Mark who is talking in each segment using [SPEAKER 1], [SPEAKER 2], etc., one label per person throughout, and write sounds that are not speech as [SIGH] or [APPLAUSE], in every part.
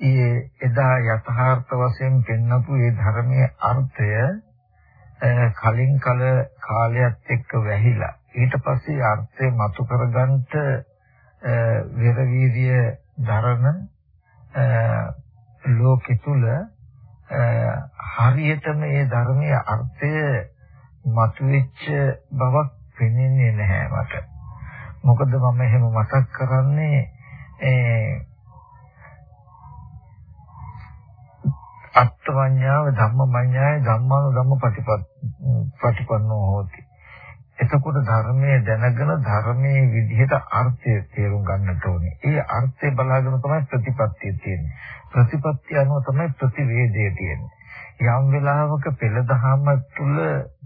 [SPEAKER 1] ඒ එදා යථාර්ථ වශයෙන් පෙන්වපු ඒ ධර්මයේ අර්ථය කලින් කල කාලයත් එක්ක වැහිලා ඊට පස්සේ අර්ථය මතු කරගන්නට විරවීර්ය දරන ලෝකෙ තුල හරියටම ඒ ධර්මයේ අර්ථය මතුවෙච්ච බවක් පෙනෙන්නේ නැහැ මට. මොකද මම එහෙම මතක් කරන්නේ අත්වඤ්ඤාව ධම්මමඤ්ඤාය ධම්මානු ධම්ම ප්‍රතිපන්නෝ හෝති. එතකොට ධර්මයේ දැනගෙන ධර්මයේ විදිහට අර්ථය තේරුම් ගන්නට ඕනේ. ඒ අර්ථය බලාගෙන තමයි ප්‍රතිපත්තිය තියෙන්නේ. ප්‍රතිපත්තිය අනුව තමයි ප්‍රතිවේදය තියෙන්නේ. යම් වෙලාවක පෙළ දහම තුල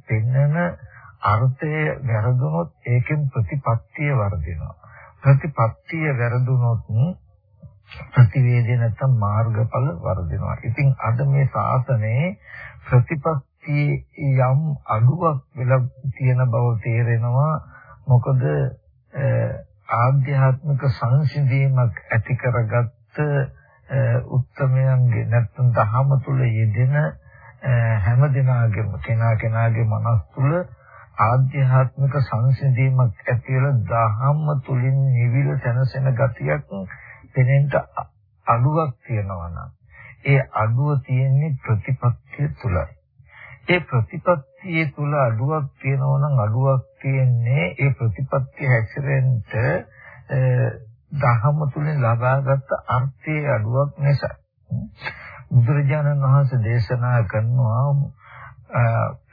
[SPEAKER 1] පෙන්නන අර්ථය වැරදුනොත් ඒකෙන් ප්‍රතිපත්තිය වර්ධිනවා. ප්‍රතිපත්තිය වැරදුනොත් ප්‍රතිවේදේ නැත්නම් මාර්ගඵල වර්ධිනවා. ඉතින් අද මේ ශාසනයේ ප්‍රතිපත්ති යම් අඩුවක් වෙලා තියෙන බව තේරෙනවා. මොකද ආධ්‍යාත්මික සංසිඳීමක් ඇති කරගත්ත උත්තමයන්ගේ නැත්නම් දහම තුල යෙදෙන හැම දිනාගෙම කෙනා කෙනාගේ මනස් තුල ආධ්‍යාත්මික සංසිඳීමක් ඇති වෙලා දහම තුලින් නිවිල තනසෙන ගතියක් පෙනෙන්න අඩුවක් තියෙනවා නම් ඒ අඩුව තියෙන්නේ ප්‍රතිපත්තිය තුලයි. ඒ ප්‍රතිපත්තිය තුල අඩුවක් තියෙනවා නම් අඩුවක් තියෙන්නේ ඒ ප්‍රතිපත්තිය හැසිරෙන්න දහම තුලින් ලබාගත් අර්ථයේ අඩුවක් නිසා. බුදුරජාණන් වහන්සේ දේශනා කරනවා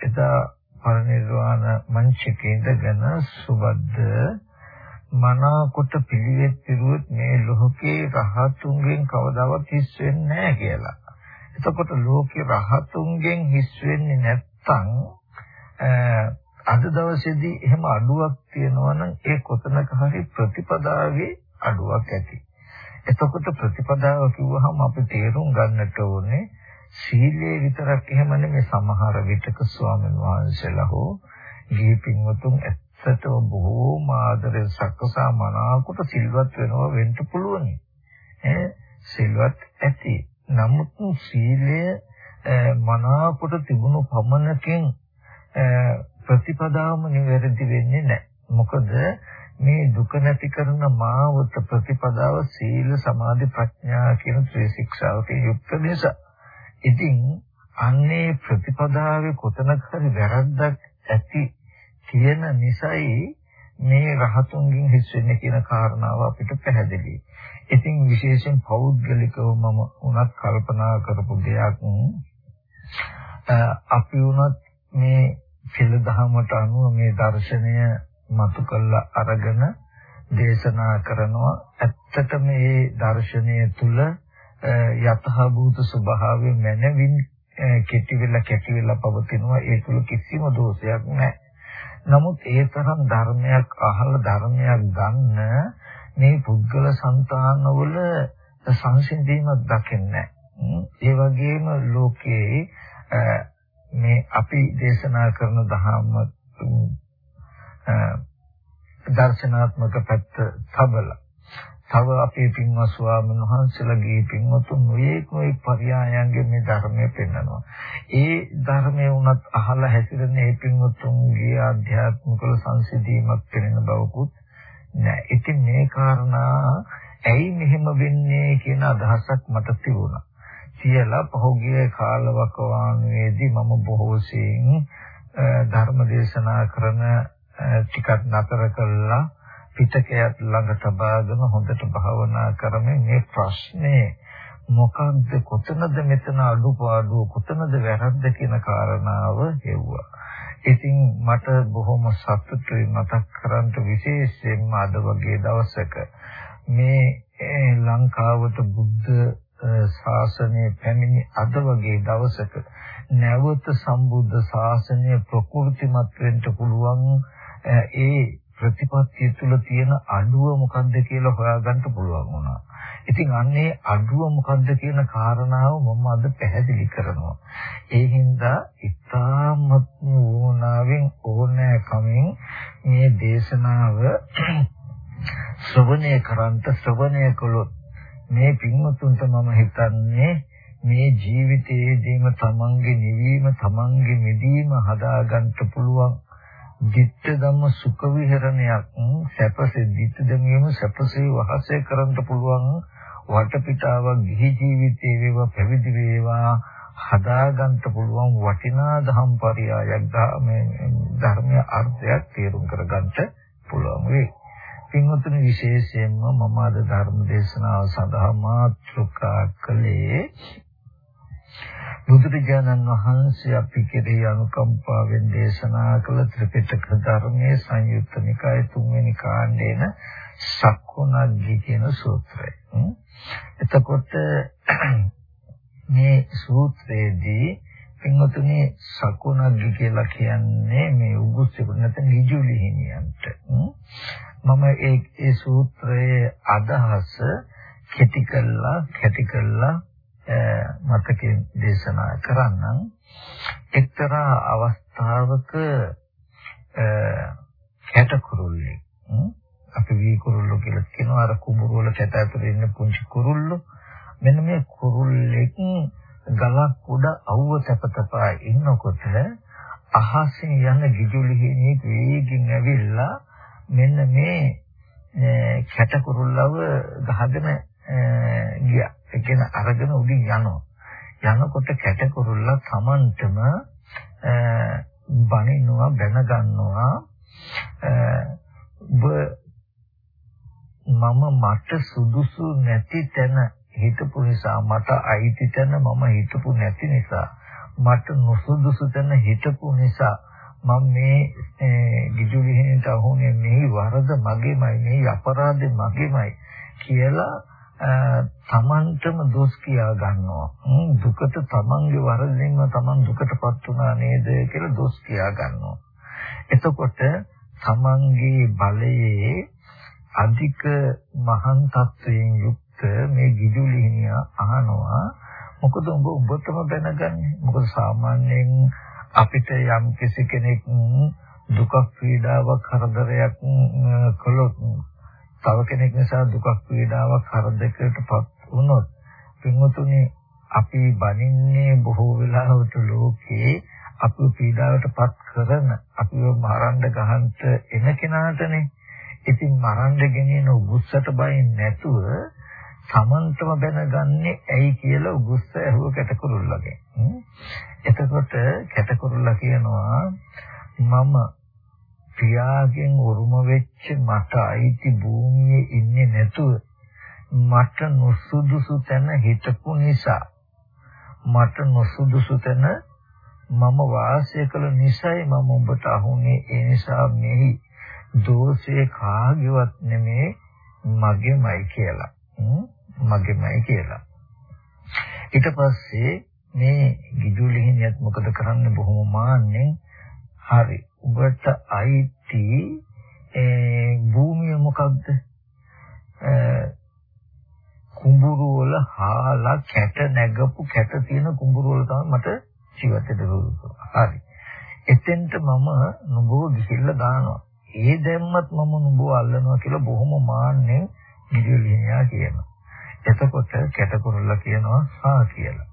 [SPEAKER 1] එදා පරිනිර්වාණ මංචකේ ඉඳගෙන සුබද්ද මනාකොට පිළිවෙත් පිරුවොත් මේ ලෝකේ රහතුන්ගෙන් කවදාවත් හිස් වෙන්නේ නැහැ කියලා. එතකොට ලෝකේ රහතුන්ගෙන් හිස් වෙන්නේ නැත්තම් අද දවසේදී එහෙම අඩුවක් තියෙනවා නම් ඒ කොතනක හරි ප්‍රතිපදාවේ අඩුවක් ඇති. එතකොට ප්‍රතිපදාව කිව්වහම අපි තේරුම් ගන්නට ඕනේ සීලයේ විතරක් එහෙම නෙමෙයි සමහර විටක ස්වාමීන් වහන්සේලා හෝ ගිහි පින්වතුන් සතව බොහෝම ආදරෙන් සක්කසා මනාකොට සිල්වත් වෙනවා වෙන්න පුළුවනි. ඈ සිල්වත් ඇති. නමුත් සීලය මනාකොට තිබුණු පමණකින් ප්‍රතිපදාවම නිවැරදි වෙන්නේ නැහැ. මොකද මේ දුක නැති කරන මාවත ප්‍රතිපදාව සීල සමාධි ප්‍රඥා කියන ත්‍රිශික්ෂාවකින් යුක්ත නිසා. ඉතින් අන්නේ ප්‍රතිපදාවේ කොතනක හරි වැරද්දක් ඇති කියන නිසයි මේ රහතුන්ගෙන් හිස් වෙන්නේ කියන කාරණාව අපිට පැහැදිලි. ඉතින් විශේෂයෙන් පෞද්ගලිකව මම උනත් කල්පනා කරපු දෙයක් අපි උනත් මේ සිල් දහමට අනුව මේ දර්ශනය මතු කළා අරගෙන දේශනා කරනවා. ඇත්තට මේ දර්ශනය තුල යතහභූත ස්වභාවය මනවින් කෙටි වෙලා කෙටි වෙලා පවතිනවා. ඒ තුල කිසිම දෝෂයක් නැහැ. නමුත් ඒ තරම් ධර්මයක් අහලා ධර්මයක් ගන්න මේ පුද්ගල సంతානවල සංසිඳීමක් දකින්නේ ඒ වගේම ලෝකයේ මේ අපි දේශනා කරන ධර්ම දර්ශනාත්මක පැත්ත තබලා තව අපේ පින්වත් ස්වාමීන් වහන්සේලාගේ පින්වතුන් නොයේක මේ පරයයන්ගේ මේ ධර්මය පෙන්වනවා. ඒ ධර්මය වුණත් අහලා හැසිරෙන ඒ පින්වතුන්ගේ ආධ්‍යාත්මික සංසිඳීමක් වෙන බවකුත් නෑ. ඉතින් මේ කාරණා ඇයි මෙහෙම වෙන්නේ කියන අදහසක් මට තිබුණා. තියලා පහුගිය කාලවකවානුවේදී මම බොහෝ සෙයින් ධර්ම දේශනා කරන ටිකක් නතර කළා පිටකයක් ළඟ තබාගෙන හොඳට භාවනා කරමින් මේ ප්‍රශ්නේ මොකක්ද කොතනද මෙතන අඩුපාඩුව කොතනද වැරද්ද කියන කාරණාව හෙව්වා. ඉතින් මට බොහොම සතුටුයි මතක් කරන්න විශේෂයෙන්ම අද වගේ දවසක මේ ලංකාවට බුද්ධ ශාසනය පැමිණි අද වගේ දවසක නැවත සම්බුද්ධ ශාසනය ප්‍රකෘතිමත් වෙන්න පුළුවන් ඒ ප්‍රතිපත්තිය තුළ තියෙන අඩුව මොකක්ද කියලා හොයාගන්න පුළුවන් වුණා. ඉතින් අන්නේ අඩුව මොකක්ද කියන කාරණාව මම අද පැහැදිලි කරනවා. ඒ හින්දා ඉතාමත් වුණාවෙන් ඕනෑකමින් මේ දේශනාව [CLEARS THROAT] ශ්‍රවණය කරන්ට ශ්‍රවණය කළොත් මේ පින්වතුන්ට මම හිතන්නේ මේ ජීවිතයේදීම තමන්ගේ නිවීම තමන්ගේ මිදීම හදාගන්න පුළුවන් ditta ධම්ම සුඛ විහරණයක් සැපසේ ditta ධම්මියම සැපසේ වහසේ කරන්න පුළුවන් වටපිටාවක් ගිහි ජීවිතේ වේවා පැවිදි වේවා හදාගන්න පුළුවන් වටිනා ධම් පරියායක් මේ ධර්මයේ අර්ථයක් තේරුම් කරගන්න පුළුවන් වේ. පින්වතුනි විශේෂයෙන්ම මම අද ධර්ම දේශනාව සඳහා මාතෘකා කළේ බුදුරජාණන් වහන්සේ අපි කෙරෙහි අනුකම්පාවෙන් දේශනා කළ ත්‍රිපිටක ධර්මයේ සංයුත්ත නිකායේ තුන්වෙනි කාණ්ඩේන සක්කුණග්ගි කියන සූත්‍රය. එතකොට [CLEARS THROAT] මේ සූත්‍රයේදී පින්වතුනි සක්කුණග්ගි කියලා කියන්නේ මේ උගුස්සෙකුට නැත්නම් නිජුලි හිමියන්ට. මම ඒ ඒ සූත්‍රයේ අදහස කෙටි කළා කැටි කළා මතකයෙන් දේශනා කරන්නම්. එක්තරා අවස්ථාවක කැටකුරුල්ලේ අපි වී කුරුල්ලෝ කියලා කියනවා. අර කුඹුරු වල කැට ඇතුලේ ඉන්න පුංචි කුරුල්ලෝ. මෙන්න මේ කුරුල්ලෙක් ගලක් උඩ අවුව තපතපා ඉන්නකොට අහසින් යන ගිජුලිහිනේ වේගින් ඇවිල්ලා මෙන්න මේ කැට කුරුල්ලව ගහගෙන ගියා. ඒ කියන්නේ අරගෙන උඩින් යනවා. යනකොට කැටකුරුල්ල තමන්ටම බනිනවා බැන ගන්නවා ඔබ මම මට සුදුසු නැති තැන හිතපු නිසා මට අයිති තැන මම හිතපු නැති නිසා මට නොසුදුසු තැන හිතපු නිසා මම මේ ගිජු විහිණට අහුනේ මේ වරද මගේමයි මේ අපරාධේ මගේමයි කියලා තමන්ටම දොස් කියා ගන්නවා. දුකට තමන්ගේ වරදින්ම තමන් දුකටපත් වුණා නේද කියලා දොස් කියා ගන්නවා. එතකොට තමන්ගේ බලයේ අධික මහන් තත්වයෙන් යුක්ත මේ ගිජුලිහිනියා අහනවා මොකද උඹ උඹටම දැනගන්නේ මොකද සාමාන්‍යයෙන් අපිට යම් කිසි කෙනෙක් දුක පීඩාවක් කරදරයක් කළොත් තව කෙනෙක් නිසා දුකක් පීඩාවක් කරදරයකටපත් වුණොත් පින්වතුනි අපි බනින්නේ බොහෝ වෙලාවට ලෝකේ අපි පීඩාවටපත් කරන අපිව මරන්න ගහන්න එන කෙනාටනේ. ඉතින් මරන්න ගෙනියන උගුස්සට බයින් නැතුව සමන්තම දැනගන්නේ ඇයි කියලා උගුස්ස ඇහුව කැටකුරුල්ලගේ එතකොට කැටකුරුල්ලා කියනවා මම පියාගෙන් උරුම වෙච්ච මට අයිති භූමියේ ඉන්නේ නැතුව මට නොසුදුසු තැන හිටපු නිසා. මට නොසුදුසු තැන මම වාසය කළ නිසායි මම ඔබට අහුනේ. ඒ නිසා මෙහි දෝෂේ කාගේවත් නෙමේ මගේමයි කියලා. මගේමයි කියලා. ඊට පස්සේ මේ ගිජුලිහිනියත් මොකද කරන්නේ බොහොම මාන්නේ හරි ඔබට අයිති ඒ භූමිය මොකක්ද? කුඹුරු වල හාලා කැට නැගපු කැට තියෙන කුඹුරු වල තමයි මට ජීවිතේ දුරුතු. හරි. එතෙන්ට මම නුඹව ගිහිල්ලා දානවා. ඒ දැම්මත් මම නුඹව අල්ලනවා කියලා බොහොම මාන්නේ නිදිලිනියා කියනවා. එතකොට කැටකුරුල්ලා කියනවා හා කියලා.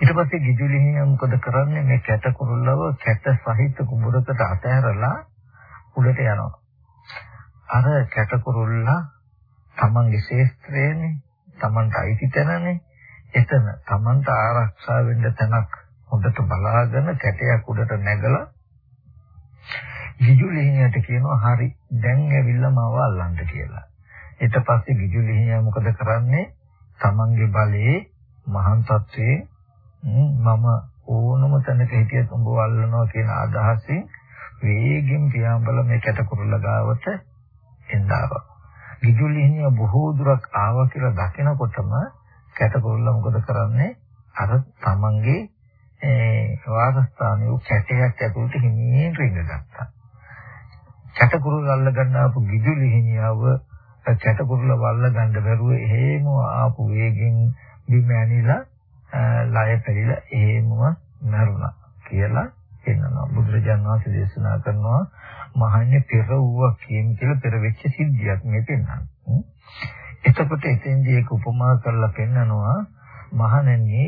[SPEAKER 1] ඊට පස්සේ ගිජුලිහිය මොකද කරන්නේ මේ කැට කුරුල්ලව කැට සහිත කුඹරකට අතහැරලා උඩට යනවා. අර කැට කුරුල්ලා තමන්ගේ ශේස්ත්‍රයනේ තමන්ට අයිති තැනනේ එතන Tamanta ආරක්ෂා වෙන්න තැනක් හොඳට බලාගෙන කැටයක් උඩට නැගලා ගිජුලිහිණියට කියනවා හරි දැන් ඇවිල්ලා මාව අල්ලන්න කියලා. ඊට පස්සේ ගිජුලිහිණිය මොකද කරන්නේ? Tamange බලේ මහාන් තත්වයේ මම ඕනම තැනක හිටියත් උඹව අල්ලනවා කියන අදහසින් වේගෙන් පියාඹල මේ කැටකුරුල්ල ගාවට එන්දාවා. ගිජුලිහිණිය බොහෝ දුරක් ආවා කියලා දකිනකොටම කැටකොල්ල මොකද කරන්නේ? අර තමන්ගේ ඒ වාසස්ථානයේ කැටයක් ඇතුළට හිමින් රිංගගත්තා. කැටකුරුල්ල අල්ල ගන්න ආපු ගිජුලිහිණියව කැටකුරුල්ල වල්ල ගන්න බැරුව එහෙම ආපු වේගෙන් බිම ඇනිලා ලය පෙරිලා එහෙමම මරුණා කියලා කියනවා. බුදුරජාණන් වහන්සේ දේශනා කරනවා මහන්නේ පෙර වූවා කියන කියලා පෙර වෙච්ච සිද්ධියක් මේ පෙන්වන්නේ. එතකොට එතෙන්දී ඒක උපමා කරලා පෙන්නනවා මහණෙනි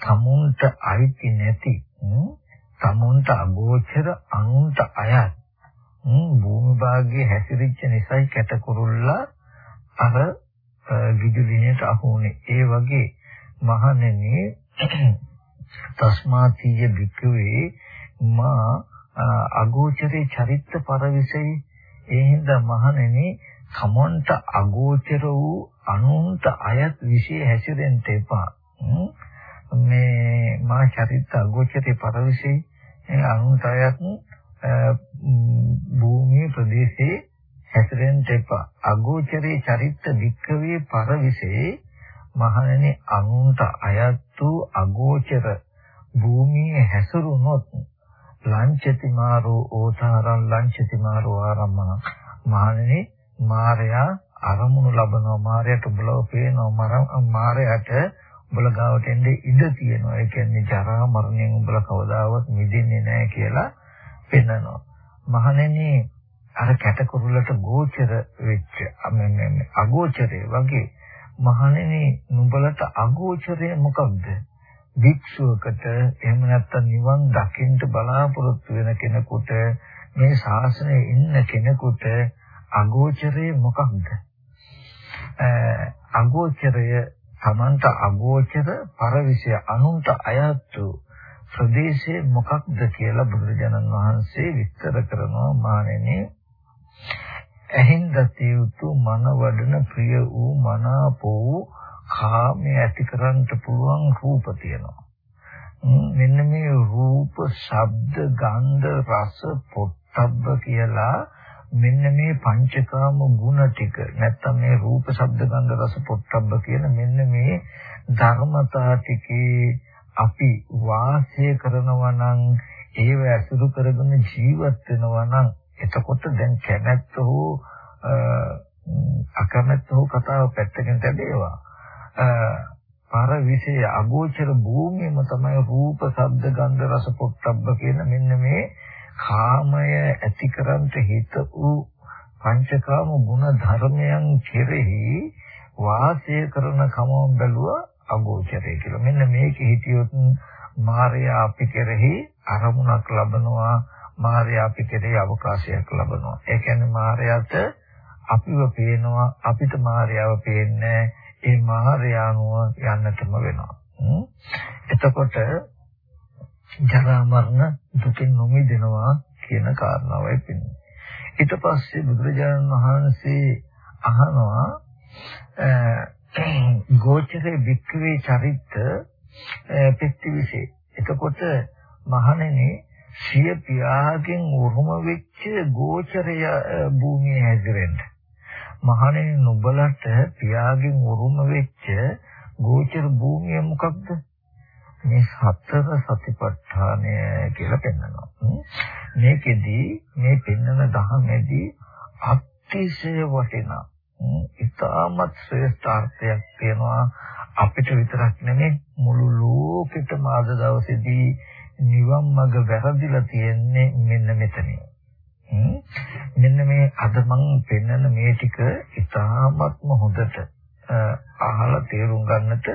[SPEAKER 1] තමුන්ට අයිති නැති තමුන්ට අගෝචර අනුන්ට අයත් භූමි භාගයේ හැසිරෙච්ච නිසයි කැටකුරුල්ලා අර විදුලියට අහුනේ ඒ වගේ මහණෙනි තස්මාතිය වික්‍රේ මා අගෝචරේ චරිත්ත පරවිසයි ඒ හින්දා මහණෙනි තමන්ට අගෝචර වූ අනුන්ට අයත් විශේෂ හැසිරෙන්න එපා. මේ මා චරිත අගෝචරේ පරිවිශේ අනුන්ට අයත් භූමියේ ප්‍රදේශේ හැසිරෙන්න එපා. අගෝචරේ චරිත වික්කවේ පරිවිශේ මහණෙනි අනුන්ට අයත් වූ අගෝචර භූමියේ හැසිරුණොත් ලංචති මාරෝ ඕතාරං ලංචති මාරෝ ආරම්මන මහණෙනි මායя අරමුණු ලබනවා මායයට උඹලව පේනවා. මායයට උඹල ගාවට එන්නේ ඉඩ තියෙනවා. ඒ කියන්නේ ජරා මරණයෙන් උඹල කවදාවත් මිදෙන්නේ නැහැ කියලා පෙන්නනවා. මහණෙනි අර කැටකුරුල්ලට ගෝචර වෙච්ච මේ අගෝචරේ වගේ මහණෙනි නුඹලට අගෝචරය මොකක්ද භික්ෂුවකට එහෙම නැත්නම් නිවන් දකින්න බලාපොරොත්තු වෙන කෙනෙකුට මේ ශාසනයේ ඉන්න කෙනෙකුට අගෝචරය මොකක්ද? අගෝචරය තමන්ට අගෝචර පරවිෂය අනුන්ට අයත් වූ ප්‍රදේශය මොකක්ද කියලා බුදුරජාණන් වහන්සේ විස්තර කරනවා මානෙනි ඇහින් දතිය යුතු මන වඩන ප්‍රිය වූ මනාප වූ කාමයේ ඇති කරන්නට පුළුවන් රූප තියෙනවා. මෙන්න මේ රූප ශබ්ද ගන්ධ රස පොට්ටබ්බ කියලා මෙන්න මේ පංචකාම ගුණ ටික නැත්තම් මේ රූප ශබ්ද ගන්ධ රස පොට්ටබ්බ කියන මෙන්න මේ ධර්මතා ටිකේ අපි වාසය කරනවා නම් ඒව ඇසුරු කරගෙන ජීවත් වෙනවා නම් එතකොට දැන් කැමැත්ත හෝ අකමැත්ත හෝ කතාව පැත්තකින් තැබේවා. පර විශේෂ අගෝචර භූමියම තමයි රූප, ශබ්ද, ගන්ධ, රස, පොට්ටබ්බ කියන මෙන්න මේ කාමය ඇතිකරන්ට හිත වූ පංචකාම ගුණ ධර්මයන් කෙරෙහි වාසය කරන කමම බැලුවා අගෝචරය කියලා. මෙන්න මේක හිතියොත් මාර්යා අපි කෙරෙහි අරමුණක් ලබනවා මාර්යා අපි කෙරෙහි අවකාශයක් ලබනවා. ඒ කියන්නේ මාර්යාට අපිව පේනවා අපිට මාර්යාව පේන්නේ ඒ මාර්යානුව යන්නටම වෙනවා. එතකොට ජරා මරණ දුකින් නොමිදෙනවා කියන කාරණාවයි පෙන්වන්නේ. ඊට පස්සේ බුදුරජාණන් වහන්සේ අහනවා ගෝචරේ වික්‍රේ චරිත පෙත්තිවිසේ. එතකොට මහණෙනි සිය පියාගෙන් උරුම වෙච්ච ගෝචරය භූමියේ හැදිරෙන්න. මහණෙනි නුඹලට පියාගෙන් උරුම වෙච්ච ගෝචර භූමිය මොකක්ද? මේ සතර සතිපට්ඨානය කියලා පෙන්වනවා. මේකෙදී මේ පෙන්වන දහමේදී අතිශය වටිනා ඉතාමත් ශ්‍රේෂ්ඨාර්ථයක් තියෙනවා අපිට විතරක් නෙමෙයි මුළු ලෝකෙටම අද දවසේදී නිවන් මඟ වැරදිලා තියෙන්නේ මෙන්න මෙතනින්. මෙන්න මේ අද මම පෙන්වන මේ ටික ඉතාමත්ම හොඳට අහලා තේරුම් ගන්නට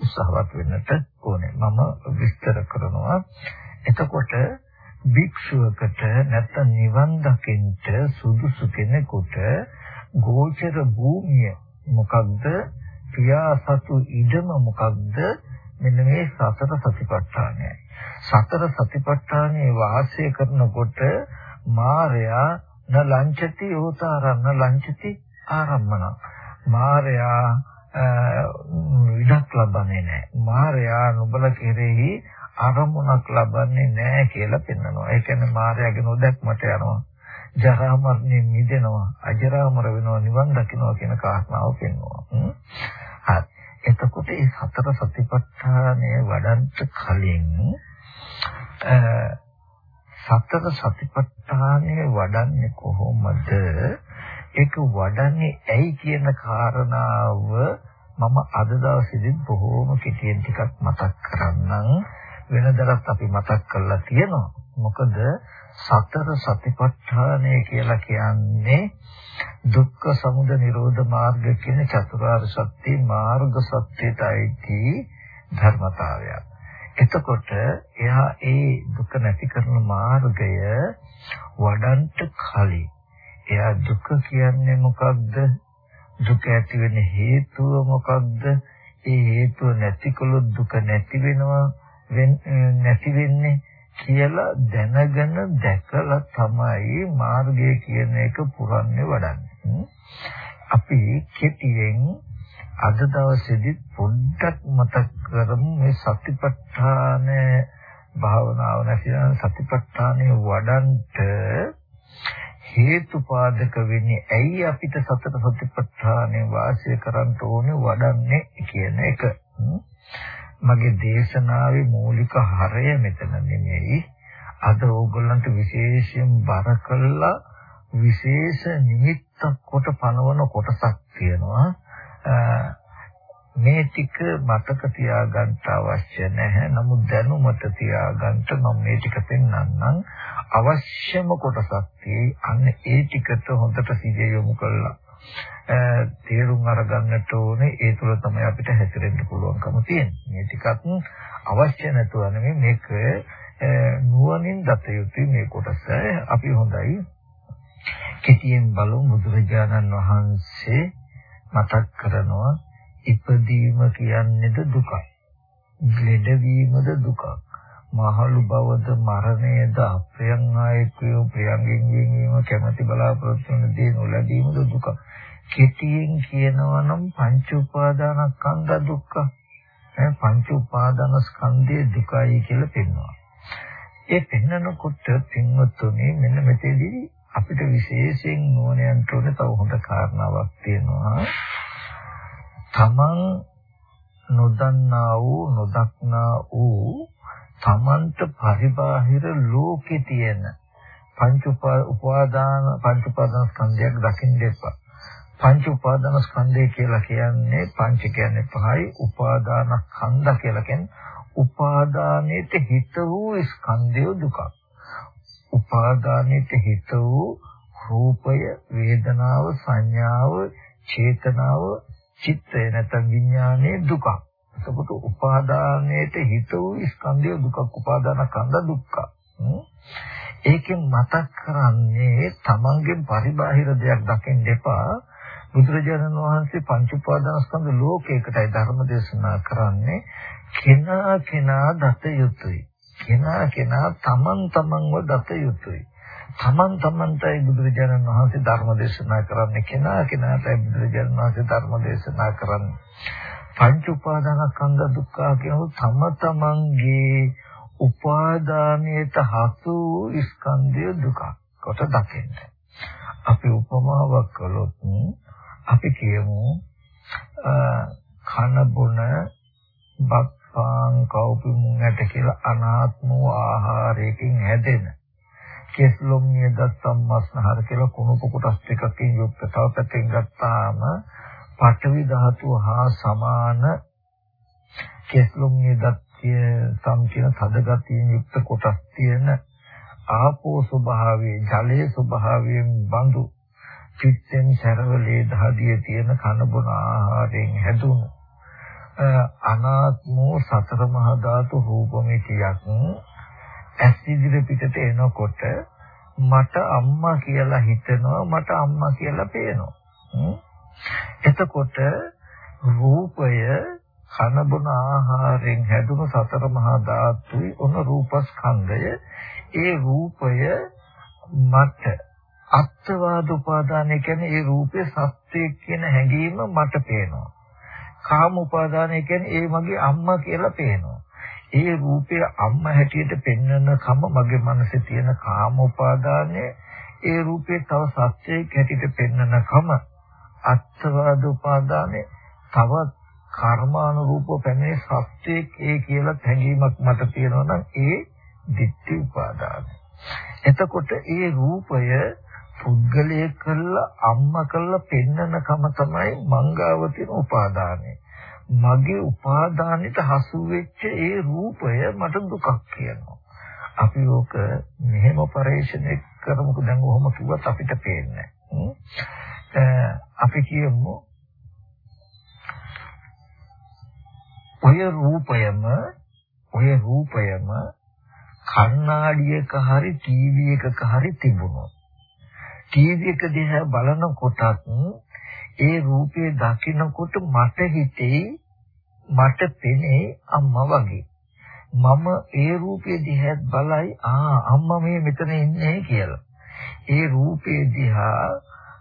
[SPEAKER 1] උත්සාහවත් වෙන්නට ඕනේ. මම විස්තර කරනවා. එතකොට භික්ෂුවකට නැත්නම් නිවන් දකින්න සුදුසු කෙනෙකුට ගෝචර භූමිය මොකක්ද? පියාසතු ඉඩම මොකක්ද? මෙන්න මේ සතර සතිපට්ඨානයයි. සතර සතිපට්ඨානයේ වාසය කරනකොට මායයා න ලංචති උතාරන්න ලංචති ආරම්මන මායයා විඩක් ලබන්නේ නැහැ මායයා නුඹල කෙරෙහි අරමුණක් ලබන්නේ නැහැ කියලා පෙන්වනවා ඒ කියන්නේ මායයාගේ නොදැක්මට යනවා. ජරා මරණයෙන් මිදෙනවා. අජරාමර වෙනවා නිවන් දකින්නවා කියන කාරණාව පෙන්වනවා හරි. එතකොට මේ සතර සතිපට්ඨානය වඩන්ට කලින් සතර සතිපට්ඨානය වඩන්නේ කොහොමද? ඒක වඩන්නේ ඇයි කියන කාරණාව මම අද දවසේදී බොහෝම කෙටියෙන් ටිකක් මතක් කරන්නම් වෙනදටත් අපි මතක් කරලා තියෙනවා. මොකද සතර සතිපට්ඨානය කියලා කියන්නේ දුක්ඛ සමුදය නිරෝධ මාර්ග කියන චතුරාර්ය සත්‍ය මාර්ග සත්‍යයටයි ධර්මතාවය. එතකොට එයා ඒ දුක නැති කරන මාර්ගය වඩන්ට කලින් එයා දුක කියන්නේ මොකක්ද? දුක ඇති වෙන හේතුව මොකක්ද? ඒ හේතුව නැතිකොලොත් දුක නැති වෙනවා නැති වෙන්නේ කියලා දැනගෙන දැකලා තමයි මාර්ගය කියන එක පුරන්නේ වඩන්නේ. අපි කෙටියෙන් අද දවසේදී පොඩ්ඩක් මතක් කරමු මේ සතිපට්ඨාන භාවනාව නැතිනම් සතිපට්ඨානය වඩන්ට හේතුපාදක වෙන්නේ ඇයි අපිට සතර සතිපට්ඨානය වාසය කරන්න ඕනේ වඩන්නේ කියන එක. මගේ දේශනාවේ මූලික හරය මෙතන නෙමෙයි. අද ඕගොල්ලන්ට විශේෂයෙන් බර කළා විශේෂ නිමිත්තක් කොට පනවන කොටසක් තියෙනවා. මේ ටික මතක තියාගන්න අවශ්‍ය නැහැ. නමුත් දැනුමට තියාගන්න මම මේ ටික පෙන්වන්නම්. අවශ්‍යම කොටසක් තියෙයි. අන්න ඒ ටිකට හොඳට සිහිය යොමු කළා. තේරුම් අරගන්නට ඕනේ ඒ තුල තමයි අපිට හැසිරෙන්න පුළුවන්කම තියෙන්නේ. මේ ටිකක් අවශ්‍ය නැතුව නෙමෙයි මේක නුවණින් දත යුතුයි මේ කොටස. අපි හොඳයි කෙටියෙන් බලමු බුදුරජාණන් වහන්සේ මතක් කරනවා ඉපදීම කියන්නේද දුකක්. ලෙඩවීමද දුකක්. මහලු බවද මරණයද අප්‍රියං ආයකෝ ප්‍රියංගෙන් වීම කැමැති බලාපොරොත්තු වෙන දේ නොලැබීමද දුකක්. කෙටියෙන් කියනවා නම් පංච උපාදානස්කන්ධ දුක්ඛ. ඈ පංච උපාදානස්කන්ධයේ දුකයි කියලා පෙන්වනවා. ඒ පෙන්වනකොට පින්වත්තුනි මෙන්න මෙතෙදී අපිට විශේෂයෙන් නුවණයන්ට උන තව හොඳ කාරණාවක් තියෙනවා. තමන් නොදන්නා වූ නොදක්නා වූ තමන්ට පරිබාහිර ලෝකේ තියෙන පංච උපාදාන පංච උපාදාන ස්කන්ධයක් දකින්න එපා. පංච උපාදාන ස්කන්ධය කියලා කියන්නේ පංච කියන්නේ පහයි උපාදාන ස්කන්ධ කියලා කියන්නේ උපාදානෙට හිත වූ ස්කන්ධය දුක. උපාදානෙට හිත වූ රූපය, වේදනාව, සංඥාව, චේතනාව, චිත්තය නැත්නම් විඥානයේ දුක. එතකොට උපාදානයේට හිත වූ ස්කන්ධය දුක උපාදාන ස්කන්ධ දුක්ඛ. ඒකෙන් මතක් කරන්නේ තමන්ගේ පරිබාහිර දෙයක් දකින්න එපා බුදුරජාණන් වහන්සේ පංච උපාදානස්කන්ධ ලෝකයකටයි ධර්ම දේශනා කරන්නේ කෙනා කෙනා දත යුතුයි. කෙනා කෙනා තමන් තමන්ව දත යුතුයි. තමන් තමන්ටයි බුදුරජාණන් වහන්සේ ධර්ම දේශනා කරන්නේ කෙනා කෙනාටයි බුදුරජාණන් වහන්සේ ධර්ම දේශනා කරන්නේ. පංච උපාදානස්කන්ධ දුක්ඛ කියනකොට තම තමන්ගේ උපාදානයට හසු ස්කන්ධය දුක කොට දකින්න. අපි උපමාවක් කළොත් අපි කියමු කන බොන බක්පාන් කවුපිමුන් ඇට කියලා අනාත්ම වූ ආහාරයකින් හැදෙන කෙස්ලොම් නියද සම්මස්නහර කියලා කුණු කොටස් ටිකකින් යුක්ත තව පැත්තෙන් ගත්තාම පඨවි ධාතුව හා සමාන කෙස්ලොම් නියද සම් කියන තදගතියෙන් යුක්ත කොටස් තියෙන ආපෝ ස්වභාවයේ ජලයේ ස්වභාවයෙන් බඳු චිත්තෙන් සරවලේ දහදියේ තියෙන කන බොන ආහාරයෙන් හැදුණු අනාත්මෝ සතර මහා ධාතු රූපමිතියක් ඇස් ඉදිරි පිටට එනකොට මට අම්මා කියලා හිතෙනවා මට අම්මා කියලා පේනවා. එතකොට රූපය කන බොන ආහාරයෙන් හැදුණු සතර මහා ධාතුයි උන රූපස්කන්ධය ඒ රූපය මට අත්වාද උපාදානය කියන්නේ ඒ රූපේ සත්‍යය කියන හැඟීම මට පේනවා. කාම උපාදානය කියන්නේ ඒ මගේ අම්මා කියලා පේනවා. ඒ රූපය අම්මා හැටියට පෙන්වන කම මගේ මනසේ තියෙන කාම උපාදානය ඒ රූපේ තව සත්‍යයක් හැටියට පෙන්වන කම අත්වාද උපාදානය තවත් කර්මානුරූපව පැමිණි සත්‍යයක් ඒ කියලා හැඟීමක් මට තියෙනවා නම් ඒ ditthi උපාදානය. එතකොට ඒ රූපය පුද්ගලයේ කළා අම්මා කළා පෙන්නන කම තමයි මංගාව තියෙන උපාදානය. මගේ උපාදානෙට හසු වෙච්ච ඒ රූපය මට දුකක් කියනවා. අපි ඕක මෙහෙම පරිශ්‍රණය කරමුකෝ දැන් ඔහොම කිව්වත් අපිට පේන්නේ අපි කියමු ඔය රූපයම ඔය රූපයම කණ්ණාඩියක හරි ටීවී එකක හරි තිබුණොත් ටීවී එක දිහා බලනකොටත් ඒ රූපේ දකිනකොට මට හිතේ මට පෙනේ අම්මා වගේ. මම ඒ රූපේ දිහා බලයි ආ අම්මා මේ මෙතන ඉන්නේ කියලා. ඒ රූපේ දිහා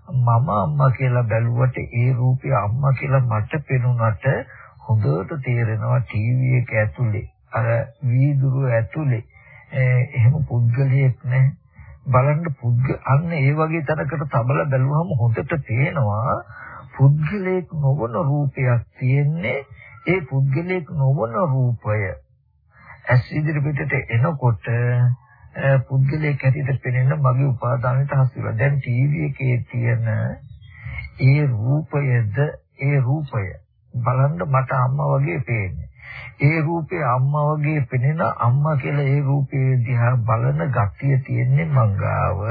[SPEAKER 1] මම අම්මා කියලා බැලුවට ඒ රූපේ අම්මා කියලා මට පෙනුනට හොඳට තේරෙනවා ටීවී එක ඇතුලේ අර වීදුරුව ඇතුලේ එහෙම පුද්ගලයෙක් නැහැ. බලන්න පුද්ග අන්න ඒ වගේ තැනකට තබල බැලුවම හොඳට පේනවා පුද්ගලයෙක් නොවන රූපයක් තියෙන්නේ ඒ පුද්ගලයෙක් නොවන රූපය. ඇස් ඉදිරි පිටට එනකොට පුද්ගලයෙක් හැටියට පෙනෙන මගේ උපාදානයට හසු වෙලා. දැන් ටීවී එකේ තියෙන ඒ රූපයද ඒ රූපය බලන්න මට අම්මා වගේ පේන්නේ. ඒ රූපේ අම්මා වගේ පෙනෙන අම්මා කියලා ඒ රූපේ දිහා බලන ගතිය තියෙන්නේ මංගාව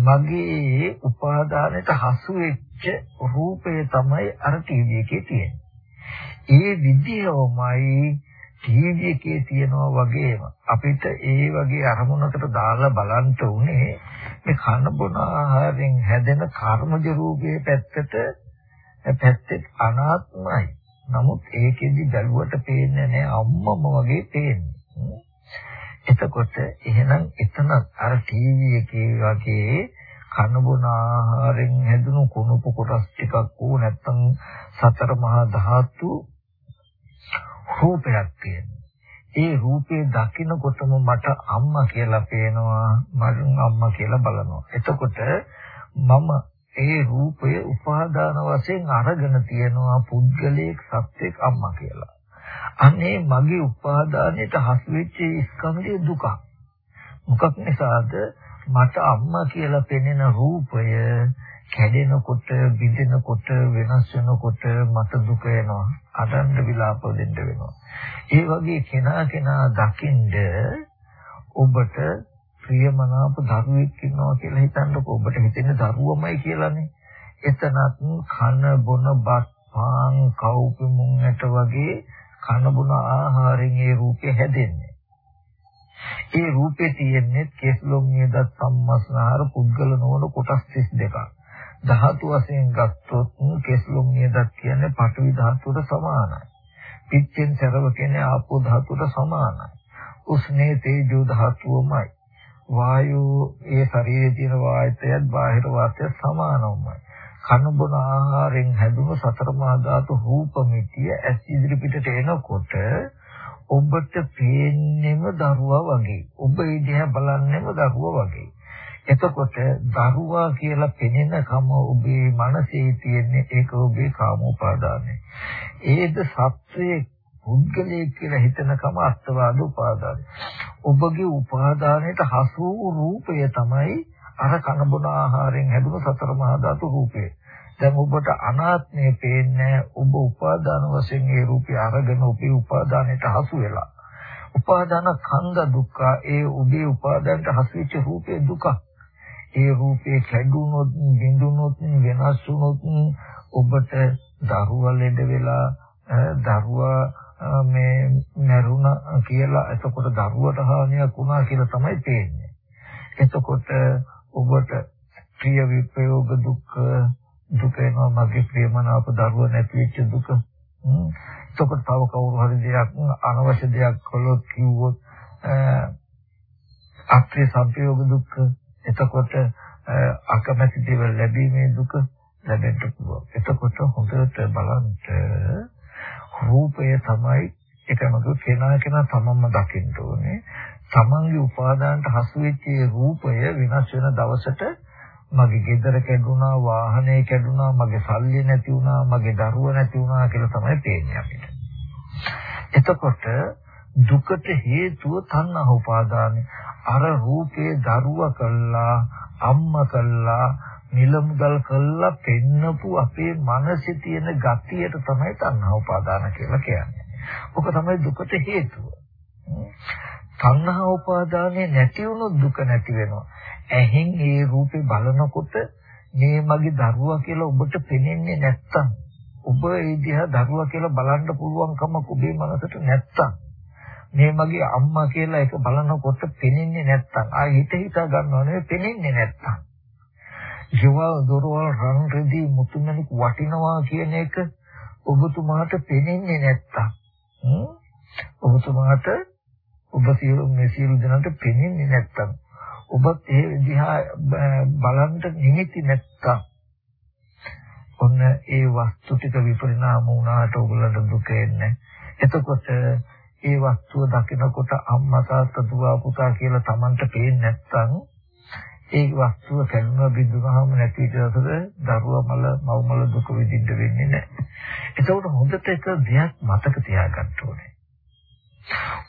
[SPEAKER 1] මගේ උපාදානයට හසු වෙච්ච රූපය තමයි අර ටීවී එකේ තියෙන්නේ. ඒ විදියමයි ටීවී එකේ තියනවා වගේම අපිට ඒ වගේ අරමුණකට දාලා බලන්න උනේ මේ කන බොන ආහාරයෙන් හැදෙන කර්මජ රූපයේ පැත්තට පැත්තේ අනාත්මයි. නමුත් ඒකෙදි බැලුවට පේන්නේ නැහැ අම්මම වගේ පේන්නේ. එතකොට එහෙනම් එතන අර ටීවී එකේ වගේ කන බොන ආහාරයෙන් හැදුණු කුණුපු කොටස් ටිකක් වූ නැත්තම් සතර මහා ධාතු රූපයක් තියෙනවා. ඒ රූපේ දකිනකොටම මට අම්මා කියලා පේනවා මගෙන් අම්මා කියලා බලනවා. එතකොට මම ඒ රූපය උපාදාන වශයෙන් අරගෙන තියෙනවා පුද්ගලයෙක් සත්‍යයක් අම්මා කියලා. අනේ මගේ උපාදානයට හසු වෙච්ච ස්කන්ධය දුක. මොකක් නිසාද මට අම්මා කියලා පෙනෙන රූපය කැඩෙනකොට බිඳෙනකොට වෙනස් වෙනකොට මට දුක එනවා. අදන්න විලාප දෙන්න වෙනවා. ඒ වගේ කෙනා කෙනා දකින්ද ඔබට ප්‍රියමනාප දරුවෙක් ඉන්නවා කියලා හිතන්නකො ඔබට හිතෙන්නේ දරුවමයි කියලානේ. එතනත් කන බොන බත් පාන් කවුපි මුංගට වගේ කන බොන ආහාරයෙන් ඒ රූපේ හැදෙන්නේ. ඒ රූපේ තියෙන්නේ කෙස්ලොම් නියදත් සම්මස්නහර පුද්ගල නොවන කොටස් 32ක්. ධාතු වශයෙන් ගත්තොත් කෙස්ලොම් නියදත් කියන්නේ පඨවි ධාතුවට සමානයි. පිච්චෙන් සරව කියන්නේ ආපෝ ධාතුවට සමානයි. උස්නේ තේජෝ ධාතුවමයි. වායෝ ඒ ශරීරයේ තියෙන වායතයත් බාහිර වාතයත් සමානවමයි. කන බොන ආහාරයෙන් හැදුණු සතර මහා ධාතු රූප මිත්‍ය ඇස් ඉදිරි පිටට එනකොට ඔබට පේන්නේම දරුවා වගේ. ඔබ ඒ දිහා බලන්නේම දරුවා වගේ. එතකොට දරුවා කියලා පෙනෙන කම ඔබේ මනසේ තියෙන්නේ ඒක ඔබේ කාම උපාදානයි. ඒද සත්‍යයේ පුද්ගලයෙක් කියලා හිතනකම අත්වාද උපාදානයි. ඔබගේ උපාදානයට හසු වූ රූපය තමයි අර කන බොන ආහාරයෙන් හැදුණු සතර මහා ධාතු රූපය. දැන් ඔබට අනාත්මය පේන්නේ ඔබ උපාදාන වශයෙන් ඒ රූපය අරගෙන ඔබේ උපාදානයට හසු වෙලා. උපාදාන කන්ද දුක්ඛ ඒ ඔබේ උපාදානයට හසු වෙච්ච රූපේ දුක. ඒ රූපේ කැඩුනොත් බිඳුනොත් වෙනස් වුනොත් ඔබට දරුවා ලෙඩ වෙලා දරුවා මේ මරුණා කියලා එතකොට දරුවට හානියක් වුණා කියලා තමයි පේන්නේ. එතකොට ඔබට ප්‍රිය විපයෝග දුක්ඛ දුක එනවා මගේ ප්‍රියමනාප දරුව නැති වෙච්ච දුක. එතකොට තව කවුරු හරි දෙයක් අනවශ්‍ය දෙයක් කළොත් කිව්වොත් අපේ සංපයෝග දුක්ඛ එතකොට අකමැති දේවල් ලැබීමේ දුක ලැබෙන්න පුළුවන්. එතකොට හොඳට බලන්න රූපය තමයි එකමක කෙනා කෙනා තමන්ම දකින්න ඕනේ. තමන්ගේ උපාදානට හසු වෙච්ච රූපය වෙනස් වෙන දවසට මගේ ගෙදර කැඩුනා වාහනේ කැඩුනා මගේ සල්ලි නැති වුණා මගේ දරුව නැති වුණා කියලා තමයි පේන්නේ අපිට. එතකොට දුකට හේතුව තණ්හා උපාදානයි. අර රූපේ දරුවා කළා අම්මා කළා නිල මුදල් කළා පෙන්නපු අපේ මනසේ තියෙන ගතියට තමයි තණ්හා උපාදාන කියලා කියන්නේ. ඔක තමයි දුකට හේතුව. තණ්හා උපාදානේ නැති වුණොත් දුක නැති වෙනවා. ඇහෙන් ඒ රූපේ බලනකොට මේ මගේ දරුවා කියලා ඔබට පෙනෙන්නේ නැත්තම් ඔබ ඒ දිහා දරුවා කියලා බලන්න පුළුවන්කම ඔබේ මනසට නැත්තම් මේ මගේ අම්මා කියලා එක බලනකොට පෙනෙන්නේ නැත්තම් ආ හිත හිතා ගන්නව නෙවෙයි පෙනෙන්නේ නැත්තම්. ජීවල් දොරවල් රන් රෙදි මුතුමැණික් වටිනවා කියන එක ඔබතුමාට පෙනෙන්නේ නැත්තම්. ඔබතුමාට ඔබ සියලු මේ සියලු දෙනාට පෙනෙන්නේ නැත්තම්. ඔබත් ඒ දිහා බලන්න නිමිති නැත්තම්. ඔන්න ඒ වස්තු ටික විපරිණාම වුණාට ඔයගලට දුක එන්නේ. එතකොට ඒ වස්තුව දකිනකොට අම්මා තාත්තා දුව පුතා කියලා Tamanට පේන්නේ නැත්නම් ඒ වස්තුව කැඩුන බිඳුනහම නැති විදිහට දරුවා මල මව් මල දුක විඳින්න වෙන්නේ නැහැ. ඒකෝට හොඳට එක දෙයක් මතක තියාගන්න ඕනේ.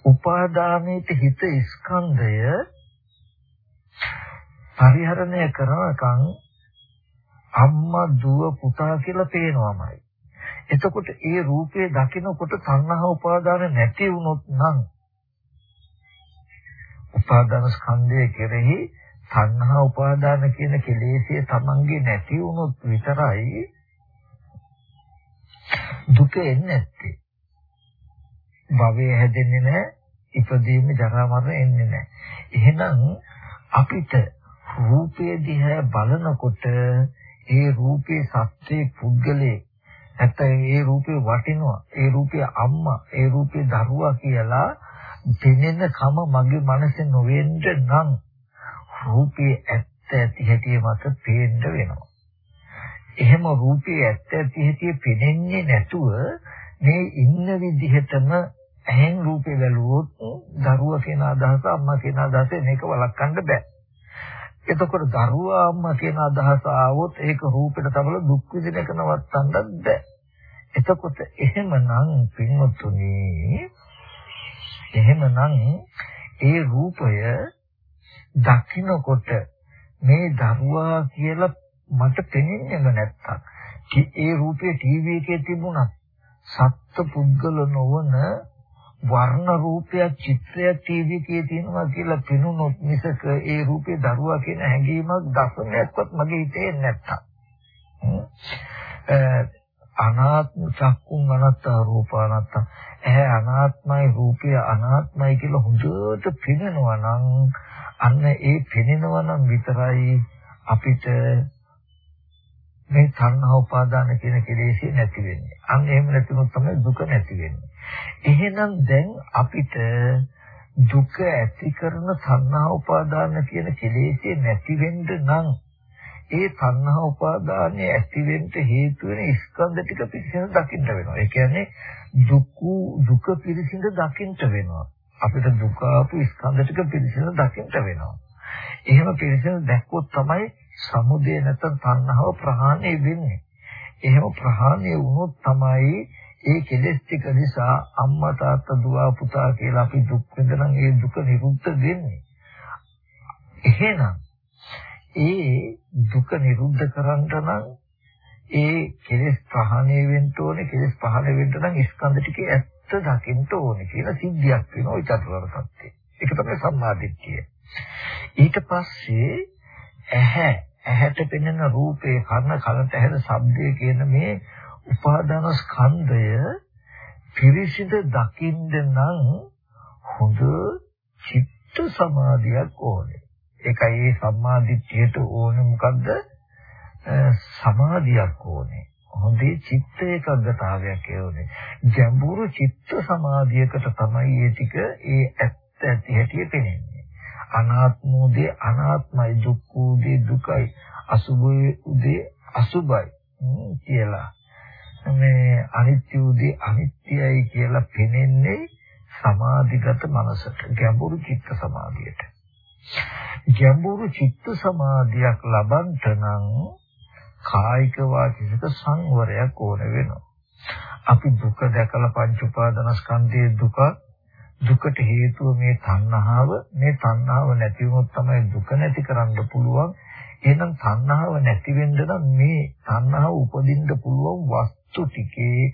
[SPEAKER 1] උපාදානයේ හිත ස්කන්ධය පරිහරණය කරනකම් අම්මා දුව පුතා කියලා පේනවාමයි. එතකොට ඒ රූපේ දකිනකොට සංහව උපාදාන නැති වුණොත් නම් උපාදාන ස්කන්ධය කෙරෙහි සංහව උපාදාන කියන කෙලෙසිය තමන්ගේ නැති වුණොත් විතරයි දුක එන්නේ නැත්තේ. භවය හැදෙන්නේ නැහැ, ඉපදීම ජරා මරණ එන්නේ නැහැ. එහෙනම් අපිට රූපය දිහා බලනකොට ඒ රූපේ සත්‍යයේ පුද්ගලයේ නැත්නම් ඒ රූපේ වටිනවා ඒ රූපේ අම්මා ඒ රූපේ දරුවා කියලා දෙනෙන කම මගේ මනසේ නොවෙන්න නම් රූපේ ඇත්ත ඇති හැටි මත පේන්න වෙනවා එහෙම රූපේ ඇත්ත ඇති හැටි පේන්නේ නැතුව මේ ඉන්න විදිහටම ඇහෙන් රූපේ බැලුවොත් දරුවා කියන අදහස අම්මා කියන අදහස මේක වළක්වන්න බෑ එතකොට දරුවා අම්මා කියන අදහස ආවොත් ඒක රූපෙට තමල දුක් විඳින එක නවත්තන්නත් බෑ. එතකොට එහෙමනම් පින්වතුනි එහෙමනම් ඒ රූපය දකින්නකොට මේ දරුවා කියලා මට පෙනෙන්නේම නැත්තම් ඒ රූපේ ටීවී එකේ තිබුණත් සත්ත්ව පුද්ගල නොවන වර්ණ රූපයක් චිත්‍රයක් ටීවී එකේ තියෙනවා කියලා පෙනුනොත් මිසක ඒ රූපේ දරුවා කියන හැඟීමක් දසමයක්වත් මගේ හිතේ නැත්තම්. අනාත්ම චක්කුන් අනත්ත රූප අනත්ත ඇහැ අනාත්මයි රූපය අනාත්මයි කියලා හොඳට පෙනෙනවා නම් අන්න ඒ පෙනෙනවා නම් විතරයි අපිට මේ තණ්හා උපාදාන කියන කෙලෙසේ නැති වෙන්නේ. අන්න එහෙම නැතිනොත් තමයි දුක නැති වෙන්නේ. එහෙනම් දැන් අපිට දුක ඇති කරන සංහා උපාදාන කියන කෙලෙසේ නැති වෙන්න නම් ඒ සංහා උපාදානයේ ඇති වෙන්න හේතු වෙන ස්කන්ධ ටික පිළිසිඳ දකින්න වෙනවා. ඒ කියන්නේ දුක දුක පිළිසිඳ දකින්න වෙනවා. අපිට දුක ආපු ස්කන්ධ ටික පිළිසිඳ දකින්න වෙනවා. එහෙම පිළිසිඳ දැක්කොත් තමයි සමුදය නැත්නම් තණ්හාව ප්‍රහාණය වෙන්නේ. එහෙම ප්‍රහාණය වුණොත් තමයි ඒ කෙලෙස් ටික නිසා අම්මා තාත්තා දුව පුතා කියලා අපි දුක් විඳනනම් ඒ දුක නිරුද්ධ වෙන්නේ. එහෙනම් ඒ දුක නිරුද්ධ කරන්න නම් ඒ කෙලෙස් ප්‍රහාණය වෙන්න ඕනේ කෙලෙස් පහළ වෙන්න නම් ස්කන්ධ ටිකේ ඇත්ත දකින්න ඕනේ කියලා සිද්ධියක් වෙනවා ඒ චතුරාර්ය සත්‍යය. ඒක තමයි සම්මාදිට්ඨිය. ඊට පස්සේ ඇහැ ඇහැට පෙනෙන රූපේ කර්ණ කලට ඇහෙන ශබ්දය කියන මේ උපාදාන ස්කන්ධය පිරිසිදු දකින්න නම් හොඳ චිත්ත සමාධියක් ඕනේ. ඒකයි මේ සම්මාදිට්ඨියට ඕනේ මොකද්ද? සමාධියක් ඕනේ. හොඳේ චිත්ත ඒකාග්‍රතාවයක් ඕනේ. ගැඹුරු චිත්ත සමාධියකට තමයි මේ ටික ඒ ඇත්ත ඇති හැටි පෙනෙන්නේ. අනාත්මෝදේ අනාත්මයි දුක්ඛෝදේ දුකයි අසුභයේ උදේ අසුභයි කියලා මේ අනිත්‍ය උදේ අනිත්‍යයි කියලා පෙනෙන්නේ සමාධිගත මනසට ගැඹුරු චිත්ත සමාධියට ගැඹුරු චිත්ත සමාධියක් ලබන්ට නම් කායික වාචික සංවරයක් ඕන වෙනවා. අපි දුක දැකලා පංච උපාදානස්කන්ධයේ දුක දුකට හේතුව මේ තණ්හාව මේ තණ්හාව නැති වුණොත් තමයි දුක නැති කරන්න පුළුවන්. එහෙනම් තණ්හාව නැති වෙන්න නම් මේ තණ්හාව උපදින්න පුළුවන් වස්තු ටිකේ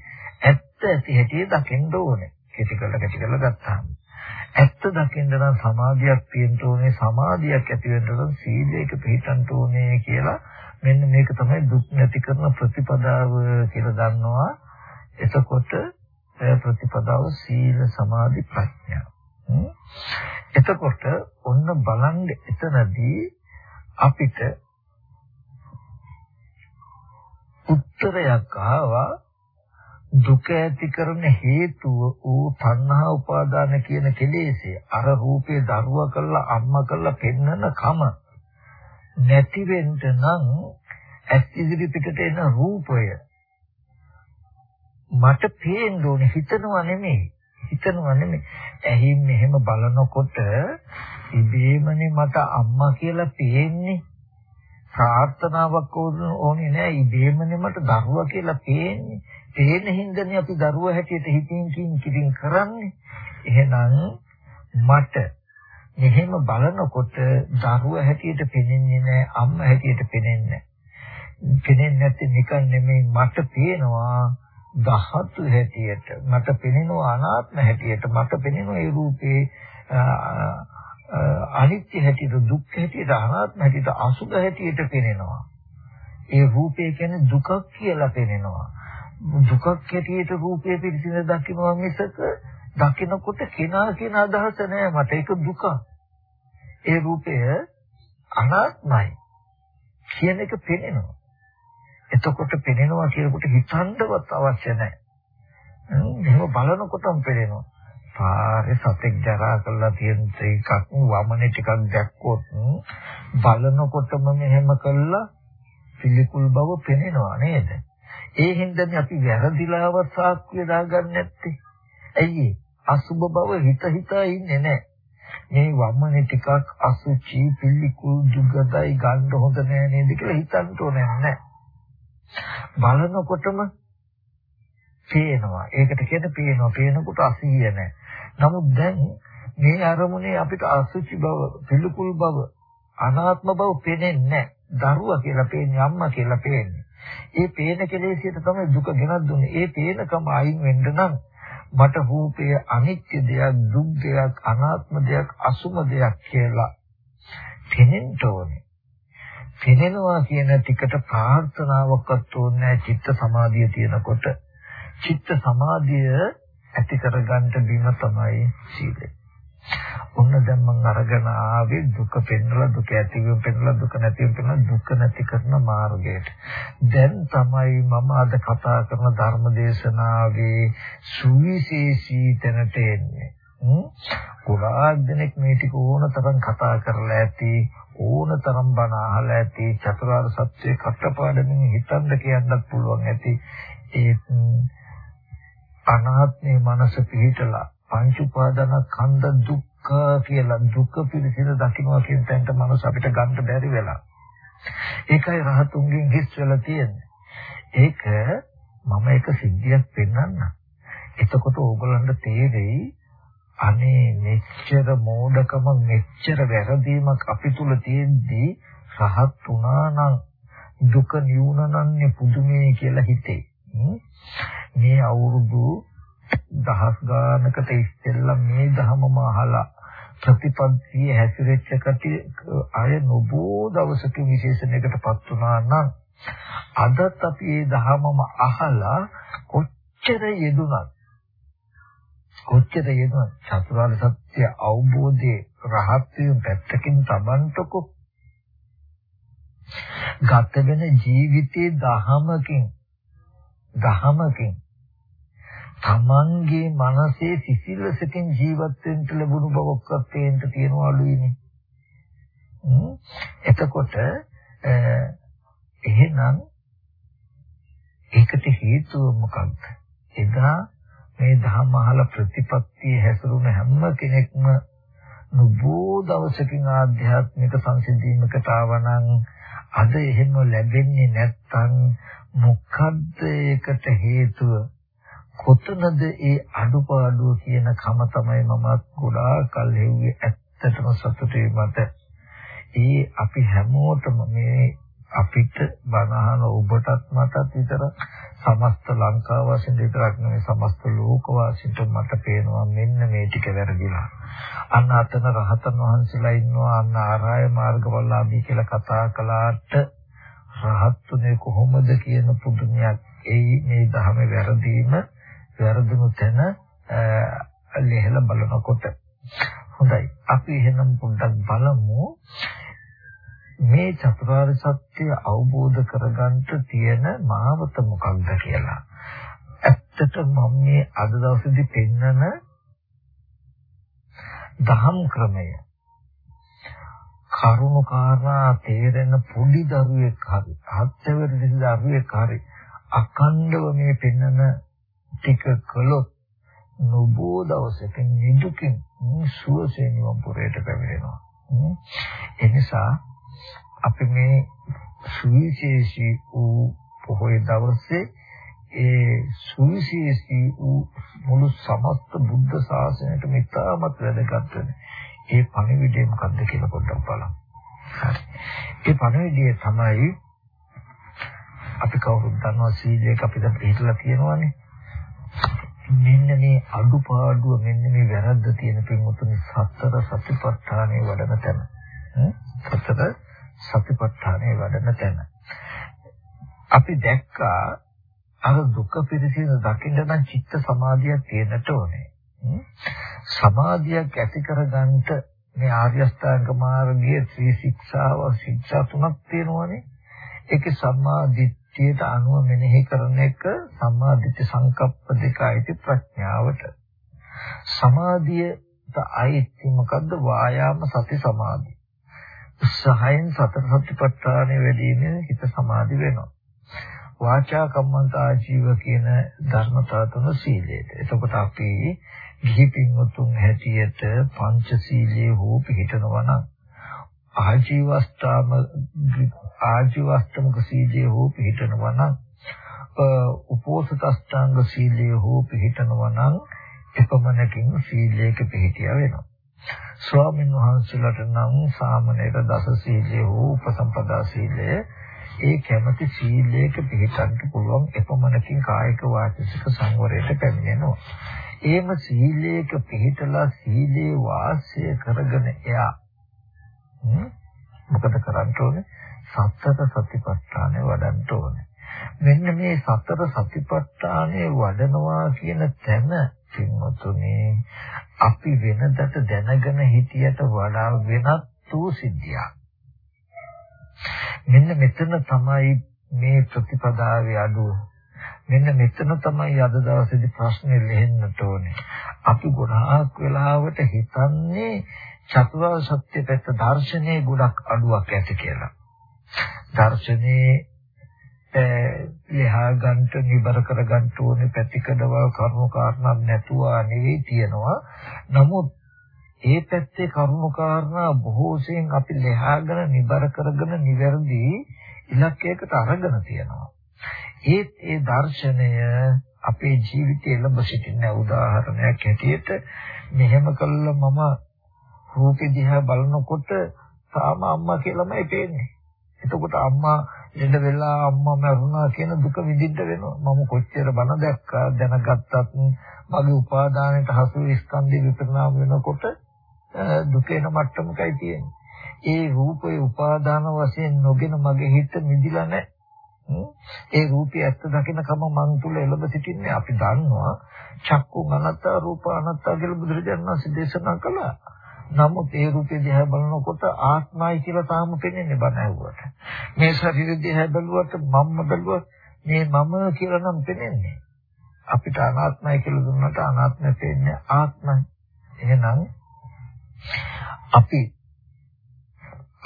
[SPEAKER 1] ඇත්ත ඇති හැටි දකින්න ඕනේ. කෙටි කරලා කෙටි කරලා ගත්තාම. ඇත්ත දකින්න නම් සමාධියක් තියෙන්න ඕනේ සමාධියක් ඇති වෙන්න නම් සීලයක පිළිපදන්න ඕනේ කියලා මෙන්න මේක තමයි දුක් නැති කරන ප්‍රතිපදාව කියලා දන්නවා. එතකොට ප්‍රතිපදාව සීල සමාධි ප්‍රඥා. එතකොට ඔන්න බලන්න එතනදී අපිට උත්තරයක් ආවා දුක ඇති කරන හේතුව ඌ තණ්හා උපාදාන කියන කෙලෙසේ අර රූපේ දරුවා කළා අම්මා කළා පෙන්නන කම නැති වෙන්න නම් ඇස් ඉදිරි පිටට එන රූපය මට පේන්න ඕනේ. හිතනවා නෙමෙයි. හිතනවා නෙමෙයි. ඇහින් මෙහෙම බලනකොට ඉබේමනේ මට අම්මා කියලා පේන්නේ. ප්‍රාර්ථනාවක් ඕනේ නෑ. ඉබේමනේ මට දරුවා කියලා පේන්නේ. පේන හින්දානේ අපි දරුවා හැටියට හිතින් කින් කිරින් කරන්නේ. එහෙනම් මට මෙහෙම බලනකොට දරුවා හැටියට පෙනෙන්නේ නැහැ අම්මා හැටියට පෙනෙන්නේ පෙනෙන්නේ නැති නිකන් නෙමෙයි මට පේනවා දහතු හැටියට මට පෙනෙනවා අනාත්ම හැටියට මට පෙනෙනවා ඒ රූපේ අනිත්‍ය හැටියට දුක් හැටියට අනාත්ම හැටියට අසුභ හැටියට පෙනෙනවා. ඒ රූපේ කියන්නේ දුකක් කියලා පෙනෙනවා. දුකක් හැටියට රූපේ පිළිසින දකින්නවා මිසක දකිනකොට කෙනා කියන අදහස නෑ මට ඒක දුක. ඒ රූපය අනාත්මයි කියන එක පෙනෙනවා. එතකොට පෙනෙනවා කියනකොට හිතන්නවත් අවශ්‍ය නැහැ. එහෙම බලනකොටම පෙනෙනවා. පාරේ සතෙක් ජරා කරලා තියෙන එකක් වමනේ ටිකක් දැක්කොත් බලනකොටම මෙහෙම කළා පිළිකුල් බව පෙනෙනවා නේද? ඒ හින්දානේ අපි වැරදිලාවත් සාක්කුවේ දාගන්නේ නැත්තේ. ඇයි අසුබ බව හිත හිතා ඉන්නේ නැහැ. මේ වම්මනේ ටිකක් අසුචි පිළිකුල් දුගදයි ගන්න හොඳ නෑ නේද කියලා හිතන්න ඕනේ නැහැ. බලනකොටම පේනවා. ඒකට කියන්නේ පේනවා. පේනකොට අසීය නැහැ. නමුත් දැන් මේ අරමුණේ අපිට අසුචි බව, පිළිකුල් බව, අනාත්ම බව පේන්නේ නැහැ. දරුවා කියලා පේන්නේ අම්මා කියලා පේන්නේ. ඒ පේන කෙලෙසියට තමයි දුක ගෙනත් දුන්නේ. ඒ පේනකම අයින් වෙන්න නම් මට රූපය අනිත්‍ය දෙයක් දුක් දෙයක් අනාත්ම දෙයක් අසුම දෙයක් කියලා පෙනෙන්න ඕනේ. පෙනෙනවා කියන ටිකට ප්‍රාර්ථනාවක්වත් ඕනේ චිත්ත සමාධිය තියෙනකොට. චිත්ත සමාධිය ඇති කරගන්න බීම තමයි සීලය. ඔන්න දැන් මම අරගෙන ආවේ දුක පෙන්නලා දුක ඇතිවීම පෙන්නලා දුක නැතිවීම පෙන්නලා දුක නැති කරන මාර්ගයට. දැන් තමයි මම අද කතා කරන ධර්ම දේශනාවේ සුවිශේෂී තැනට එන්නේ. ගොඩාක් දෙනෙක් මේ ටික ඕන තරම් කතා කරලා ඇති ඕන තරම් බණ අහලා ඇති චතුරාර්ය සත්‍ය කටපාඩමින් හිතන්න කියන්නත් පුළුවන් ඇති ඒ අනාත්මේ මනස පිහිටලා පංච උපාදාන කන්ද දුක්ඛ කියලා දුක පිළිසින දකින්නවා කියන තැනට මනස අපිට ගන්න බැරි වෙලා. ඒකයි රහතුන්ගෙන් හිස් වෙලා තියෙන්නේ. ඒක මම එක සිද්ධියක් පෙන්වන්න. එතකොට ඕගලන්ට තේරෙයි අනේ මෙච්චර මෝඩකම මෙච්චර වැරදීමක් අපි තුල තියෙද්දී රහත් වුණා නම් දුක නිවුණනන්නේ පුදුමේ කියලා හිතේ. මේ අවුරුදු දහස් ගානකට ඉස්සෙල්ලා මේ ධහමම අහලා ප්‍රතිපත්තිය හැසිරෙච්ච කටි අය නොබෝ දවසක විශේෂණයකටපත් වුණා නම් අදත් අපි මේ ධහමම අහලා කොච්චර යෙදුනත් කොච්චර යෙදුනත් චතුරාර්ය සත්‍ය අවබෝධයේ රහත් වීම පැත්තකින් තබන්ටකො ගත වෙන ජීවිතයේ දහමකින් දහමකින් තමන්ගේ මනසේ සිසිලසකින් ජීවත් වෙන්න ලැබුණු බව ඔක්කොත් තේන්න තියනවා අලුයිනේ. එතකොට එහෙනම් ඒකට හේතුව මොකක්ද? එදා මේ ධම්මහල ප්‍රතිපත්තිය හැසිරුණ හැම කෙනෙක්ම නුබෝ දවසකින් ආධ්‍යාත්මික සංසිඳීමකට ආවනම් අද එහෙම ලැබෙන්නේ නැත්නම් මොකද්ද ඒකට හේතුව? කොතනද ඒ අඩුපාඩුව කියන කම තමයි මම ගොඩාක් කල් හෙව්වේ ඇත්තටම සතුටුයි මට. ඒ අපි හැමෝටම මේ අපිට බනහන ඔබටත් මටත් විතර සමස්ත ලංකාව වාසීන්ට විතරක් නෙවෙයි සමස්ත ලෝක වාසීන්ට මට පේනවා මෙන්න මේ ටික වැරදිලා. අන්න අතන රහතන් වහන්සේලා ඉන්නවා අන්න ආරාය මාර්ගවලාදී කියලා කතා කළාට රහත්ුනේ කොහොමද කියන පුදුමයක් එයි මේ ධර්ම වැරදීම වැරදුණු තැන ලෙහෙල බලනකොට. හොඳයි. අපි එහෙනම් පොඩ්ඩක් බලමු. මේ චතුරාර්ය සත්‍ය අවබෝධ කරගන්න තියෙන මාවත මොකක්ද කියලා. ඇත්තට මම මේ අද දවසේදී පෙන්නන දහම් ක්‍රමය. කරුණු කාරණා තේරෙන පොඩි දරුවෙක් හරි හත්වෙනි දරුවෙක් හරි අකණ්ඩව මේ පෙන්නන ටික කළොත් නොබෝ දවසකින් නිදුකින් සුවසේ නිවන් පුරයට පැමිණෙනවා. ඒ නිසා අපි මේ සුවිශේෂී වූ පොහොය දවසේ ඒ සුවිශේෂී වූ මුළු සමස්ත බුද්ධ ශාසනයට මෙතාමත් වැදගත් වෙන ඒ පණිවිඩය මොකක්ද කියලා පොඩ්ඩක් බලමු. හරි. ඒ පණිවිඩය තමයි අපි කවුරුත් දන්නවා සීලයක අපි දැන් පිළිහිලා තියෙනවානේ. මෙන්න මේ අඩුපාඩුව මෙන්න මේ වැරද්ද තියෙන පින්වතුනි සතර සතිපට්ඨානයේ වඩන තැන. සතර සතිපට්ඨානයේ වඩන තැන. අපි දැක්කා අර දුක පිළිසින දකින්න නම් චිත්ත සමාධියක් තියෙන්නට ඕනේ. සමාධියක් ඇති කරගන්නට මේ ආර්ය අෂ්ටාංග මාර්ගයේ ත්‍රි ශික්ෂාව ශික්ෂා තුනක් තියෙනවානේ. ඒකේ සම්මා දෘෂ්ටියට අනුව මෙනෙහි කරන එක සම්මාදිට සංකප්ප දෙකයි ප්‍රඥාවට. සමාධියට අයිති මොකද්ද වායාම සති සමාධි. උත්සාහයෙන් සතර සතිපට්ඨානෙ වැඩිමේ හිත සමාධි වෙනවා. වාචා කම්මන්ත ආජීව කියන ධර්මතා තුන සීලයට. එතකොට අපි ගිහි පින්වතුන් හැටියට පංච සීලයේ හෝ පිළිටනවා නම් ආජීවස්ථාම ආජීවස්තමක සීලයේ හෝ පිළිටනවා නම් උපෝසතස්ථාංග සීලයේ හෝ පිළිටනවා නම් එපමණකින් සීලයක පිළිටිය වෙනවා. ස්වාමීන් වහන්සේලාට නම් සාමනීර දස සීලය හෝ උපසම්පදා සීලය ඒ කැමැති සීලයක පිළිටන්න පුළුවන් එපමණකින් කායික වාචික සංවරයට පැමිණෙනවා. ඒම සීලයක පිළිටලා සීලේ වාසය කරගෙන එයා මොකද කරන්න ඕනේ? සතර සතිපට්ඨානය වඩන්න ඕනේ. මෙන්න මේ සතර සතිපට්ඨානය වඩනවා කියන තැන පින්වතුනි අපි වෙනදට දැනගෙන හිටියට වඩා වෙනත් වූ සිද්ධියක්. මෙන්න මෙතන තමයි මේ ප්‍රතිපදාවේ අඩුව. මෙන්න මෙතන තමයි අද දවසේදී ප්‍රශ්නේ ලෙහෙන්නට ඕනේ. අපි ගොඩාක් වෙලාවට හිතන්නේ චතුරාර්ය සත්‍ය පැත්ත දර්ශනයේ ගොඩක් අඩුවක් ඇති කියලා. දර්ශනේ ලියා ගන්නට නිබර කර ගන්න ඕනේ පැතිකඩවල් කරුණු කාරණා නැතුව නෙවෙයි තියෙනවා. නමුත් ඒ පැත්තේ කරුණු කාරණා බොහෝසෙන් අපි ලියාගෙන නිබර කරගෙන නිවැරදි ඉලක්කයකට අරගෙන තියෙනවා. ඒත් ඒ දර්ශනය අපේ ජීවිතයේ ළඹ සිටින උදාහරණයක් හැටියට මෙහෙම කළා මම රූපෙ දිහා බලනකොට තාම අම්මා කියලාමයි පේන්නේ. එතකොට අම්මා ඉඳ වෙලා අම්මා මරුණා කියන දුක විඳින්න වෙනවා. මම කොච්චර බන දැක්කා දැනගත්තත් මගේ උපාදානයට හසු ස්කන්ධය විපරිණාම වෙනකොට දුක එන මට්ටමකයි තියෙන්නේ. ඒ රූපේ උපාදාන වශයෙන් නොගෙන මගේ හිත මිදිලා නැහැ. ඒ රූපය ඇත්ත දකින්න කම මං තුල එළඹ සිටින්නේ අපි දන්නවා චක්කු අනත්ත රූප අනත්ත කියලා බුදුරජාණන් වහන්සේ දේශනා කළා. නමුත් ඒ රූපේ දිහා බලනකොට ආත්මයි කියලා තාම පෙනෙන්නේ බණ ඇහුවට. මේ ශරීරය දිහා බැලුවට මම්ම බැලුවත් මේ මම කියලා නම් පෙනෙන්නේ. අපිට අනාත්මයි කියලා දුන්නට අනාත්මය පෙන්නේ ආත්මයි. එහෙනම් අපි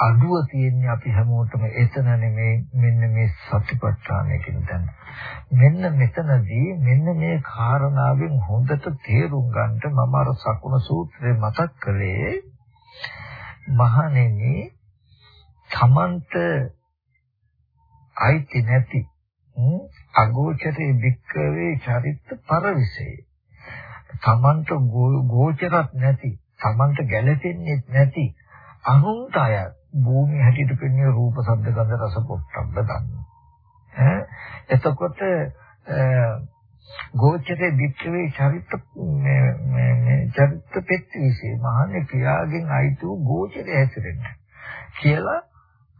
[SPEAKER 1] අඩුව තියෙන්නේ අපි හැමෝටම එතන නෙමෙයි මෙන්න මේ සතිපට්ඨානය කියන තැන. මෙන්න මෙතනදී මෙන්න මේ කාරණාවෙන් හොඳට තේරුම් ගන්නට මම අර සකුණ සූත්‍රය මතක් කළේ මහණෙනි තමන්ට අයිති නැති අගෝචරේ වික්කවේ චරිත පරවිසේ තමන්ට ගෝචරත් නැති තමන්ට ගැළපෙන්නේ නැති අනුන්ට අය භූමිය හැටියට පෙන්වන රූප ශබ්ද ගන්ධ රස පොට්ටබ්බ දන්නවා. ඈ? එතකොට ගෝචරේ වික්‍රේ චරිත මේ මේ චරිත පෙත්තිවිසේ මහන්නේ පියාගෙන් අයිති වූ ගෝචරය හැසිරෙන්න. කියලා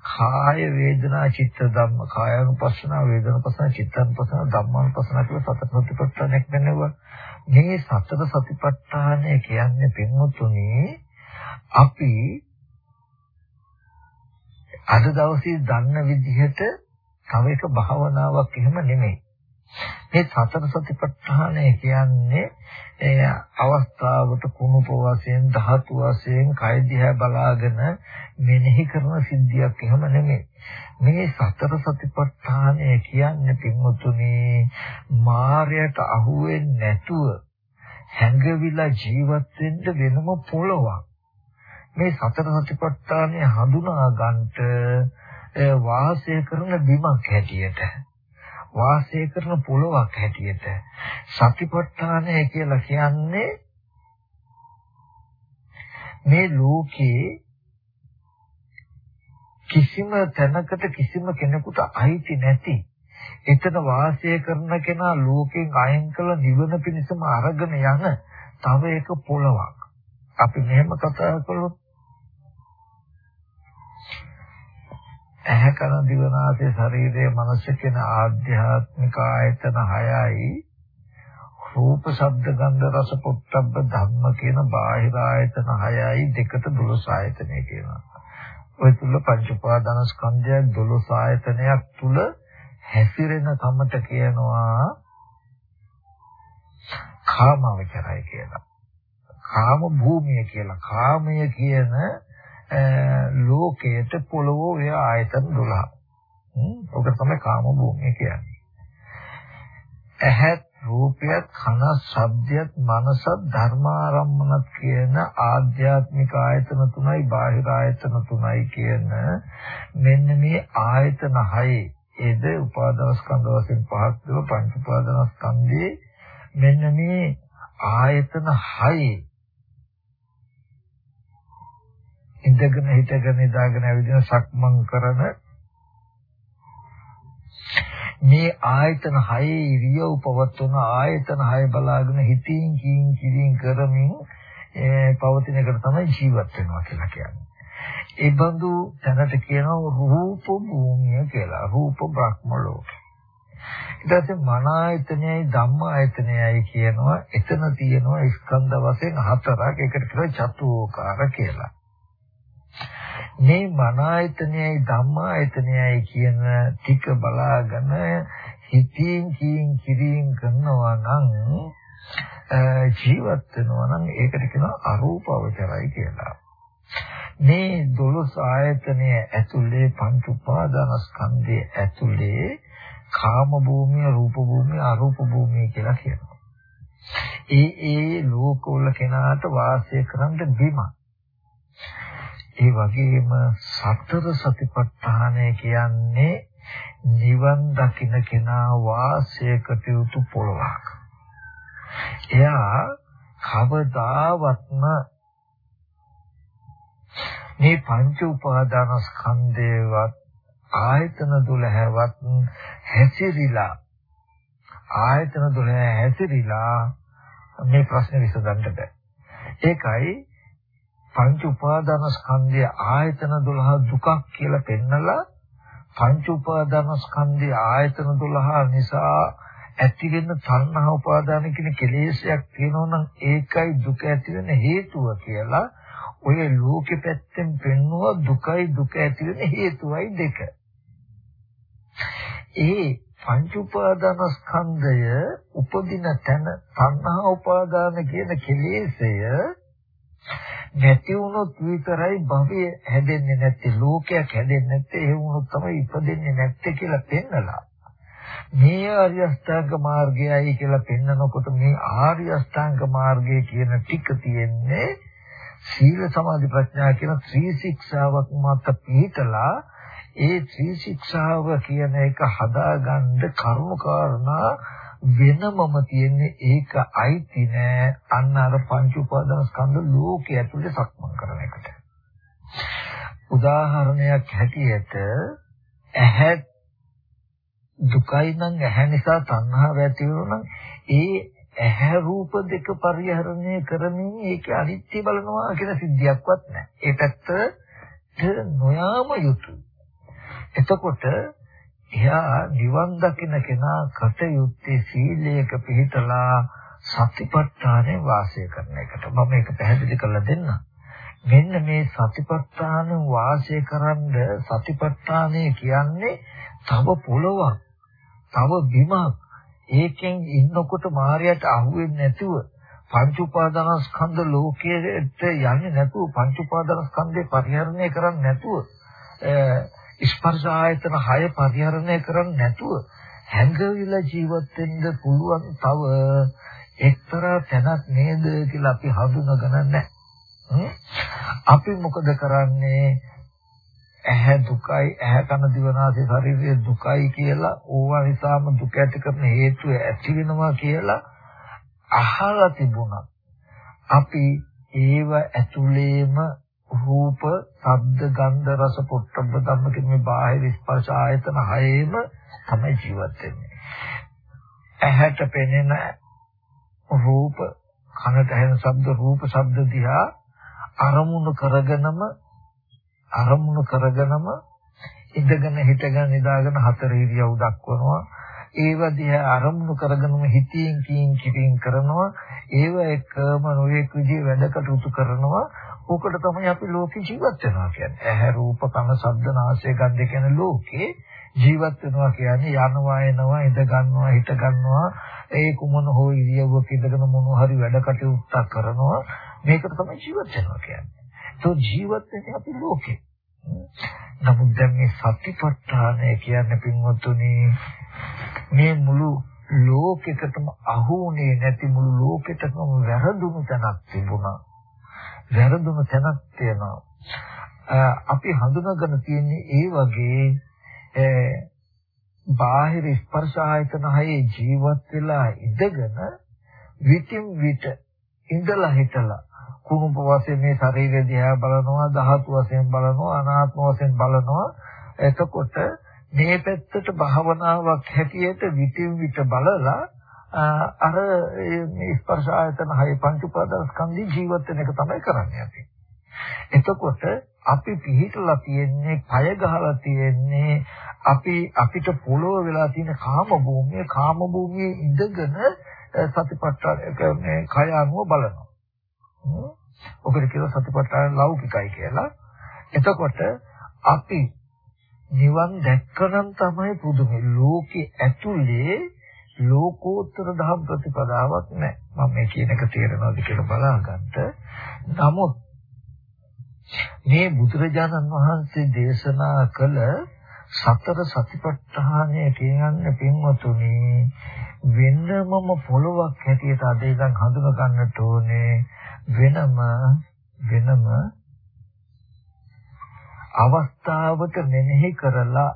[SPEAKER 1] කාය වේදනා චිත්ත ධම්ම කායानुපස්සන වේදනානුපස්සන චිත්තානුපස්සන ධම්මානුපස්සන කියලා සතර සතිපට්ඨානයක් වෙනවා. මේ සතර සතිපට්ඨානය කියන්නේ පින්වතුනි අපි අද දවසේ දන්න විදිහට තව එක භාවනාවක් එහෙම නෙමෙයි. මේ සතර සතිපට්ඨානය කියන්නේ ඒ අවස්ථාවට කුණුප වශයෙන් ධාතු වශයෙන් කය දිහා බලාගෙන මෙනෙහි කරන සිද්ධියක් එහෙම නෙමෙයි. මේ සතර සතිපට්ඨානය කියන්නේ පින්වතුනි මායයට අහුවෙන්නේ නැතුව හැඟවිලා ජීවත් වෙන්න වෙනම පොළවක්. මේ සතර සතිපට්ඨානය හඳුනා ගන්නට වාසය කරන බිමක් හැටියට වාසය කරන පොළොවක් හැටියට. සතිපට්ඨානය කියලා කියන්නේ මේ ලෝකේ කිසිම තැනකට කිසිම කෙනෙකුට අයිති නැති එතන වාසය කරන කෙනා ලෝකෙන් අයින් කළ නිවන පිණිසම අරගෙන යන තව එක පොළවක්. අපි මෙහෙම කතා කළොත් ඇහැ කන දිව නාසය ශරීරය මනස කියන ආධ්‍යාත්මික ආයතන හයයි රූප ශබ්ද ගන්ධ රස පොට්ටබ්බ ධම්ම කියන බාහිර ආයතන හයයි දෙකට 12 ආයතනය කියනවා. ඔය තුල පංච උපාදාන ස්කන්ධය 12 ආයතනයක් තුල හැසිරෙන කමට කියනවා කාමවචරය කියලා. කාම භූමිය කියලා. කාමය කියන ලෝකයට පොළොව ඔය ආයතන 12. ඔක තමයි කාම භූමිය කියන්නේ. ඇහත් රූපයත් කන ශබ්දයත් මනසත් ධර්මාරම්මනත් කියන ආධ්‍යාත්මික ආයතන තුනයි බාහිර ආයතන තුනයි කියන මෙන්න මේ ආයතන හයේ එද උපාදාන ස්කන්ධ වශයෙන් පහක් දව පංච උපාදාන ස්කන්ධයේ මෙන්න මේ ආයතන හයේ ඉඳගෙන හිටගෙන ඉඳගෙන ඇවිදින සක්මන් කරන මේ ආයතන හයේ ඉරියව් පවත්වන ආයතන හය බලාගෙන හිතින් කියින් කියින් කරමින් පවතින එකට තමයි ජීවත් වෙනවා කියලා කියන්නේ. ඒ බඳු තැනට කියනවා රූප භූමිය කියලා. රූප බ්‍රහ්ම ලෝකය. ඊට පස්සේ මන ආයතනයයි ධම්ම ආයතනයයි කියනවා. එතන තියෙනවා ස්කන්ධ වශයෙන් හතරක්. ඒකට කියනවා චතුෝකාර කියලා. මේ මන ආයතනයයි ධම්මායතනයයි කියන ටික බලාගෙන හිතින් කියින් කිරින් කරනවා නම් ජීවත් වෙනවා නම් ඒකට කියනවා අරූපවචරයි කියලා. මේ දොළොස් ආයතනය ඇතුලේ පංච උපාදානස්කන්ධයේ ඇතුලේ කාම භූමිය, රූප භූමිය, අරූප භූමිය කියලා කියනවා. ඒ ඒ ලෝකවල කෙනාට වාසය කරන්න බිමක්. ඒ වගේම සතර සතිපට්ඨානය කියන්නේ නිවන් දකින්න කෙනා වාසය කටයුතු පොළවක්. එයා කවදාවත්ම මේ පංච උපාදාන ස්කන්ධේවත් ආයතන 12වත් හැසිරීලා ආයතන 12 හැසිරීලා මේ ප්‍රශ්නේ විසඳන්න බෑ. ඒකයි පංච උපාදාන ස්කන්ධය ආයතන 12 දුකක් කියලා පෙන්නලා පංච උපාදාන ස්කන්ධය ආයතන 12 නිසා ඇති වෙන තණ්හා උපාදාන කියන කෙලෙසයක් තියෙනවා නම් ඒකයි දුක ඇති වෙන හේතුව කියලා ඔය ලෝකෙ පැත්තෙන් පෙන්නුව දුකයි දුක ඇති වෙන හේතුවයි දෙක. ඒ පංච උපාදාන ස්කන්ධය උපදින තැන සංහා උපාදාන කියන කෙලෙසය නැති වුණොත් විතරයි භවය හැදෙන්නේ නැත්තේ ලෝකයක් හැදෙන්නේ නැත්තේ ඒ වුණොත් තමයි ඉපදෙන්නේ නැත්තේ කියලා පෙන්නලා. මේ ආර්ය අෂ්ටාංග මාර්ගයයි කියලා පෙන්නකොට මේ ආර්ය අෂ්ටාංග මාර්ගය කියන ටික තියෙන්නේ සීල සමාධි ප්‍රඥා කියන ත්‍රි ශික්ෂාවක් මත පිළිතලා ඒ ත්‍රි ශික්ෂාව කියන එක හදාගන්න කරුණු කාරණා වෙනමම තියෙන්නේ ඒක අයිති නෑ අන්න අර පංච උපාදාන ස්කන්ධ ලෝකයේ ඇතුලේ සක්මන් කරන එකට උදාහරණයක් හැටියට ඇහැ දුකයි නම් ඇහැ නිසා තණ්හාව ඇති වෙනවා ඒ ඇහැ රූප දෙක පරිහරණය කරමින් ඒක අනිත්‍ය බලනවා කියන සිද්ධියක්වත් නැහැ. ඒ පැත්ත නොයාම යුතුය. එතකොට එයා නිවන් දකින්න කෙනා කටයුත්තේ සීලයක පිළිතලා සතිපට්ඨානේ වාසය කරන එකට මම මේක පැහැදිලි කරලා දෙන්නම්. මෙන්න මේ සතිපට්ඨාන වාසය කරන්ද සතිපට්ඨානේ කියන්නේ තව පොළවක් තව බිමක් ඒකෙන් ඉන්නකොට මායයට අහුවෙන්නේ නැතුව පංච උපාදානස්කන්ධ ලෝකයට යන්නේ නැතුව පංච උපාදානස්කන්ධේ පරිහරණය කරන්නේ නැතුව ස්පර්ශ ආයතන හය පරිහරණය කරන්නේ නැතුව හැංගවිලා ජීවත් වෙන්න පුළුවන් තව එක්තරා තැනක් නේද කියලා අපි හඳුනගන්න නැහැ. අපි මොකද කරන්නේ ඇහැ දුකයි ඇහැ කන දිවනාසය ශරීරය දුකයි කියලා ඕවා නිසාම දුක ඇති කරන හේතුව ඇති වෙනවා කියලා අහලා තිබුණා. අපි ඒව ඇතුලේම රූප, ශබ්ද, ගන්ධ, රස, පොට්ටබ්බ ධම්ම කියන මේ බාහිර ස්පර්ශ ආයතන හයේම තමයි ජීවත් වෙන්නේ. ඇහැට පෙනෙන රූප, කනට ඇහෙන ශබ්ද, රූප, ශබ්ද දිහා අරමුණු කරගෙනම අරමුණු කරගෙනම ඉඳගෙන හිටගෙන නිදාගෙන හතර ඉරියව් දක්වනවා. ඒව දිහා අරමුණු කරගෙනම හිතින් කියින් කියින් කරනවා. ඒව එකම නොයෙක් විදිහේ වැඩ කටයුතු කරනවා. ඕකට තමයි අපි ලෝකේ ජීවත් වෙනවා කියන්නේ ඇහැ රූප කන ශබ්ද නාසය ගන්ධ කියන ලෝකේ ජීවත් වෙනවා කියන්නේ යනවා එනවා ඉඳ ගන්නවා හිට ගන්නවා ඒ කුමන හෝ ඉරියව්වක ඉඳගෙන මොන හරි වැඩ කටයුත්තක් කරනවා මේකට තමයි ජීවත් වෙනවා කියන්නේ તો ජීවත් වෙන්නේ අපි ලෝකේ. නමුත් දැන් මේ සතිපට්ඨානය කියන්නේ පින්වත්තුනි මේ මුළු ලෝකෙකටම අහුුනේ නැති මුළු ලෝකෙටම වැරදුණු තැනක් තිබුණා. වැරදුණු තැනක් තියෙනවා. අපි හඳුනාගෙන තියෙන්නේ ඒ වගේ බාහිර ස්පර්ශ ආයතන හයේ ජීවත් වෙලා ඉඳගෙන විතින් විත ඉඳලා හිටලා කුණුප වශයෙන් මේ ශරීරය දිහා බලනවා ධාතු වශයෙන් බලනවා අනාත්ම වශයෙන් බලනවා එතකොට මේ පැත්තට භාවනාවක් හැටියට විතින් විත බලලා අර මේ ස්පර්ශ ආයතන හය පංච උපාදානස්කන්ධي ජීවත් වෙන එක තමයි කරන්නේ අපි. එතකොට අපි පිළිහිටලා තියෙන්නේ, පය ගහලා තියෙන්නේ, අපි අපිට පොළොව වෙලා තියෙන කාම භූමියේ කාම භූමියේ ඉඳගෙන සතිපට්ඨාන මේ කය අනුව බලනවා. ඔකට කියනවා සතිපට්ඨාන ලෞකිකයි කියලා. එතකොට අපි නිවන් දැක්කනම් තමයි පුදුමේ. ලෝකේ ඇතුලේ ලෝකෝත්තර ධම් ප්‍රතිපදාවක් නැහැ. මම මේ කියන එක තේරෙනවද කියලා බලාගන්න. නමුත් මේ බුදුරජාණන් වහන්සේ දේශනා කළ සතර සතිපට්ඨානය කියන්නේ පින්වතුනි වෙනමම පොළොවක් හැටියට අද ඉඳන් හඳුන ගන්නට ඕනේ වෙනම වෙනම අවස්ථාවට මෙනෙහි කරලා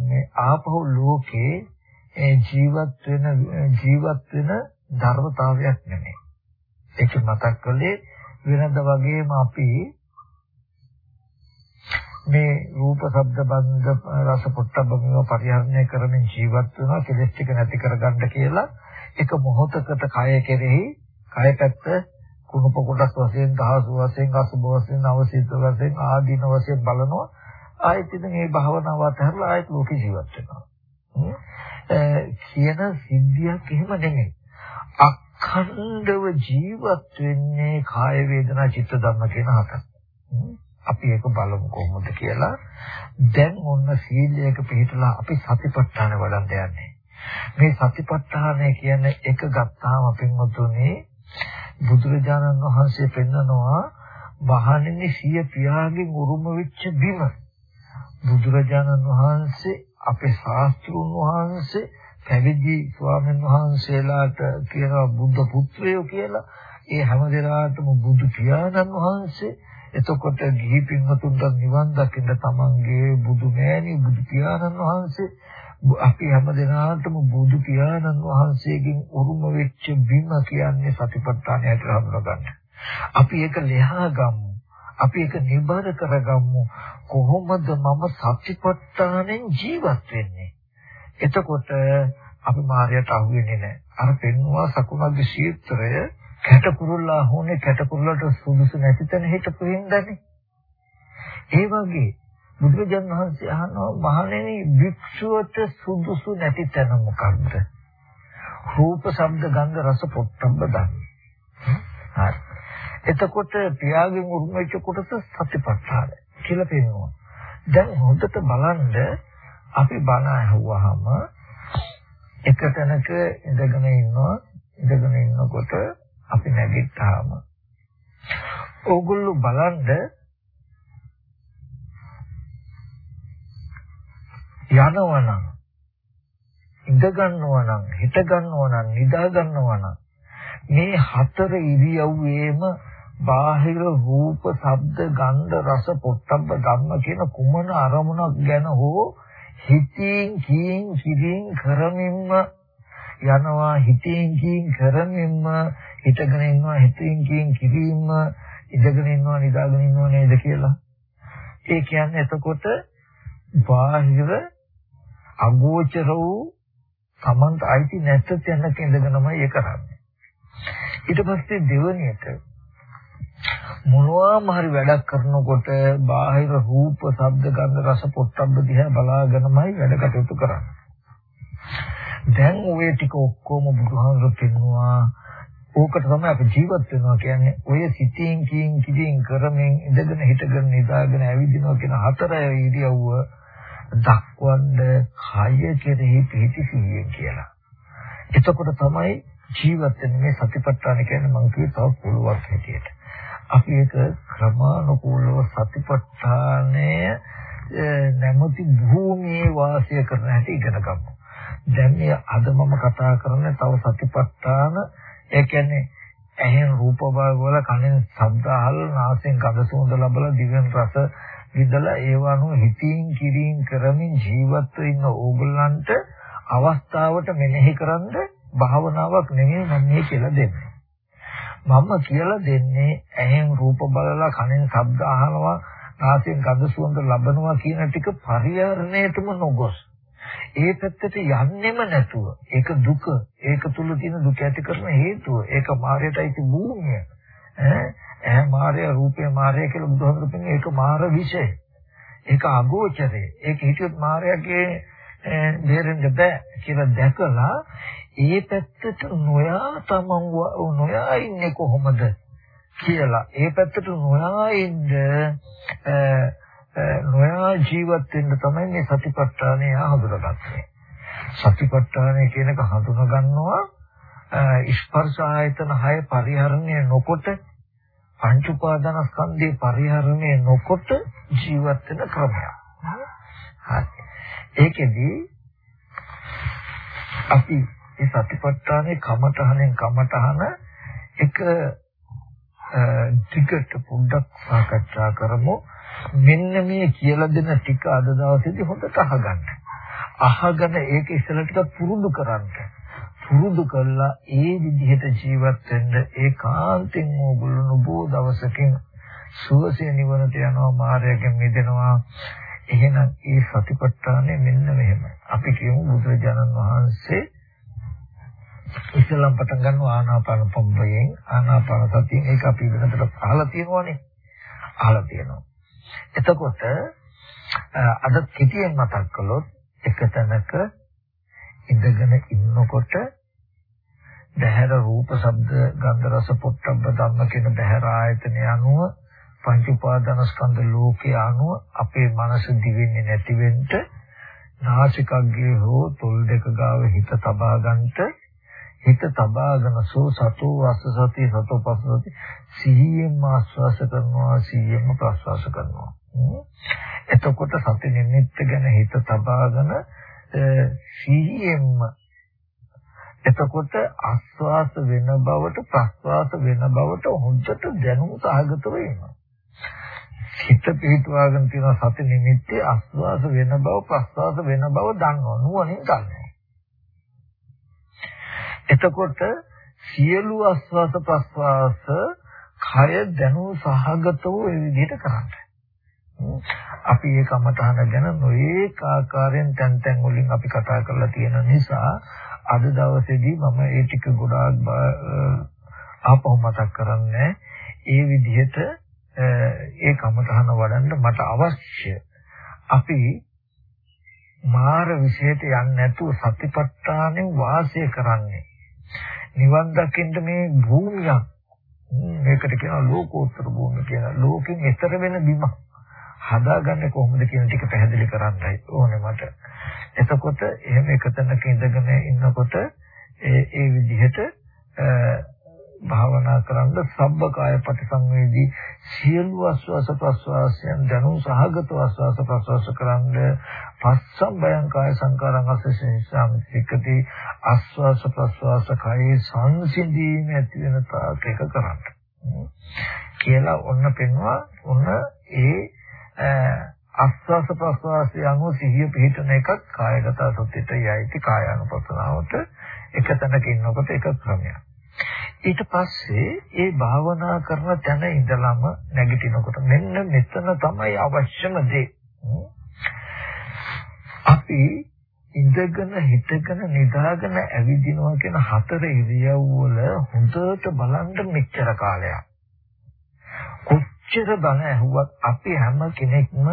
[SPEAKER 1] මේ ආපහු ලෝකේ ජීවත් වෙන ජීවත් වෙන ධර්මතාවයක් නෙමෙයි. ඒක මතක් කළේ වෙනද වගේම අපි මේ රූප ශබ්ද බන්ධ රස පොට්ටබ්බ මේවා පරිහරණය කරමින් ජීවත් වෙනවා කෙලෙස් ටික නැති කරගන්න කියලා. එක මොහොතකට කය කෙරෙහි කය පැත්ත කුණප කොටස් වශයෙන් දහසු වශයෙන් අසුබ වශයෙන් අවසිත වශයෙන් ආදීන වශයෙන් බලනවා. ආයෙත් ඉතින් මේ භාවනාව අතහැරලා ආයෙත් ලෝක ජීවත් වෙනවා. කියන සිද්ධියක් එහෙම නෙමෙයි අඛණ්ඩව ජීවත් වෙන්නේ කාය වේදනා චිත්ත ධම්ම කියන හතර. අපි ඒක බලමු කොහොමද කියලා. දැන් ඔන්න සීලයක පිළිපදලා අපි සතිපට්ඨාන වඩන්න යන්නේ. මේ සතිපට්ඨානය කියන්නේ එක ගත්තාම පින්වතුනි බුදුරජාණන් වහන්සේ පෙන්නනවා වහන්නේ සිය පියාගෙන් උරුම වෙච්ච බිම. බුදුරජාණන් වහන්සේ අපේ ශාස්ත්‍රුන් වහන්සේ පැවිදි ස්වාමීන් වහන්සේලාට කියනවා බුද්ධ පුත්‍රයෝ කියලා. ඒ හැම දිනාටම බුදු පියාණන් වහන්සේ එතකොට ගිහි පින්වතුන්ට නිවන් දකින්න තමන්ගේ බුදු මෑණි බුදු පියාණන් වහන්සේ අපි හැම දිනාටම බුදු පියාණන් වහන්සේගෙන් උරුම වෙච්ච බිම කියන්නේ සතිපට්ඨානයට හඳුනගන්න. අපි ඒක ලෙහා ගමු. අපි ඒක නිබර කරගමු. කොහොමද මම සතිපට්ඨානෙන් ජීවත් වෙන්නේ? එතකොට අපි මායයට අහු වෙන්නේ නැහැ. අර පෙන්නවා සකුණගේ ශීත්‍රය කැටකුරුල්ලා හොනේ කැටකුරුල්ලට සුදුසු නැති තැන හිටපු හින්දානේ. ඒ වගේ බුදුරජාණන් වහන්සේ අහනවා මහණෙනි භික්ෂුවට සුදුසු නැති තැන මොකක්ද? රූප, ශබ්ද, ගන්ධ, රස, පොට්ටබ්බ ධම්ම. හරි. එතකොට පියාගෙන් උරුම වෙච්ච කොටස සතිපට්ඨාන කියලා පෙන්වනවා. දැන් හොඳට බලන්න අපි බණ අහුවාම එක තැනක ඉඳගෙන ඉන්නවා ඉඳගෙන ඉන්නකොට අපි නැගිට්ටාම ඕගොල්ලෝ බලන්න යනවනම් ඉඳ ගන්නවනම් හිට ගන්නවනම් නිදා ගන්නවනම් මේ හතර ඉරියව්වේම බාහිර රූප, ශබ්ද, ගන්ධ, රස, පොට්ටබ්බ ධම්ම කියන කුමන අරමුණක් ගැන හෝ හිතින් කීන් කිරින් කරමින්ම යනවා හිතින් කීන් කරමින්ම හිතගෙන ඉන්නවා හිතින් කීන් කිරීම ඉඳගෙන ඉන්නවා නිදාගෙන ඉන්නවා නේද කියලා. ඒ කියන්නේ එතකොට බාහිර අගෝචර වූ තමන්ට අයිති නැත්te තැනක ඉඳගෙනමයි ඒ කරන්නේ. ඊට පස්සේ දෙවණියට මොනවාම හරි වැඩක් කරනකොට බාහිර රූප, ශබ්ද, ගන්ධ, රස, පොට්ටබ්බ දිහා බලාගෙනමයි වැඩ කටයුතු කරන්නේ. දැන් ওই ටික ඔක්කොම බුදුහාමුදුරු පෙන්නවා. ඕකට තමයි අපි ජීවත් වෙනවා කියන්නේ ඔය සිතින් කියින් කියින් කරමින් ඉඳගෙන හිටගෙන නිදාගෙන ඇවිදිනවා කියන හතර ඉරියව්ව දක්වන්න කය කෙරෙහි පිහිටි සිහියෙන් කියලා. එතකොට තමයි ජීවත් වෙන්නේ මේ සතිපට්ඨාන කියන්නේ මම කිව්ව තව පුළුවන් හැටියට. අපි ඒක ක්‍රමානුකූලව සතිපට්ඨානය නැමැති භූමියේ වාසය කරන හැටි ඉගෙන ගමු. දැන් මේ අද මම කතා කරන්නේ තව සතිපට්ඨාන ඒ කියන්නේ ඇහෙන් රූප වල කනෙන් ශබ්ද අහලා නාසයෙන් ගඳ සුවඳ ලබලා දිවෙන් රස විඳලා ඒවනු හිතින් කිරින් කරමින් ජීවත් වෙන්න ඕගොල්ලන්ට අවස්ථාවට මෙනෙහි කරන්න භාවනාවක් නෙමෙයි මම මේ කියලා දෙන්නේ. මම කියලා දෙන්නේ ඇහෙන් රූප බලලා කනෙන් ශබ්ද අහනවා නාසයෙන් ගඳ සුවඳ ලබනවා කියන ටික පරිහරණයටම නොගොස්. ඒ පැත්තට යන්නෙම නැතුව ඒක දුක ඒක තුල තියෙන දුක ඇති කරන හේතුව ඒක මායයටයි භූමිය. ඈ මාය රූපේ මාය කියලා බුදුහාමුදුරු කියන්නේ ඒක මාර විෂය. ඒක අගෝචරේ ඒක හිතුවත් මායගේ දෙරෙන්න බෑ කියලා දැකලා ඒ පැත්තට නොයා තමන් නොයා ඉන්නේ කොහොමද කියලා ඒ පැත්තට නොයා ඉන්න නොයා ජීවත් වෙන්න තමයි මේ සතිපට්ඨානය හඳුනාගන්නේ සතිපට්ඨානය කියන එක හඳුනා ගන්නවා ස්පර්ශ ආයතන 6 පරිහරණය නොකොට පංච උපාදානස්කන්ධේ පරිහරණය නොකොට ජීවත් වෙන ක්‍රමයක්. හරි. ඒකෙදී අපි මේ සතිපට්ඨානේ කමඨහනෙන් කමඨහන එක ටිකට පොඩ්ඩක් සාකච්ඡා කරමු මෙන්න මේ කියලා දෙන ටික අද දවසේදී හොඳට අහගන්න. අහගෙන ඒක ඉස්සෙල්ලා ටික පුරුදු කරන්න. පුරුදු කළා ඒ විදිහට ජීවත් වෙන්න ඒකාන්තයෙන් ඕගොල්ලෝ නොබෝ දවසකින් සුවසේ නිවනට යනවා මාර්ගයෙන් මිදෙනවා. එහෙනම් ඒ සතිපට්ඨානේ මෙන්න මෙහෙම. අපි කියමු බුදුරජාණන් වහන්සේ ඉස්සෙල්ලම පටන් ගන්නවා ආනාපාන පොම්බයෙන් ආනාපාන සතියෙන් ඒක අපි වෙනතට අහලා තියෙනවානේ. අහලා තියෙනවා. එතකොට අද කෙටියෙන් මතක් කළොත් එක තැනක ඉඳගෙන ඉන්නකොට බහැර රූප, ශබ්ද, ගන්ධ, රස, පොට්ටබ්බ ධම්ම කියන බහැර ආයතන අනුව පංච උපාදානස්කන්ධ ලෝකයේ අනුව අපේ මනස දිවෙන්නේ නැති වෙන්න නාසිකග්ගේ හෝ තොල් දෙක ගාව හිත තබා ගන්නට හිත තබාගෙන සෝ සතෝ වස්ස සති සතෝ පස්ස සති සිහියෙන් ආස්වාස කරනවා සිහියෙන් ප්‍රස්වාස කරනවා එතකොට සති නිමිත්ත ගැන හිත තබාගෙන සිහියෙන්ම එතකොට ආස්වාස වෙන බවට ප්‍රස්වාස වෙන බවට හොඳට දැනුම සහගත වෙනවා. හිත පිටවාගෙන තියෙන සති නිමිත්තේ ආස්වාස වෙන බව ප්‍රස්වාස වෙන බව දන්නවා නුවණින් දන්නවා. එතකොට සියලු ආස්වාස ප්‍රස්වාස කය දැනුම සහගතව ඒ විදිහට කරන්නේ. අපි මේ කමතහන ගැන නොඒක ආකාරයෙන් තැන් තැන් වලින් අපි කතා කරලා තියෙන නිසා අද දවසේදී මම ඒ ටික ගොඩාක් ආපහු මතක් කරන්නේ ඒ විදිහට ඒ කමතහන වඩන්න මට අවශ්‍ය. අපි මාර විශේෂයට යන්නේ නැතුව සතිපට්ඨානෙන් වාසය කරන්නේ. නිවන් දකින්න මේ භූමියක්. මේකට කියනවා ලෝකෝත්තර භූමිය කියලා. ලෝකෙන් එතර වෙන බිම හදාගන්නේ කොහොමද කියන ටික පැහැදිලි කරන්නයි ඕනේ මට. එතකොට එහෙම එක තැනක ඉඳගෙන ඉන්නකොට ඒ ඒ විදිහට භාවනා කරන්ද සබ්බකාය පටිසංවේදී සියලු ආස්වාස ප්‍රස්වාසයන් දැනුම් සහගත ආස්වාස ප්‍රස්වාස කරන්ද පස්සම් බයං කාය සංකාරං අසසෙසම් සික්කති ආස්වාස ප්‍රස්වාස කායේ සංසිඳීම ඇති වෙන තාක් එක කරන්න. කියලා ඔන්න පෙන්වා ඔන්න ඒ ආස්වාස ප්‍රස්වාසය අනුව සිහිය පිහිටන එකක් කායගත සතියට යයිති කායानुපස්සනාවට එක තැනක ඉන්නකොට එක ක්‍රමයක්. ඊට පස්සේ ඒ භාවනා කරන තැන ඉඳලම නැගිටිනකොට මෙන්න මෙතන තමයි අවශ්‍යම දේ. අපි ඉඳගෙන හිටගෙන නිදාගෙන ඇවිදිනවා කියන හතර ඉරියව් වල හොඳට බලන්න මෙච්චර කාලයක්. කොච්චර බණ ඇහුවත් අපි හැම කෙනෙක්ම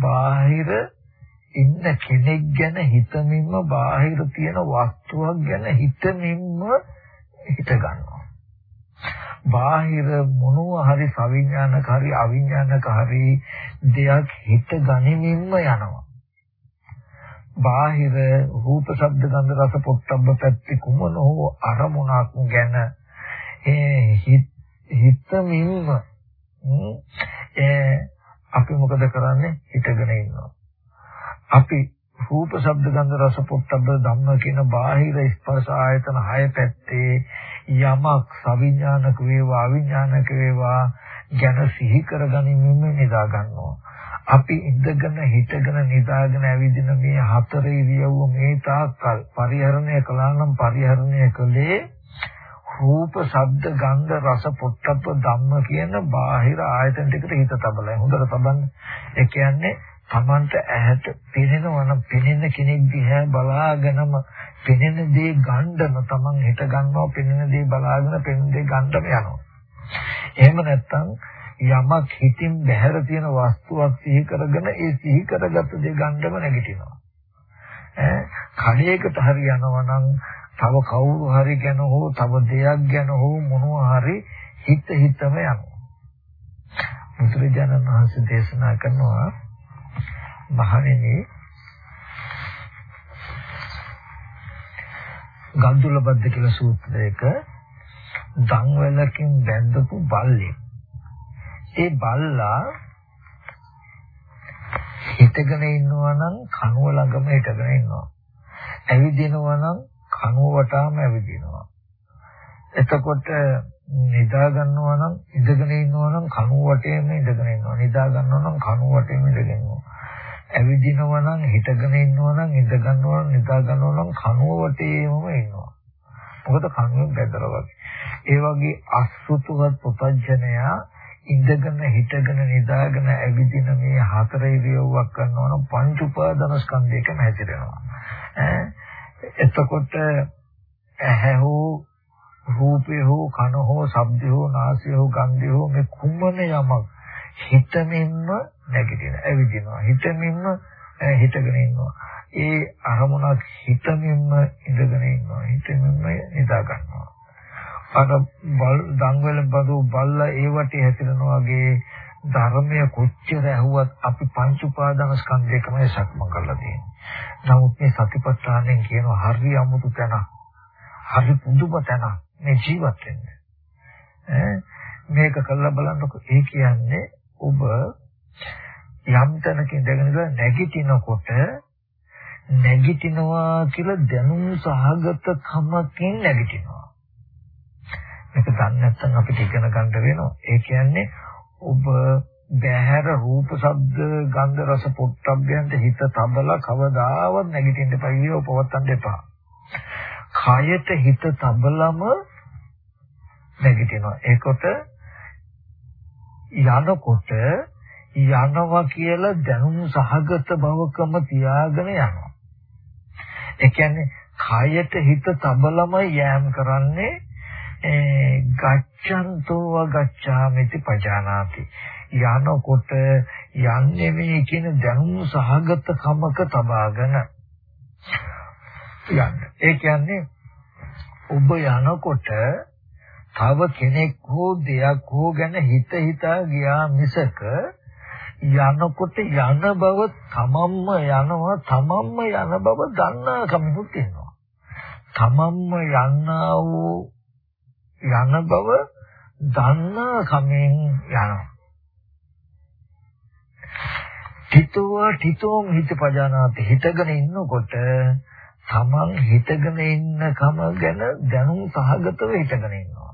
[SPEAKER 1] බාහිර ඉන්න කෙනෙක් ගැන හිතමින්ම බාහිර තියෙන වස්තුවක් ගැන හිතමින්ම හිත ගන්නවා. බාහිර මොනවා හරි සවිඥානික හරි අවිඥානික හරි දෙයක් හිත ගනිමින්ම යනවා. බාහිර රූප ශබ්ද ගන්ධ රස පොට්ටබ්බ පැත්ති කුමන හෝ අරමුණක් ගැන ඒ හිතමින්ම අපි මොකද කරන්නේ හිතගෙන ඉන්නවා. අපි රූප ශබ්ද ගන්ධ රස පොට්ටබ්බ ධම්ම කියන බාහිර ස්පර්ශ ආයතන හය පැත්තේ යමක් සවිඥානික වේවා අවිඥානික වේවා ගැන සිහි කරගනිමින් නිදා ගන්නවා. අපි ඉඳගෙන හිටගෙන නිදාගෙන ඇවිදින මේ හතර ඉරියව්ව මේ තාක්කල් පරිහරණය කළා නම් පරිහරණය කළේ රූප, ශබ්ද, ගන්ධ, රස, පොට්ටප්ප ධම්ම කියන බාහිර ආයතන ටිකට හිත තබලා හොඳට තබන්න. ඒ කියන්නේ Tamanට ඇහැට පෙනෙනවා නම් පෙනෙන කෙනෙක් දිහා බලාගෙනම පෙනෙන දේ ගන්නම Taman හිත ගන්නවා පෙනෙන දේ බලාගෙන පෙනෙන දේ ගන්නම යනවා. එහෙම නැත්නම් යමක් හිතින් බැහැර තියෙන වස්තුවක් සිහි කරගෙන ඒ සිහි කරගත්ත දේ ගන්නම නැගිටිනවා. ඈ කණේකට හරි යනවා නම් තව කවුරු හරි ගැන හෝ තව දෙයක් ගැන හෝ මොනවා හරි හිත හිතම යනවා. බුදුරජාණන් වහන්සේ දේශනා කරනවා මහණෙනි ගන්දුල බද්ද කියලා සූත්‍රයක දන්වැලකින් බැඳපු බල්ලෙක්. ඒ බල්ලා හිටගෙන ඉන්නවා නම් කනුව ළඟම හිටගෙන ඉන්නවා. ඇවිදිනවා නම් කනුව වටාම ඇවිදිනවා. එතකොට නිදා ගන්නවා නම් ඉඳගෙන ඉන්නවා නම් කනුව වටේම ඉඳගෙන ඉන්නවා. නිදා ගන්නවා නම් කනුව වටේම ඉඳගෙන ඉන්නවා. ඇවිදිනවා නම් හිටගෙන ඉන්නවා නම් ඉඳ ගන්නවා නම් නිදා ගන්නවා නම් කනුව වටේම ඉන්නවා. මොකද කනුවෙන් බැදලා වගේ. ඒ වගේ අසුතුවත් පුතඥයා ඉඳගෙන හිටගෙන නිදාගෙන ඇවිදින මේ හතර ඉරියව්වක් කරනවා නම් පංච උපාදාන ස්කන්ධයකම හැසිරෙනවා. ඈ එතකොට ඇහැ හෝ රූපේ හෝ කන හෝ ශබ්දේ හෝ නාසය හෝ ගන්ධය හෝ මේ කුමන යමක් හිතමින්ම නැගිටින ඇවිදිනවා හිතමින්ම හිතගෙන ඉන්නවා ඒ අරමුණක් හිතමින්ම ඉඳගෙන ඉන්නවා හිතමින්ම නිදා ගන්නවා අර බල් දඟවල බදු බල්ලා ඒ වටේ හැතිරෙනවා වගේ ධර්මය කොච්චර ඇහුවත් අපි පංච උපාදාන ස්කන්ධයකමයි සක්ම කරලා තියෙන්නේ. නමුත් මේ සතිපට්ඨානෙන් කියන හරි අමුතු තැන, හරි පුදුම තැන මේ ජීවත් වෙන්නේ. ඈ මේක කළා බලන්නකො ඒ කියන්නේ ඔබ යම් තැනක ඉඳගෙන නැගිටිනකොට නැගිටිනවා කියලා දැනුම් සහගත කමකින් නැගිටිනවා. මේක දන්නේ නැත්නම් අපිට ඉගෙන ගන්න වෙනවා. ඒ කියන්නේ ඔබ බහැර රූප ශබ්ද ගන්ධ රස පොට්ටබ්බයන්ට හිත තබලා කවදාවත් නැගිටින්න එපා විව පවත්තන්න එපා. කායට හිත තබලම නැගිටිනවා. ඒකට යනකොට යනවා කියලා දැනුම් සහගත බවකම තියාගෙන යනවා. ඒ කියන්නේ කායට හිත තබලම යෑම කරන්නේ ගච්ඡන්තෝ වගච්ඡාමිති පජානාති යනකොට යන්නේ මේ කියන දැනුම් සහගත කමක තබාගෙන යන්න. ඒ කියන්නේ ඔබ යනකොට තව කෙනෙක් හෝ දෙයක් හෝ ගැන හිත හිතා ගියා මිසක යනකොට යන බව තමන්ම යනවා තමන්ම යන බව දන්නා කමිනුත් තියෙනවා. තමන්ම යන්නා වූ යන බව දන්නා කමෙන් යනවා. හිතුවා හිතෝම හිත පජානාති හිතගෙන ඉන්නකොට තමන් හිතගෙන ඉන්න කම ගැන දැනුම් සහගතව හිතගෙන ඉන්නවා.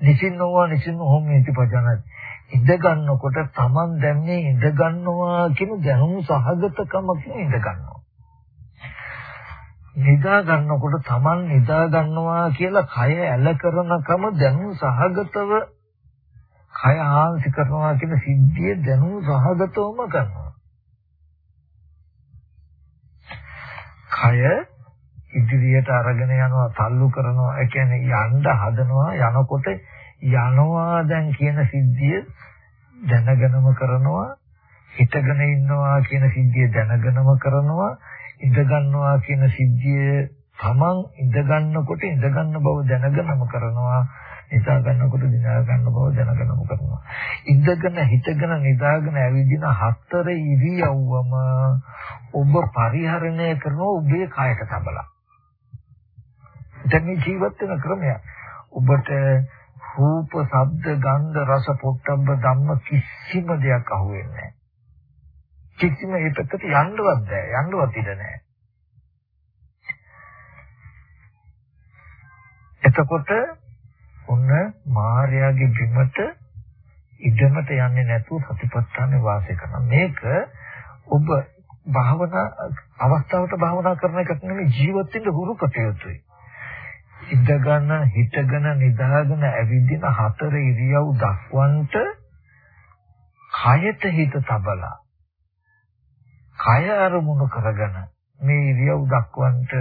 [SPEAKER 1] නිසින්නෝවා නිසින්නෝම හිත පජානාති ඉඳ ගන්නකොට තමන් දැන්නේ ඉඳ ගන්නවා කියන දැනුම් සහගතකමකින් ඉඳ ගන්නවා. නිදා ගන්නකොට Taman නිදා ගන්නවා කියලා කය ඇල කරනකම දැනුම් සහගතව කය ආන්ති කරනවා කියන සිද්ධිය දැනුම් සහගතවම කරනවා. කය ඉදිරියට අරගෙන යනවා තල්ලු කරනවා ඒ කියන්නේ යන්න හදනවා යනකොට යනවා දැන් කියන සිද්ධිය දැනගෙනම කරනවා හිතගෙන ඉන්නවා කියන සිද්ධිය දැනගෙනම කරනවා ඉඳ ගන්නවා කියන සිද්ධිය තමන් ඉඳ ගන්නකොට ඉඳ ගන්න බව දැනගෙනම කරනවා නිදා ගන්නකොට නිදා ගන්න බව දැනගෙනම කරනවා. ඉඳගෙන හිටගෙන නිදාගෙන ඇවිදින හතර ඉරියව්වම ඔබ පරිහරණය කරන ඔබේ කායක තබලා. දැන් මේ ජීවත් වෙන ක්‍රමය ඔබට රූප, ශබ්ද, ගන්ධ, රස, පොට්ටබ්බ ධම්ම කිසිම දෙයක් අහුවෙන්නේ නැහැ. කිසිම ඒ පැත්තට යන්නවත් බෑ. යන්නවත් ඉඩ නෑ. එතකොට ඔන්න මාර්යාගේ බිමට ඉඩමට යන්නේ නැතුව සතිපට්ඨානේ වාසය කරනවා. මේක ඔබ භාවනා අවස්ථාවට භාවනා කරන එකක් නෙමෙයි ජීවත් වෙන්න හුරු කටයුතුයි. ඉඳගෙන හිටගෙන නිදාගෙන ඇවිදින හතර ඉරියව් දක්වන්ට කයට හිත තබලා කය අරමුණු කරගෙන මේ ඉරියව් දක්වන්නට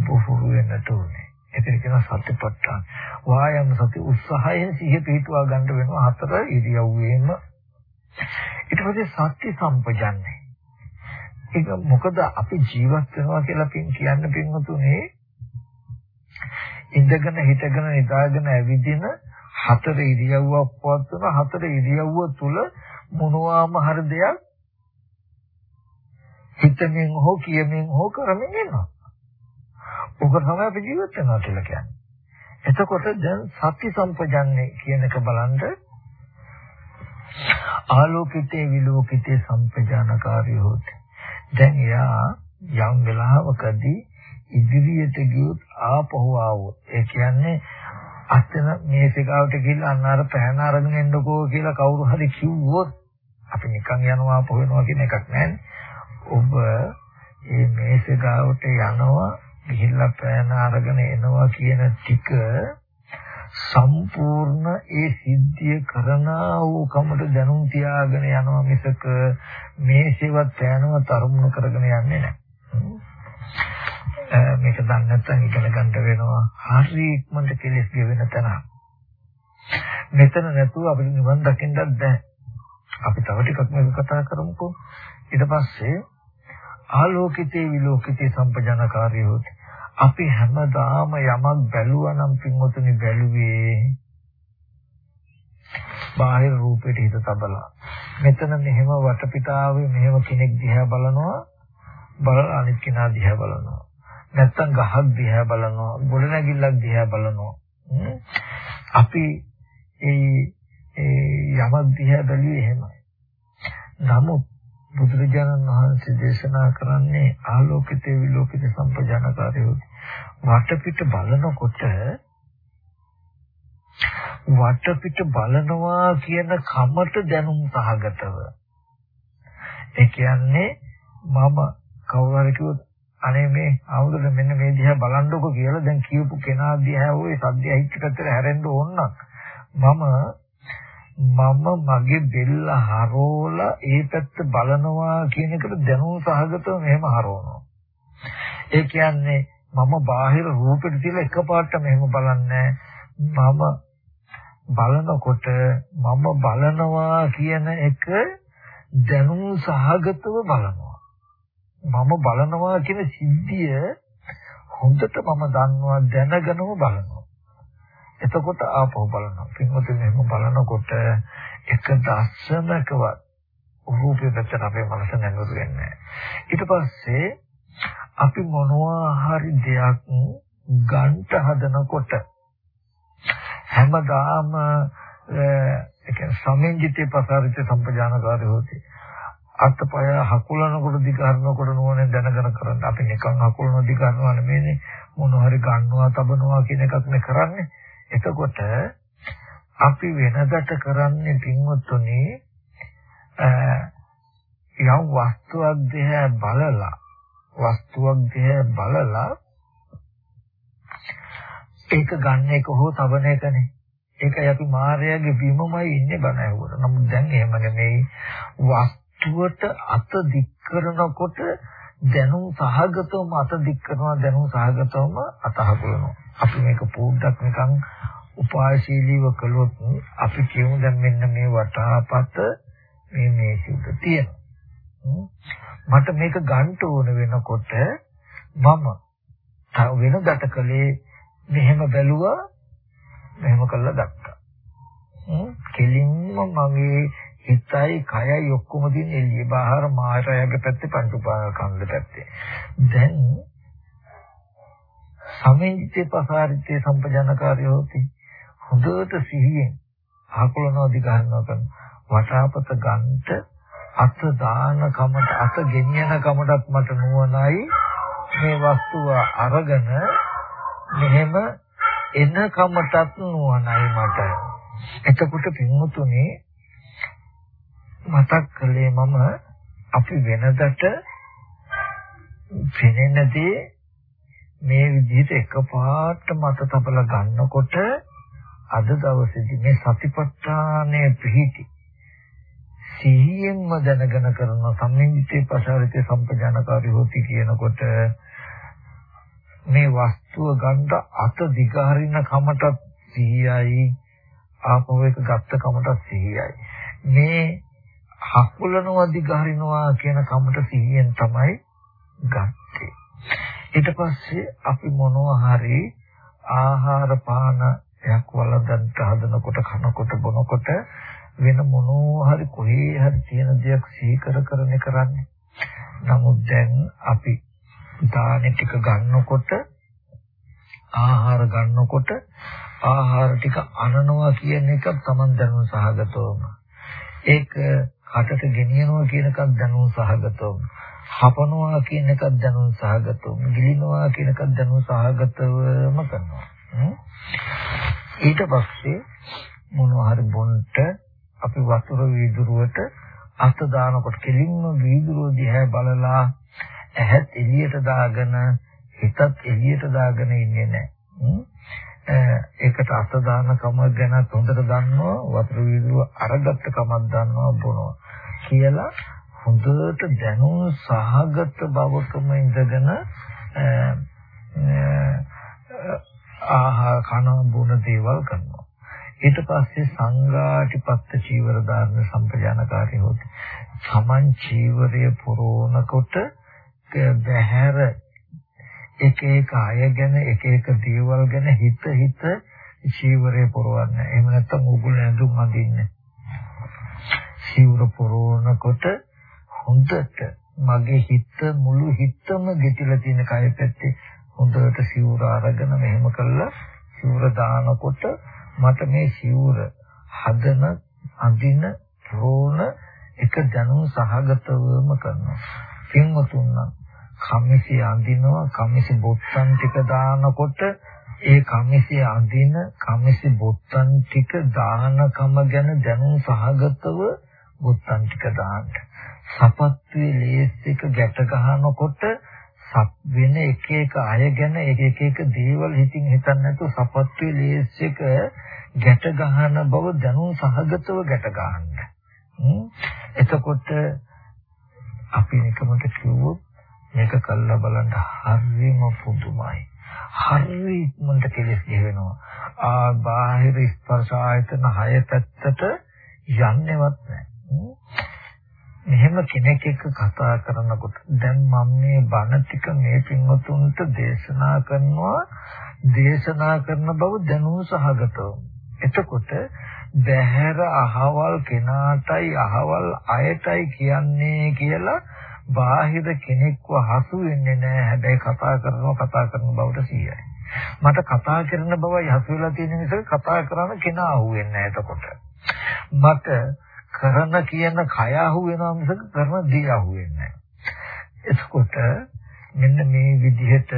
[SPEAKER 1] බොහෝ වෙන්නට උනේ. එතන කියන සතිපට්ඨාන. වායම සති උත්සාහයෙන් සිහිය පිටුවා ගන්න වෙනවා හතර ඉරියව්වේම. ඊට පස්සේ සත්‍ය සම්පජන්නේ. ඒක මොකද අපි ජීවත් වෙනවා කියලා කියන්න පින්වතුනේ ඉඳගෙන හිටගෙන නිදාගෙන ඇවිදින හතර ඉරියව්වක් පවත්වන හතර ඉරියව්ව තුල මොනවාම හරි දෙයක් හිතමින් හෝ කියමින් හෝ කරමින් ඉන්නවා. ඔක තමයි අපි ජීවත් වෙනවා කියලා කියන්නේ. එතකොට දැන් සත්‍ය සම්පජන්නේ කියන එක බලන්න ආලෝකිතේ විලෝකිතේ සම්පජානකාරී හොත්. දැන් එයා යම් වෙලාවකදී ඉදිරියට ගියොත් ආපහු ආවොත් ඒ කියන්නේ අතන මේ සිගාවට ගිහිල්ලා අන්න අර පෑන අරගෙන එන්නකෝ කියලා කවුරු හරි කිව්වොත් අපි නිකන් යනවා ආපහු වෙනවා කියන එකක් නැහැ. ඔබ මේ මේස ගාවට යනවා ගිහිල්ලා පෑන අරගෙන එනවා කියන ටික සම්පූර්ණ ඒ සිද්ධිය කරනා වූ කමට දැනුම් තියාගෙන යනවා මිසක මේසෙවත් පෑනව තරමුණු කරගෙන යන්නේ නැහැ. මේක දන්නේ නැත්නම් ඉගෙන ගන්න වෙනවා. හරි ඉක්මනට කෙලෙස් ගෙවෙන තැන. මෙතන නැතුව අපිට නිවන් දකින්නත් බෑ. අපි තව ටිකක් මේක කතා කරමුකෝ. ඊට පස්සේ ආලෝකිතේ විලෝකිතේ සම්පජනකාරී හොති. අපි හැමදාම යමක් බැලුවා නම් පින්වතුනි බැලුවේ බාහිර රූපෙට හිත තබලා. මෙතන මෙහෙම වටපිටාවේ මෙහෙම කෙනෙක් දිහා බලනවා බලලා අනිත් කෙනා දිහා බලනවා. නැත්තම් ගහක් දිහා බලනවා, ගොඩනැගිල්ලක් දිහා බලනවා. අපි ඒ ඒ යමක් දිහා බැලුවේ එහෙමයි. නමුත් බුදුරජාණන් වහන්සේ දේශනා කරන්නේ ආලෝකිතේ විලෝකිත සම්පජානකාරය වටපිට බලනකොට වටපිට බලනවා කියන කමට දැනුම් සහගතව ඒ කියන්නේ මම කවුරු හරි කිව්වොත් අනේ මේ ආවුදල මෙන්න මේ දිහා බලන්නකො කියලා දැන් කියපු කෙනා දිහා ওই සද්දය හිච්ච පැත්තට හැරෙන්න ඕන මම මම මගේ බෙල්ල හරවලා ඒ පැත්ත බලනවා කියන එකට දැනුම් සහගතව මෙහෙම හරවනවා. ඒ කියන්නේ මම බාහිර රූපෙට තියලා එකපාරට මෙහෙම බලන්නේ මම බලනකොට මම බලනවා කියන එක දැනුම් සහගතව බලනවා. මම බලනවා කියන සිද්ධිය හොඳට මම දන්නවා දැනගෙනම බලනවා. එතකොට ආපහු බලනවා. පින්වතුනි මෙහෙම බලනකොට එක දස්සනකවත් රූපේ පැත්තට අපේ මනස නැඹුරු වෙන්නේ ඊට පස්සේ අපි මොනවා හරි දෙයක් ගන්ට හදනකොට හැමදාම ඒ කියන්නේ සමෙන්ජිතේ පසාරිත සම්පජානකාරී හොති අත්පය හකුලනකොට දිගහරනකොට නෝනේ දැනගෙන කරන්න අපි නිකන් හකුලන දිගහරනවා නෙමෙයිනේ මොන හරි ගන්නවා තබනවා කියන එකක් නේ කරන්නේ එතකොට අපි වෙනදට කරන්නේ පින්වත්තුනි යම් වස්තුවක් දිහා බලලා වස්තුවක් දිහා බලලා ඒක ගන්න එක හෝ තබන එකනේ. ඒකයි අපි මායාවේ බිමමයි ඉන්නේ බණ ඇහුවට. නමුත් දැන් එහෙම නෙමෙයි. වස්තුවට අත දික් කරනකොට දැනුම් සහගතවම අත දික් කරනවා දැනුම් සහගතවම අත හකුලනවා. අපි මේක පොඩ්ඩක් නිකන් උපායශීලීව කළොත් අපි කියමු දැන් මෙන්න මේ වටාපත මේ මේ සිද්ධ තියෙනවා. මට මේක ගන්න ඕන වෙනකොට මම වෙනදට කලේ මෙහෙම බැලුවා මෙහෙම කළා ගත්තා. කෙලින්ම මගේ හිතයි කයයි ඔක්කොම දින එළිය බාහිර මායයට පැත්තේ පංච උපාදාන පැත්තේ. දැන් සමේජිතේ පසාරිතේ සම්පජනකාරී හොති. හොඳට සිහියෙන් ආකුලනවා දිගහනවා කරන වටාපත ගන්නට අත දාන කමට අත ගෙනියන කමටත් මට නුවණයි. මේ වස්තුව අරගෙන මෙහෙම එන කමටත් නුවණයි මට. එතකොට පින්මුතුනේ මතක් කළේ මම අපි වෙනදට පෙනෙනදී මේ විදිහට එකපාරට මත තබලා ගන්නකොට අද දවසේදී මේ සතිපට්ඨානය පිහිටි සිහියෙන්ම දැනගෙන කරන සම්මිතිය පසාරිතේ සම්පජානකාරී හොති කියනකොට මේ වස්තුව ගන්න අත දිගහරින කමටත් සිහියයි ආපහු එක ගත්ත කමටත් සිහියයි. මේ හකුලනවා දිගහරිනවා කියන කමට සිහියෙන් තමයි ගත්තේ ඊට පස්සේ අපි මොනවා හරි ආහාර පාන එයක් වළඳන්න හදනකොට කනකොට බොනකොට වෙන මොනවා හරි කොහේ හරි තියෙන දෙයක් සිහි කර කරනේ කරන්නේ. නමුත් දැන් අපි දාන ටික ගන්නකොට ආහාර ගන්නකොට ආහාර ටික අනනවා කියන එක තමන් දැනුම් සහගතවම ඒක කටට ගෙනියනවා කියන එකක් දැනුම් සහගතවම හපනවා කියන එකක් දැනුම් සහගතවම ගිලිනවා කියන එකක් දැනුම් සහගතවම කරනවා. ඊට පස්සේ මොනවා හරි බොන්ට අපි වතුර වීදුරුවට අත දානකොට කෙලින්ම වීදුරුව දිහා බලලා ඇහත් එළියට දාගෙන හිතත් එළියට දාගෙන ඉන්නේ නැහැ. ඒකට අත දාන කම ගැන හොඳට දන්නවා වතුර වීදුරුව අරගත්ත කමක් දන්නවා බොනවා. කියලා හොඳට දැනුම් සහගත බවකම ඉඳගෙන ආහාර කන බොන දේවල් කරනවා. ඊට පස්සේ සංඝාටිපත්ත චීවර ධර්ම සම්පජානකාරී හොත් සමන් චීවරය පුරවනකොට බහැර එක එක අය ගැන එක එක දේවල් ගැන හිත හිත චීවරේ පොරවන්නේ. එහෙම නැත්නම් උගුල ඇඳුම් අඳින්නේ. චීවර පොරවනකොට හොඳට මගේ හිත මුළු හිතම ගෙතිලා තියෙන කය පැත්තේ හොඳට සිවුර අරගෙන මෙහෙම කළා සිවුර දානකොට මට මේ සිවුර හදන අඳින රෝණ එක දැනුම් සහගතවම කරනවා. පින්වතුන් කමිසි අඳිනවා කමිසි බොත්තම් ටික දානකොට ඒ කමිසි අඳින කමිසි බොත්තම් ටික දානකම ගැන දැනුම් සහගතව බොත්තම් ටික දාන්න. සපත්තුවේ ලේස් එක ගැට ගන්නකොට සප් වෙන එක එක අය ගැන එක එක එක දේවල් හිතින් හිතන්නේ නැතුව සපත්තුවේ ලේස් එක ගැට ගන්න බව දැනුම් සහගතව ගැට ගන්න. එතකොට අපි එකමත කිව්වොත් මේක කළා බලන්න හරිම පුදුමයි. හරි ඉක්මනට කෙලස් ගෙවෙනවා. ආ බාහිර ස්පර්ශ ආයතන හය පැත්තට යන්නේවත් නැහැ. මෙහෙම කෙනෙක් එක්ක කතා කරනකොට දැන් මම මේ බණ ටික මේ පින්වතුන්ට දේශනා කරනවා දේශනා කරන බව දැනුම් සහගතව. එතකොට බහැර අහවල් කෙනාටයි අහවල් අයටයි කියන්නේ කියලා බාහිර කෙනෙක්ව හසු වෙන්නේ නැහැ. හැබැයි කතා කරනවා කතා කරන බවට 100යි. මට කතා කරන බවයි හසු වෙලා තියෙන නිසා කතා කරන කෙනා අහුවෙන්නේ නැහැ එතකොට. මට කරන කියන කය අහුවෙනවා මිසක කරන දේ අහුවෙන්නේ නැහැ. එතකොට මෙන්න මේ විදිහට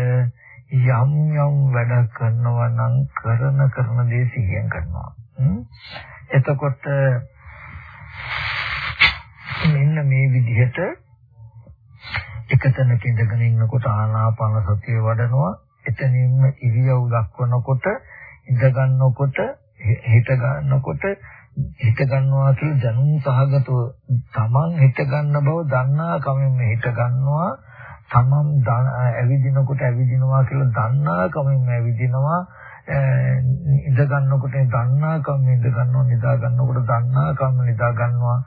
[SPEAKER 1] යම් යම් වැඩ කරනවා නම් කරන කරන දේ සිහියෙන් කරනවා. එතකොට මෙන්න මේ විදිහට එක තැනක ඉඳගෙන ඉන්නකොට ආනාපාන සතිය වඩනවා එතනින්ම ඉරියව් දක්වනකොට ඉඳ ගන්නකොට හිත ගන්නකොට හිත ගන්නවා කියලා දැනුම් සහගතව තමන් හිත ගන්න බව දන්නා කමින්ම හිත ගන්නවා තමන් ඇවිදිනකොට ඇවිදිනවා කියලා දන්නා කමින්ම ඇවිදිනවා ඉඳ ගන්නකොට දන්නා කමින් ඉඳ ගන්නවා නිදා ගන්නකොට දන්නා කමින් නිදා ගන්නවා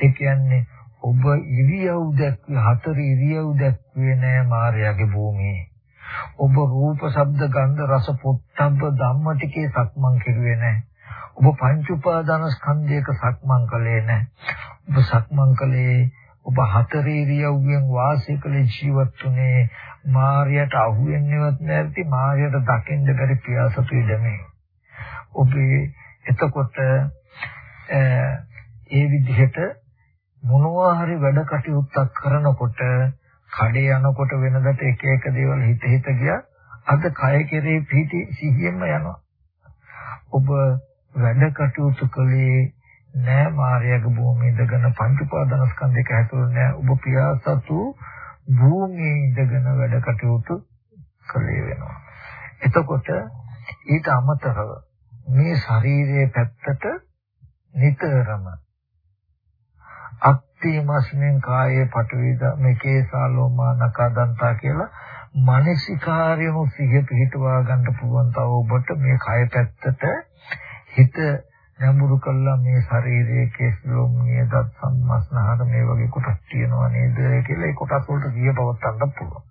[SPEAKER 1] ඒ කියන්නේ ඔබ ඉරියව් දැක්වේ හතර ඉරියව් දැක්වේ නෑ මායාවේ භූමියේ. ඔබ රූප, ශබ්ද, ගන්ධ, රස, පොට්ටබ්බ ධම්ම ටිකේ සක්මන් කෙරුවේ නෑ. ඔබ පංච උපාදාන ස්කන්ධයක සක්මන් කළේ නෑ. ඔබ සක්මන් කළේ ඔබ හතර ඉරියව්වෙන් වාසය කළ ජීවත්ුනේ මායයට අහු වෙන්නේවත් නැති මායයට දකින්න බැරි පියාසතු ඉඩමේ. ඔබේ එතකොට ඒ විදිහට මොනවා හරි වැඩ කටයුත්තක් කරනකොට කඩේ යනකොට වෙනදට එක එක දේවල් හිත හිත ගියා අද කය කෙරේ පිටි සිහියෙන්ම යනවා ඔබ වැඩ කටයුතු කළේ නෑ මායාවේ භූමියේ ඉඳගෙන පංච උපාදානස්කන්ධයක ඇතුළේ නෑ. ඔබ පියාසතු භූමියේ ඉඳගෙන වැඩ කටයුතු කළේ වෙනවා. එතකොට ඊට අමතරව මේ ශරීරයේ පැත්තට නිතරම අත්තිමස්මින් කායේ පටවිද මේකේ සාලෝමා නකදන්තා කියලා මානසිකාර්යම සිහිය පිහිටවා ගන්න පුළුවන් තව ඔබට මේ කය පැත්තට හිත නැඹුරු කළා මේ ශරීරයේ කෙස්ලොම් නියදත් සම්මස්නහර මේ වගේ කොටස් තියෙනවා නේද කියලා ඒ කොටස් වලට සිහිය පවත්වන්න පුළුවන්.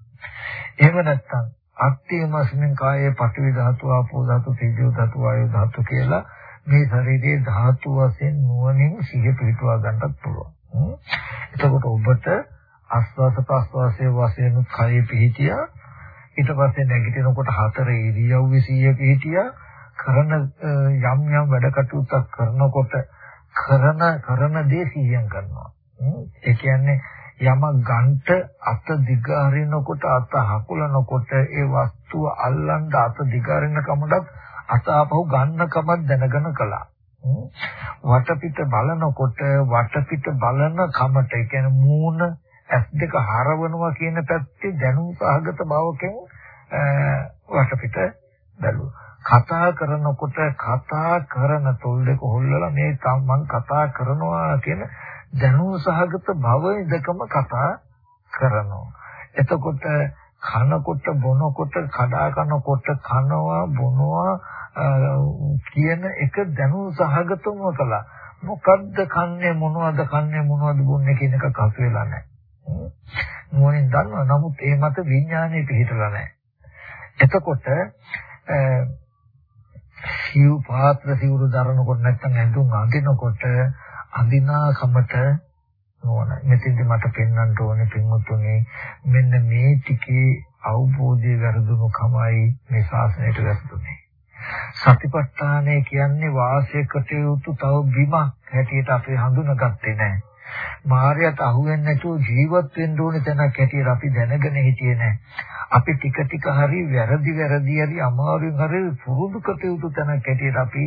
[SPEAKER 1] එහෙම නැත්නම් අත්තිමස්මින් කායේ පටවි ධාතු ආපෝ ධාතු තේජෝ ධාතු වායෝ ධාතු කියලා මේ ශරීරයේ ධාතු වශයෙන් නුවණින් සිහිය පිහිටවා ගන්නත් පුළුවන්. එතකොට ඔබට ආස්වාස ප්‍රස්වාසයේ වශයෙන් කය පිහිටියා ඊට පස්සේ නැගිටිනකොට හතර ඉරියව්වේ සිහිය පිහිටියා කරන යම් යම් වැඩ කටයුත්තක් කරනකොට කරන කරන දේ සිහියෙන් කරනවා. ඒ කියන්නේ යම ගන්ට අත දිග හරිනකොට අත හකුලනකොට ඒ වස්තුව අල්ලන්න අත දිග හරින කමඩක් අත ආපහු ගන්න කමක් දැනගෙන කළා. වටපිට බලනකොට වටපිට බලන කමට ඒ කියන්නේ මූණ ඇස් දෙක හරවනවා කියන පැත්තේ දැනුම් සහගත භාවකෙන් වටපිට බැලුවා. කතා කරනකොට කතා කරන තොල් දෙක හොල්ලලා මේ මං කතා කරනවා කියන දැනුම් සහගත භව ඉදකම කතා කරනවා. එතකොට කනකොට බොනකොට කඩා කනකොට කනවා බොනවා කියන එක දැනුම් සහගතවම කළා. මොකද්ද කන්නේ මොනවද කන්නේ මොනවද බොන්නේ කියන එක කස් වෙලා නැහැ. නුවණින් දන්නවා. නමුත් ඒ මත විඥානය පිහිටලා නැහැ. එතකොට සිව් පාත්‍ර සිවුරු දරනකොට නැත්නම් ඇඳුම් අඳිනකොට අඳිනාකමට නෝන මෙතෙන්දි මට පෙන්වන්න ඕනේ පින්වතුනි මෙන්න මේ ටිකේ අවබෝධය වැරදුණු කමයි මේ ශාසනයට වැරදුනේ සතිපට්ඨානය කියන්නේ වාසයකට යුතු තව බිමක් හැටියට අපි හඳුනාගත්තේ නැහැ. මායයට අහු වෙන්නේ නැතුව ජීවත් වෙන්න ඕනේ තැනක් හැටියට අපි දැනගෙන හිටියේ නැහැ. අපි ටික ටික හරි වැරදි වැරදි හරි අමාරුවෙන් හරි පුරුදු කටයුතු තැනක් හැටියට අපි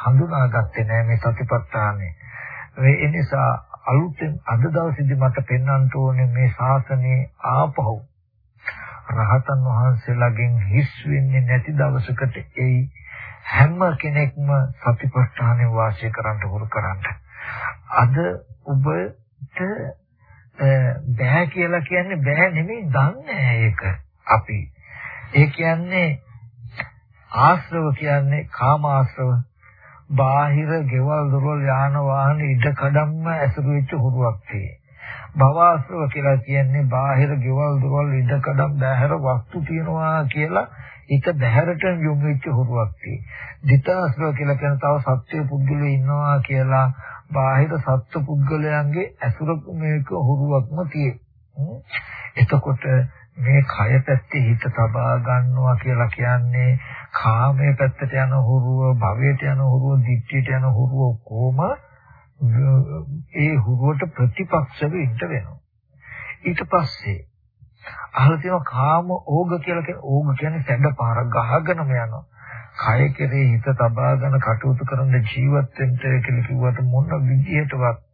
[SPEAKER 1] හඳුනාගත්තේ නැහැ මේ සතිපට්ඨානය. ඒ නිසා අලුතෙන් අද දවසේදී මට පෙන්වන්න ඕනේ මේ ශාසනයේ ආපහු රහතන් වහන්සේලාගෙන් හිස් වෙන්නේ නැති දවසකට එයි හැම කෙනෙක්ම සතිපට්ඨානෙ වාසය කරන්න උරු කරන්න. අද ඔබට බෑ කියලා කියන්නේ බෑ නෙමෙයි දන්නේ ඒක අපි. ඒ කියන්නේ ආශ්‍රව කියන්නේ කාම ආශ්‍රව බාහිර ගෙවල් දොරවල් යාන වාහන ඉඩකඩම්ම ඇසුරු වෙච්ච හුරුවක් තියෙනවා. භවආශ්‍රව කියලා කියන්නේ බාහිර ගෙවල් දොරවල් ඉඩකඩම් බාහිර වස්තු තියනවා කියලා හිත බහැරට යොමු වෙච්ච හුරුවක් තියෙනවා. ditthාශ්‍රව කියලා කියන තව සත්‍ය පුද්ගලයෝ ඉන්නවා කියලා බාහිර සත්ව පුද්ගලයන්ගේ ඇසුර මේක හුරුවක්ම තියෙනවා. එතකොට මේ කය පැත්තේ හිත තබා ගන්නවා කියලා කියන්නේ කාමයේ පැත්තට යන හුරුව, භවයට යන හුරුව, දික්තියට යන හුරුව කොහොම ඒ හුරුවට ප්‍රතිපක්ෂව ඉන්න වෙනවා. ඊට පස්සේ අහලා තියෙනවා කාම ඕග කියලා කියන ඕග කියන්නේ සැඩ පාර ගහගෙනම යනවා. කය කෙරේ හිත තබාගෙන කටයුතු කරන ජීවත් වෙන්න කියලා කිව්වට මොන විදිහටවත්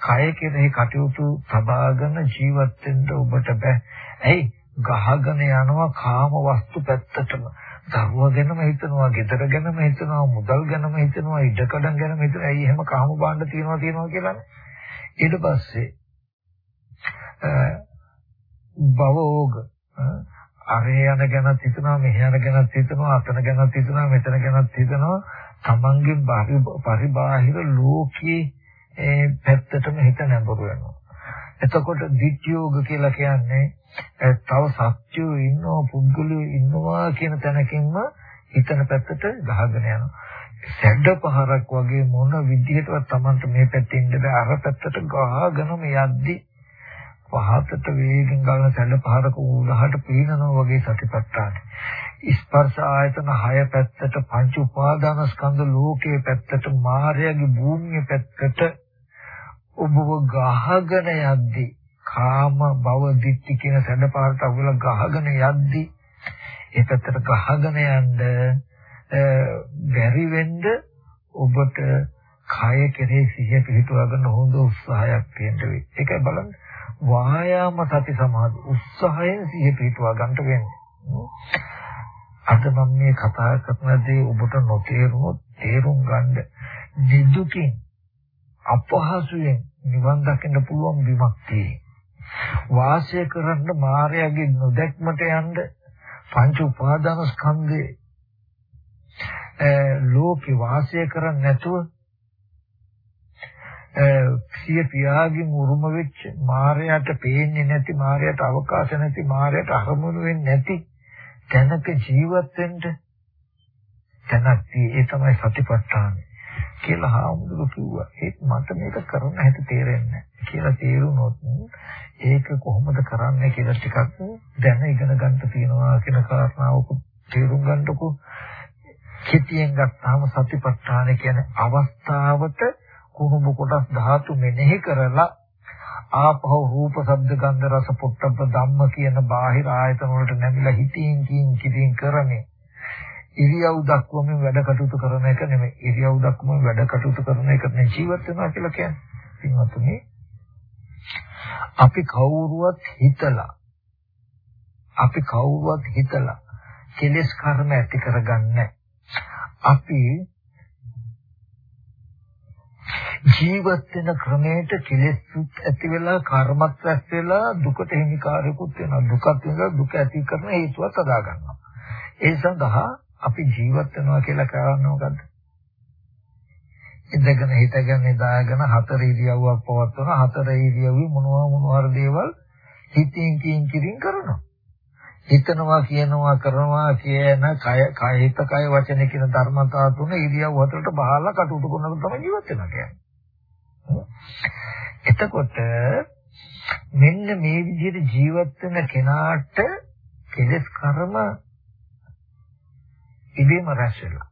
[SPEAKER 1] කය කෙරෙහි කටයුතු තබාගෙන ජීවත් වෙන්න ඔබට බෑ. ඇයි? ගහගෙන යනවා කාම වස්තු පැත්තටම. දරුවා ගැනම හිතනවා, ගෙදර ගැනම හිතනවා, මුදල් ගැනම හිතනවා, ඉඩකඩම් ගැනම හිතනවා. ඇයි එහෙම කාම භාණ්ඩ තියනවා තියනවා කියලානේ. ඊට පස්සේ භවෝග අරේ යන ගැනත් හිතනවා, මෙහෙ යන ගැනත් හිතනවා, අතන ගැනත් හිතනවා, මෙතන ගැනත් හිතනවා. තමන්ගේ පරිබාහිර ලෝකයේ පැත්තටම හිත නැඹුරු වෙනවා. එතකොට ditthiyෝග කියලා කියන්නේ තව සත්‍යෝ ඉන්නවා පුද්ගලයෝ ඉන්නවා කියන තැනකින්ම හිතන පැත්තට ගහගෙන යනවා. සැඩ පහරක් වගේ මොන විදිහටවත් Tamanට මේ පැත්තේ ඉන්න බෑ අර පැත්තට ගහගෙනම යද්දි පහතට වේගෙන් ගලන සැඩ පහරක උලහට පීනනවා වගේ සතිපට්ඨාන. ස්පර්ශ ආයතන හය පැත්තට පංච උපාදාන ස්කන්ධ ලෝකයේ පැත්තට මායාවේ භූමියේ පැත්තට ඔබව ගහගෙන යද්දී කාම භව දිට්ඨි කියන සැඩපාරට අහුවලා ගහගෙන යද්දි ඒ පැත්තට ගහගෙන යන්න බැරි වෙන්න ඔබට කය කෙරෙහි සිහිය පිහිටුවා ගන්න හොඳ උත්සාහයක් තියෙන්න වෙයි. ඒකයි බලන්න වායාම සති සමාධි උත්සාහයෙන් සිහිය පිහිටුවා ගන්නට වෙන්නේ. අද මම මේ කතා කරන දේ ඔබට නොතේරුනොත් තේරුම් ගන්න නිදුකින් අපහසුයෙන් නිවන් දකින්න පුළුවන් බිමක් තියෙනවා. වාසය කරන්න මායාවේ නොදැක්මට යන්න පංච උපාදාන ස්කන්ධේ ලෝකේ වාසය කරන්නේ නැතුව සිය පියාගෙන් උරුම වෙච්ච මායයට පේන්නේ නැති මායයට අවකාශ නැති මායයට අරමුණු වෙන්නේ නැති තැනක ජීවත් වෙන්න තැනක් ඒ තමයි සතිපට්ඨාන කියලා හාමුදුරු කිව්වා. ඒත් මට මේක කරන්න හැටි තේරෙන්නේ කියලා තේරුනොත් ඒක කොහොමද කරන්නේ කියලා ටිකක් දැන ඉගෙන ගන්න තියෙනවා කියන කාරණාවක තේරුම් ගන්නකො කෙටියෙන් ගත්තාම සතිපට්ඨාන කියන්නේ අවස්ථාවට කුණුඹ කොටස් ධාතු මෙනෙහි කරලා ආපහු රූප ශබ්ද ගන්ධ රස පොට්ටබ්බ ධම්ම කියන බාහිර ආයතන වලට නැමිලා හිතින් කින් කිදින් කරන්නේ ඉරියව් දක්වමින් වැඩ කටයුතු කරන එක නෙමෙයි ඉරියව් දක්වමින් වැඩ කටයුතු කරන එක නෙමෙයි ජීවත් වෙනවා කියලා කියන්නේ. පින්වත්නි අපි කවුරුවත් හිතලා අපි කවුරුවත් හිතලා කෙලෙස් කර්ම ඇති කරගන්නේ අපි ජීවත් වෙන ක්‍රමයට කෙලෙස් ඇති වෙලා කර්මත් රැස් වෙලා දුකට හිමිකාරයකුත් වෙනවා දුකත් වෙනවා දුක ඇති කරන හේතුවක් අදා ගන්නවා ඒ සඳහා අපි ජීවත් වෙනවා කියලා කරන්නේ මොකද්ද ඉඳගෙන හිටගෙන නිදාගෙන හතර ඉරියව්වක් පවත්වන හතර ඉරියව්වේ මොනවා මොනවා දේවල් හිතින් කින් කිරින් කරනවා. හිතනවා කියනවා කරනවා කියන කය කය හිත කය වචන කියන ධර්මතා තුන ඉරියව් හතරට බහලා කටයුතු කරනකොට තමයි ජීවත් වෙනවා කියන්නේ. එතකොට මෙන්න මේ විදිහට ජීවත් වෙන කෙනාට කෙලස් කර්ම ඉබේම රැස් වෙලා.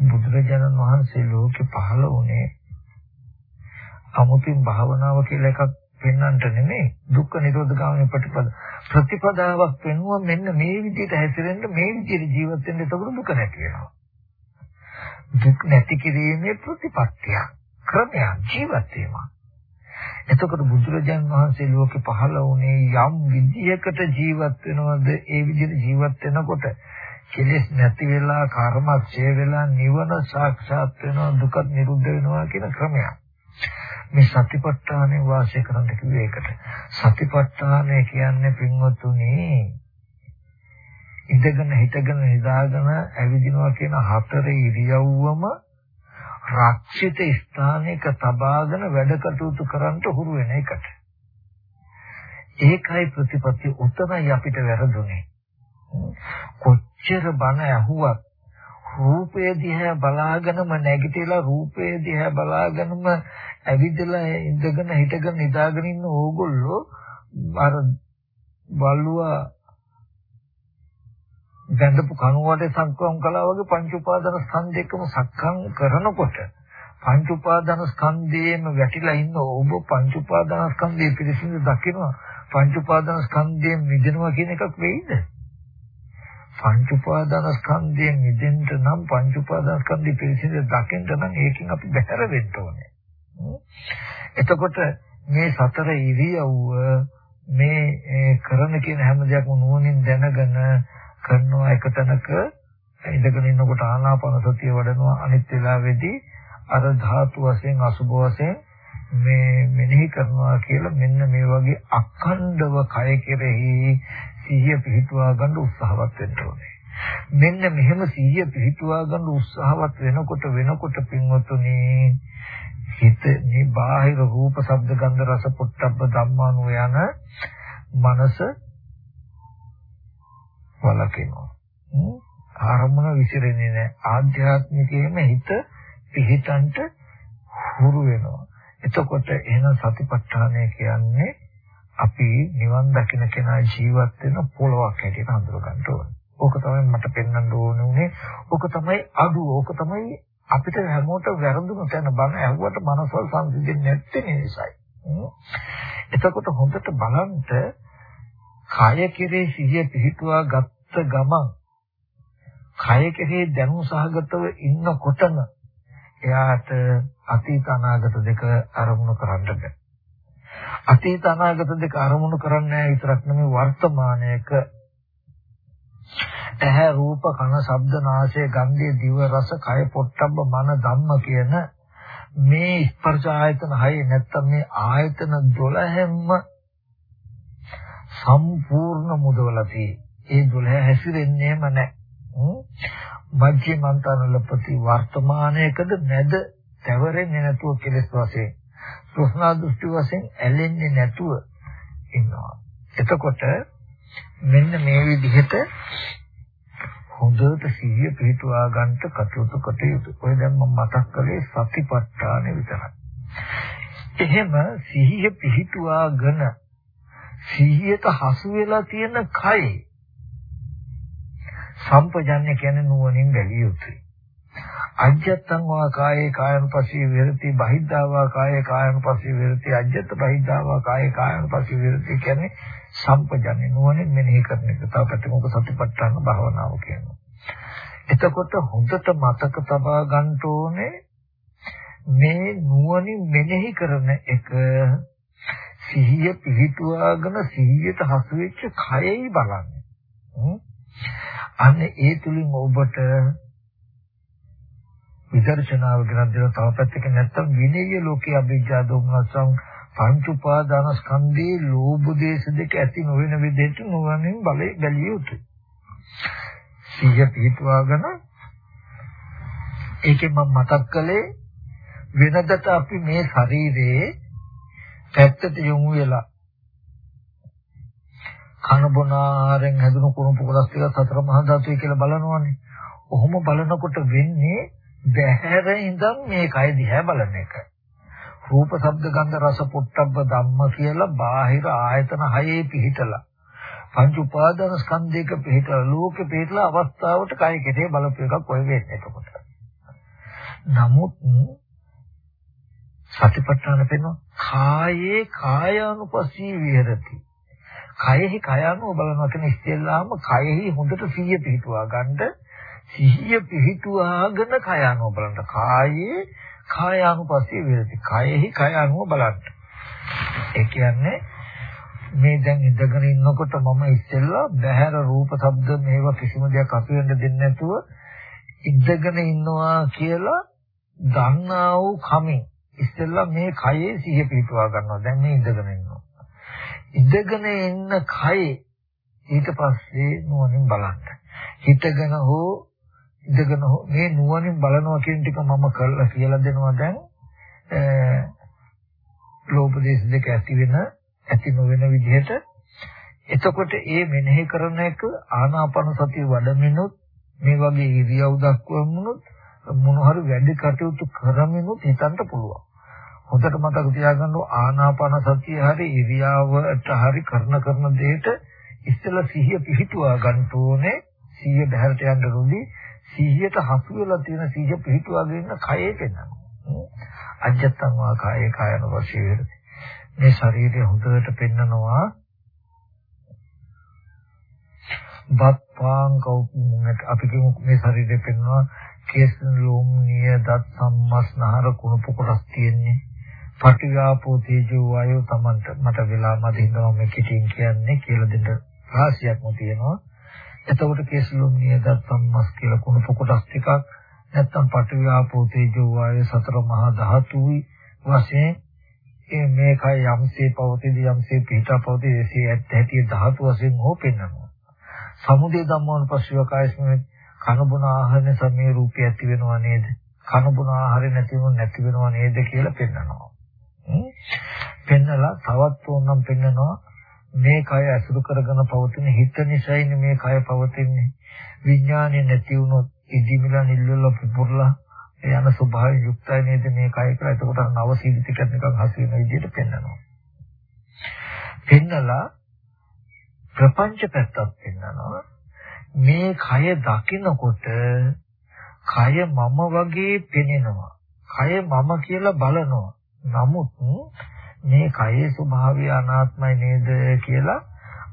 [SPEAKER 1] බුදුරජාණන් වහන්සේ ලෝකෙ පහළ වුණේ අමුතින් භාවනාව කියලා එකක් පෙන්වන්නට නෙමෙයි දුක්ඛ නිරෝධ ගාමී ප්‍රතිපද ප්‍රතිපදාවක් පෙන්වුවා මෙන්න මේ විදිහට හැසිරෙන්න මේ විදිහට ජීවත් වෙන්න එතකොට දුක නැති වෙනවා දුක් නැති කිරීමේ ප්‍රතිපත්තිය ක්‍රමය ජීවත් වීම එතකොට බුදුරජාන් වහන්සේ ලෝකේ පහළ වුණේ යම් විදියකට ජීවත් වෙනවද? ඒ විදිහට ජීවත් වෙනකොට කෙලෙස් නැති වෙලා කර්මක්ෂය වෙලා නිවන සාක්ෂාත් වෙනවා දුක නිරුද්ධ වෙනවා කියන ක්‍රමයක්. මේ සතිපට්ඨානේ වාසය කරන්න කිව්වේ ඒකට. සතිපට්ඨානය කියන්නේ පින්වතුනි ඉඳගෙන හිටගෙන නිදාගෙන ඇවිදිනවා කියන හතර ඉරියව්වම රක්ෂිත ස්ථානයක තබාගෙන වැඩ කටයුතු කරන්න හුරු වෙන එකට. ඒකයි ප්‍රතිපත්ති උතනයි අපිට වැරදුනේ. කොච්චර බණ ඇහුවත් රූපය දිහා බලාගෙනම නැගිටලා රූපය දිහා බලාගෙනම ඇවිදලා ඉඳගෙන හිටගෙන නිදාගෙන ඉන්න ඕගොල්ලෝ අර බලුවා දැඳපු කනුවට සංකම් කළා වගේ පංච උපාදාන ස්කන්ධයකම සක්කම් කරනකොට පංච උපාදාන ස්කන්ධයේම වැටිලා ඉන්න ඔබ පංච උපාදාන ස්කන්ධයේ පිළිසිඳ දකිනවා. පංච උපාදාන ස්කන්ධයෙන් මිදෙනවා කියන එකක් වෙයිද? පංච උපාදාන ස්කන්ධයෙන් මිදෙන්න නම් පංච උපාදාන ස්කන්ධය පිළිසිඳ දකින්න නම් ඒකෙන් අපි බැහැර වෙන්න ඕනේ. එතකොට මේ සතර ඉරියව්ව මේ කරන කියන හැම දෙයක්ම නුවණින් දැනගෙන කරනවා එක තැනක ඉඳගෙන ඉන්නකොට ආනාපාන සතිය වඩනවා අනිත් වෙලාවේදී අර ධාතු වශයෙන් අසුභ වශයෙන් මේ මෙනෙහි කරනවා කියලා මෙන්න මේ වගේ අඛණ්ඩව කය කෙරෙහි සිහිය පිහිටුවා ගන්න උත්සාහවත් වෙන්න ඕනේ. මෙන්න මෙහෙම සිහිය පිහිටුවා ගන්න උත්සාහවත් වෙනකොට වෙනකොට පින්වතුනි හිත මේ බාහිර රූප ශබ්ද ගන්ධ රස පොට්ටබ්බ ධම්මානෝ යන මනස වලකිනවා. ආරම්භන විසිරෙන්නේ නැහැ. ආධ්‍යාත්මිකයේම හිත පිහිටන්ට හුරු වෙනවා. එතකොට එහෙනම් සතිපට්ඨානය කියන්නේ අපි නිවන් දකින්න කෙනා ජීවත් වෙන පොළොවක් හැටියට හඳුර ගන්න ඕනේ. ඕක තමයි මට පෙන්වන්න ඕනේ උනේ. ඕක තමයි අඩුව. ඕක තමයි අපිට හැමෝටම වැරදුණු තැන බණ ඇහුවට මනසවල සංසිඳෙන්නේ නැත්තේ නිසායි. එතකොට හොඳට බලන්න කය කෙරේ සිහිය පිහිටුවා ගත්ත ගමන් කය කෙරේ දැනුම් සහගතව ඉන්නකොටම එයාට අතීත අනාගත දෙක අරමුණු කරන්න බෑ. අතීත අනාගත දෙක අරමුණු කරන්නේ විතරක් නෙමෙයි වර්තමානයේක ඇහැ රූප කන ශබ්ද නාසය ගන්ධය දිව රස කය පොට්ටබ්බ මන ධම්ම කියන මේ ස්පර්ශ ආයතන හය නැත්තම් මේ ආයතන 12න්ම සම්පූර්ණ මුදවලා ඒ 12 හැසිරෙන්නේම නැහැ. මජ්ජේ මන්තනලපති වර්තමානයේකද නැද තවරෙන්නේ නැතුව කෙලස් වශයෙන් සුස්නා දෘෂ්ටි වශයෙන් ඇලෙන්නේ නැතුව ඉන්නවා. එතකොට මෙන්න මේ විදිහට හොඳට සිහිය පිහිටුවා ගන්නට කටයුතු කටයුතු. ඔය දැන් මම මතක් කළේ සතිපට්ඨාන විතරයි. එහෙම සිහිය පිහිටුවාගෙන සිහියට හසු වෙලා තියෙන කය සම්පජන්‍ය කියන්නේ නුවණින් බැලිය යුතුයි. අජ්ජත්තං වා කායේ කායනුපස්සී විරති බහිද්ධා වා කායේ කායනුපස්සී විරති අජ්ජත්ත බහිද්ධා වා කායේ කායනුපස්සී විරති කියන්නේ සම්පජන්‍ය නුවණින් මෙනෙහි කරන එක. තව පැත්තක සතිපට්ඨාන භාවනාව කියනවා. එතකොට හොඳට මතක තබා ගන්න ඕනේ මේ නුවණින් මෙනෙහි කරන එක සිහිය පිහිටුවාගෙන සිහියට හසු වෙච්ච කයයි බලන්නේ. අන්න ඒ තුලින් ඔබට විදර්ශනාව ගැන දෙන තව පැත්තක නැත්තම් විනය ලෝකයේ අභිජ්ජා දෝමනසං පංච උපාදාන ස්කන්ධේ ලෝභ දේශ දෙක ඇති නොවන විදිහට නුවණින් බලය බැලිය යුතුයි. සිහිය පිටවාගෙන ඒකෙන් මම මතක් කළේ වෙනදට අපි මේ ශරීරයේ පැත්තට යොමු වෙලා කන බොන ආහාරයෙන් හැදුණු කුණු පොකොටස් ටික සතර මහා ධාතුයි කියලා බලනවනේ. ඔහොම බලනකොට වෙන්නේ බහැර ඉඳන් මේ කය දිහා බලන එක. රූප, ශබ්ද, ගන්ධ, රස, පොට්ටබ්බ ධම්ම කියලා බාහිර ආයතන හයේ පිහිටලා පංච උපාදාන ස්කන්ධයක පිහිටලා ලෝකෙ පිහිටලා අවස්ථාවට කය කෙටේ බලපු එකක් ඔය වෙන්නේ එතකොට. නමුත් සතිපට්ඨාන පෙන්වන කායේ කායානුපස්සී විහෙරති. කයෙහි කයano බලනවා කියන ඉස්සෙල්ලාම කයෙහි හොඳට සිහිය පිහිටුවා ගන්න සිහිය පිහිටුවාගෙන කයano බලන්න. කායේ කායානුපස්සී විහෙරති. කයෙහි කයano බලන්න. ඒ කියන්නේ මේ දැන් ඉඳගෙන ඉන්නකොට මම ඉස්සෙල්ලා බහැර රූප ශබ්ද මේවා කිසිම දෙයක් අපි වෙන්න දෙන්නේ නැතුව ඉඳගෙන ඉන්නවා කියලා දන්නා වූ කමින් ඉස්සෙල්ලා මේ කයේ සිහිය පිටවා ගන්නවා දැන් මේ ඉඳගෙන ඉන්නවා ඉඳගෙන ඉන්න කය ඊට පස්සේ නුවණින් බලන්න. හිතගෙන හෝ ඉඳගෙන හෝ මේ නුවණින් බලනවා කියන ටික මම කරලා කියලා දෙනවා දැන් ලෝභ දේශ දෙක ඇති වෙන ඇති නොවන විදිහට එතකොට ඒ මෙනෙහි කරන එක ආනාපාන සතිය වඩමිනුත් මේ වගේ ඉරියව් දක්වමුනොත් මොන හරි වැඩි කටයුතු කරමිනුත් හිතන්න පුළුවන්. හොඳට මතක තියාගන්න ආනාපාන සතිය හරි ඉරියාවට හරි කරන කරන දෙයට ඉස්සෙල්ලා සිහිය පිහිටුවා ගන්න ඕනේ. සිහිය බහැරට යන්න රුදි සිහියට හසු වෙලා තියෙන සිහිය පිහිටුවාගෙන ඉන්න කයේ පෙන්වනවා අජත්තං වා කායේ කායන වශයෙන් මේ ශරීරය හොඳට පෙන්නනවා. බත්පාං කවුමුණට අපි කියමු මේ ශරීරය පෙන්වනවා කේස් ලෝම් නිය දත් සම්මස්නහර කුණු පොකොටස් තියෙන්නේ. පටිඝාපෝ තේජෝ වායෝ තමන්ට මට වෙලා මදින්නවා මේ කිටින් කියන්නේ කියලා දෙන්න රාශියක්ම තියෙනවා. එතකොට කේසලුම් නියදත් සම්මස් කියලා කුණු පොකොටස් ටිකක් නැත්තම් පටිඝාපෝ තේජෝ වායෝ සතර මහා ධාතුයි වශයෙන් ඒ මේකයි යම්සේ පවතිද යම්සේ පිටා පවතිද එසේ ඇත්ත හැටි ධාතු වශයෙන් හෝ පෙන්වනවා. සමුදේ ධම්මෝන පස්සිව කායස්මෙ කනබුන ආහාර සමේ රූපය ඇති වෙනව නේද? කනබුන ආහාර නැති වුණ නැති වෙනව නේද කියලා පෙන්වනවා. පෙන්නලා තවත් ඕනම් පෙන්නනවා. මේ කය අසුරු කරගෙන පවතින හිත නිසයිනේ මේ කය පවතින්නේ. විඥානේ නැති වුණොත් ඉදිමිලා නිල්වල පුපුරලා යන ස්වභාවයෙන් යුක්තයි නේද මේ කය කියලා. එතකොට නව සීල ටිකක් නිකන් හසු වෙන විදිහට පෙන්නනවා. පෙන්නලා ප්‍රපංච පැත්තක් පෙන්නනවා. මේ කය දකිනකොට කය මම වගේ පෙනෙනවා. කය මම කියලා බලනවා. නමුත් මේ කයේ ස්වභාවය අනාත්මයි නේද කියලා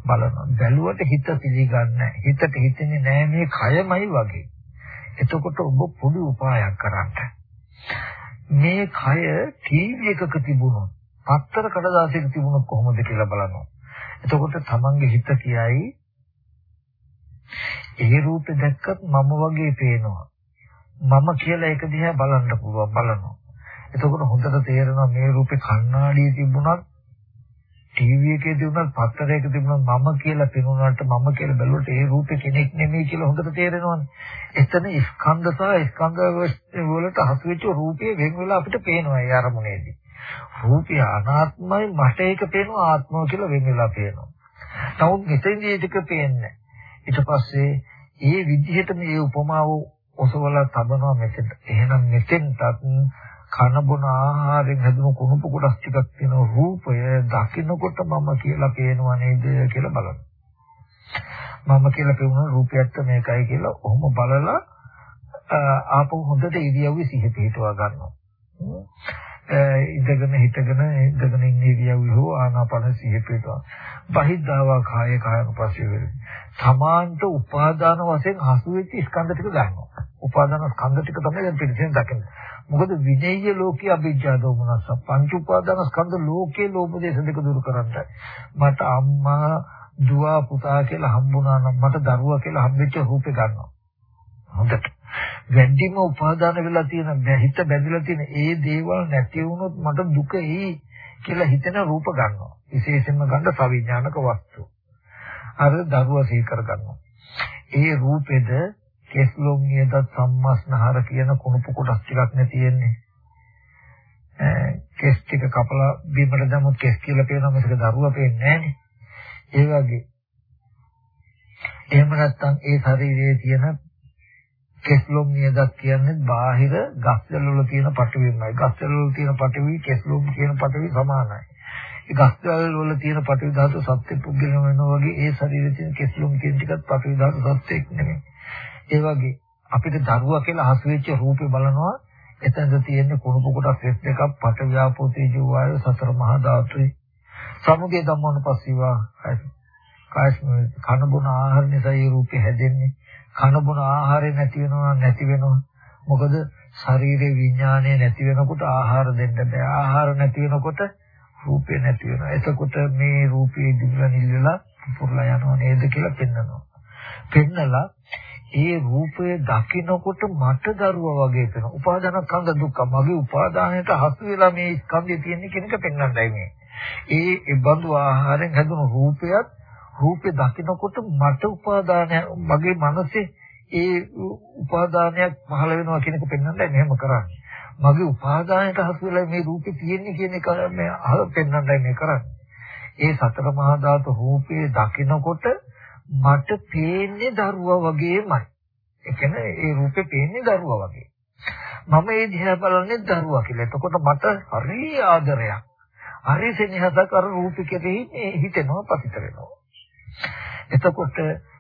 [SPEAKER 1] බලනවා. බැලුවට හිත පිළිගන්නේ හිතට හිතෙන්නේ නෑ මේ කයමයි වගේ. එතකොට ඔබ පොඩි උපායක් කරන්න. මේ කය ටීවී එකක තිබුණොත්, පත්තර කඩදාසියක තිබුණොත් කොහොමද කියලා බලනවා. එතකොට තමන්ගේ හිත කියයි ඒ රූපේ දැක්කත් මම වගේ පේනවා. මම කියලා ඒක දිහා බලන්න පුළුවන් බලනවා. එතකොට හොඳට තේරෙනවා මේ රූපේ කණ්ණාඩියේ තිබුණත් ටීවී එකේ තිබුණත් පත්තරයක තිබුණත් මම කියලා පෙනුනට මම කියලා බැලුවට ඒ රූපේ කෙනෙක් නෙමෙයි කියලා හොඳට තේරෙනවානේ. එතන ස්කන්ධ සහ ස්කන්ධ වලට හසු වෙච්ච රූපේ වෙන වෙලා අපිට පේනවා ඒ අරමුණේදී. රූපය අනාත්මයි මට ඒක පේනවා ආත්මය කියලා වෙන වෙලා පේනවා. නමුත් මෙතෙන්දී ඒක පේන්නේ ඊට පස්සේ ඒ විදිහට මේ උපමාව ඔසවලා තබනවා මෙතෙන්. එහෙනම් මෙතෙන්ටත් කන බොන ආහාරයෙන් හැදුණු කුණුපු කොටස් ටිකක් තියෙන රූපය දකින්නකොට මම කියලා පේනව නේද කියලා බලන්න. මම කියලා පෙවුන රූපයත් මේකයි කියලා ඔහොම බලලා ආපහු හොඳට ඉරියව්වේ සිහි පිටවා ගන්නවා. ඉඳගෙන හිටගෙන ඉඳගෙන ඉන්න ඉරියව්වේ හෝ ආනාපාන සිහි පිටවා. බහිද්ධාවා කාය කායනුපස්සී වෙයි. සමාන්ත උපාදාන වශයෙන් හසු වෙච්ච ස්කන්ධ ටික ගන්නවා. උපාදාන ස්කන්ධ ටික තමයි දැන් පිළිසෙන් දකින්නේ. මොකද විනේය ලෝකයේ අභිජ්ජා දෝමනස පංච උපාදාන ස්කන්ධ ලෝකයේ ලෝභ දේශ දෙක දුරු කරන්න. මට අම්මා දුව පුතා කියලා හම්බුණා නම් මට දරුවා කියලා හම්බෙච්ච රූපේ ගන්නවා. හොඳට. වැඩිම උපාදාන වෙලා තියෙන හිත බැඳිලා තියෙන ඒ දේවල් නැති වුණොත් මට දුක එයි කියලා හිතෙන රූප ගන්නවා. විශේෂයෙන්ම ගන්න සවිඥානික වස්තු. අර දරුවා සීකර ගන්නවා. ඒ රූපෙද කෙස්ලොම් නියදත් සම්මස්නහර කියන කුණුපු කොටස් ටිකක් නේ තියෙන්නේ. කෙස් ටික කපලා බිමට දැම්මොත් කෙස් කියලා පේනවා මිසක දරුවා පේන්නේ නැහනේ. ඒ වගේ එහෙම නැත්නම් ඒ ශරීරයේ තියෙන කෙස්ලොම් නියදක් කියන්නේ බාහිර ගස්වල වල තියෙන පටවිමයි. ගස්වල වල තියෙන පටවි කෙස්ලොම් කියන පටවි සමානයි. ඒ ගස්වල වල තියෙන පටවි ධාතු සත්‍ය පුද්ගලම වෙනවා වගේ ඒ ශරීරයේ තියෙන කෙස්ලොම් කියන ටිකත් පටවි ධාතු සත්‍යෙක් නෙමෙයි. ඒ වගේ අපිට දරුවා කියලා හසු වෙච්ච රූපේ බලනවා එතනද තියෙන කුණුපු කොටස් එස් දෙකක් පටවියාපෝ තේජෝ වායු සතර මහා ධාතුයි. සමුගේ ධම්මෝනුපස්සීවා කායස් කන බොන ආහාර නිසා ඒ රූපේ හැදෙන්නේ. කන බොන ආහාරය නැති වෙනවා නැති වෙනවා. මොකද ශරීරේ විඥානය නැති වෙනකොට ආහාර දෙන්න බෑ. ආහාර නැති වෙනකොට රූපේ නැති වෙනවා. එතකොට මේ රූපේ දිවලා නිල්ලලා පුරලා යනවා නේද කියලා පෙන්නනවා. පෙන්නලා ඒ රූපය දකිනකොට මට දරුවා වගේ වෙනවා. උපාදාන ස්කන්ධ දුක්ඛ මගේ උපාදානයට හසු වෙලා මේ ස්කන්ධය තියෙන කෙනෙක් පෙන්වන්නයි මේ. ඒ ඒ බඳු ආහාරයෙන් හැදුණු රූපයත් රූපේ දකිනකොට මට උපාදානය මගේ මනසේ ඒ උපාදානයක් පහළ වෙනවා කියන එක පෙන්වන්නයි මෙහෙම කරන්නේ. මගේ උපාදානයට හසු වෙලා මේ රූපේ තියෙන්නේ කියන එක මේ අහ පෙන්වන්නයි මේ කරන්නේ. ඒ සතර මහා ධාතු රූපේ දකිනකොට මට පේන්නේ දරුවා වගේමයි. ඒ කියන්නේ ඒ රූපේ පේන්නේ දරුවා වගේ. මම ඒ දිහා බලන්නේ දරුවා කියලා. එතකොට මට හරි ආදරයක්. හරි සෙනෙහසක් අර රූපේ කෙරෙහි හිතෙනවා පතිත වෙනවා. එතකොට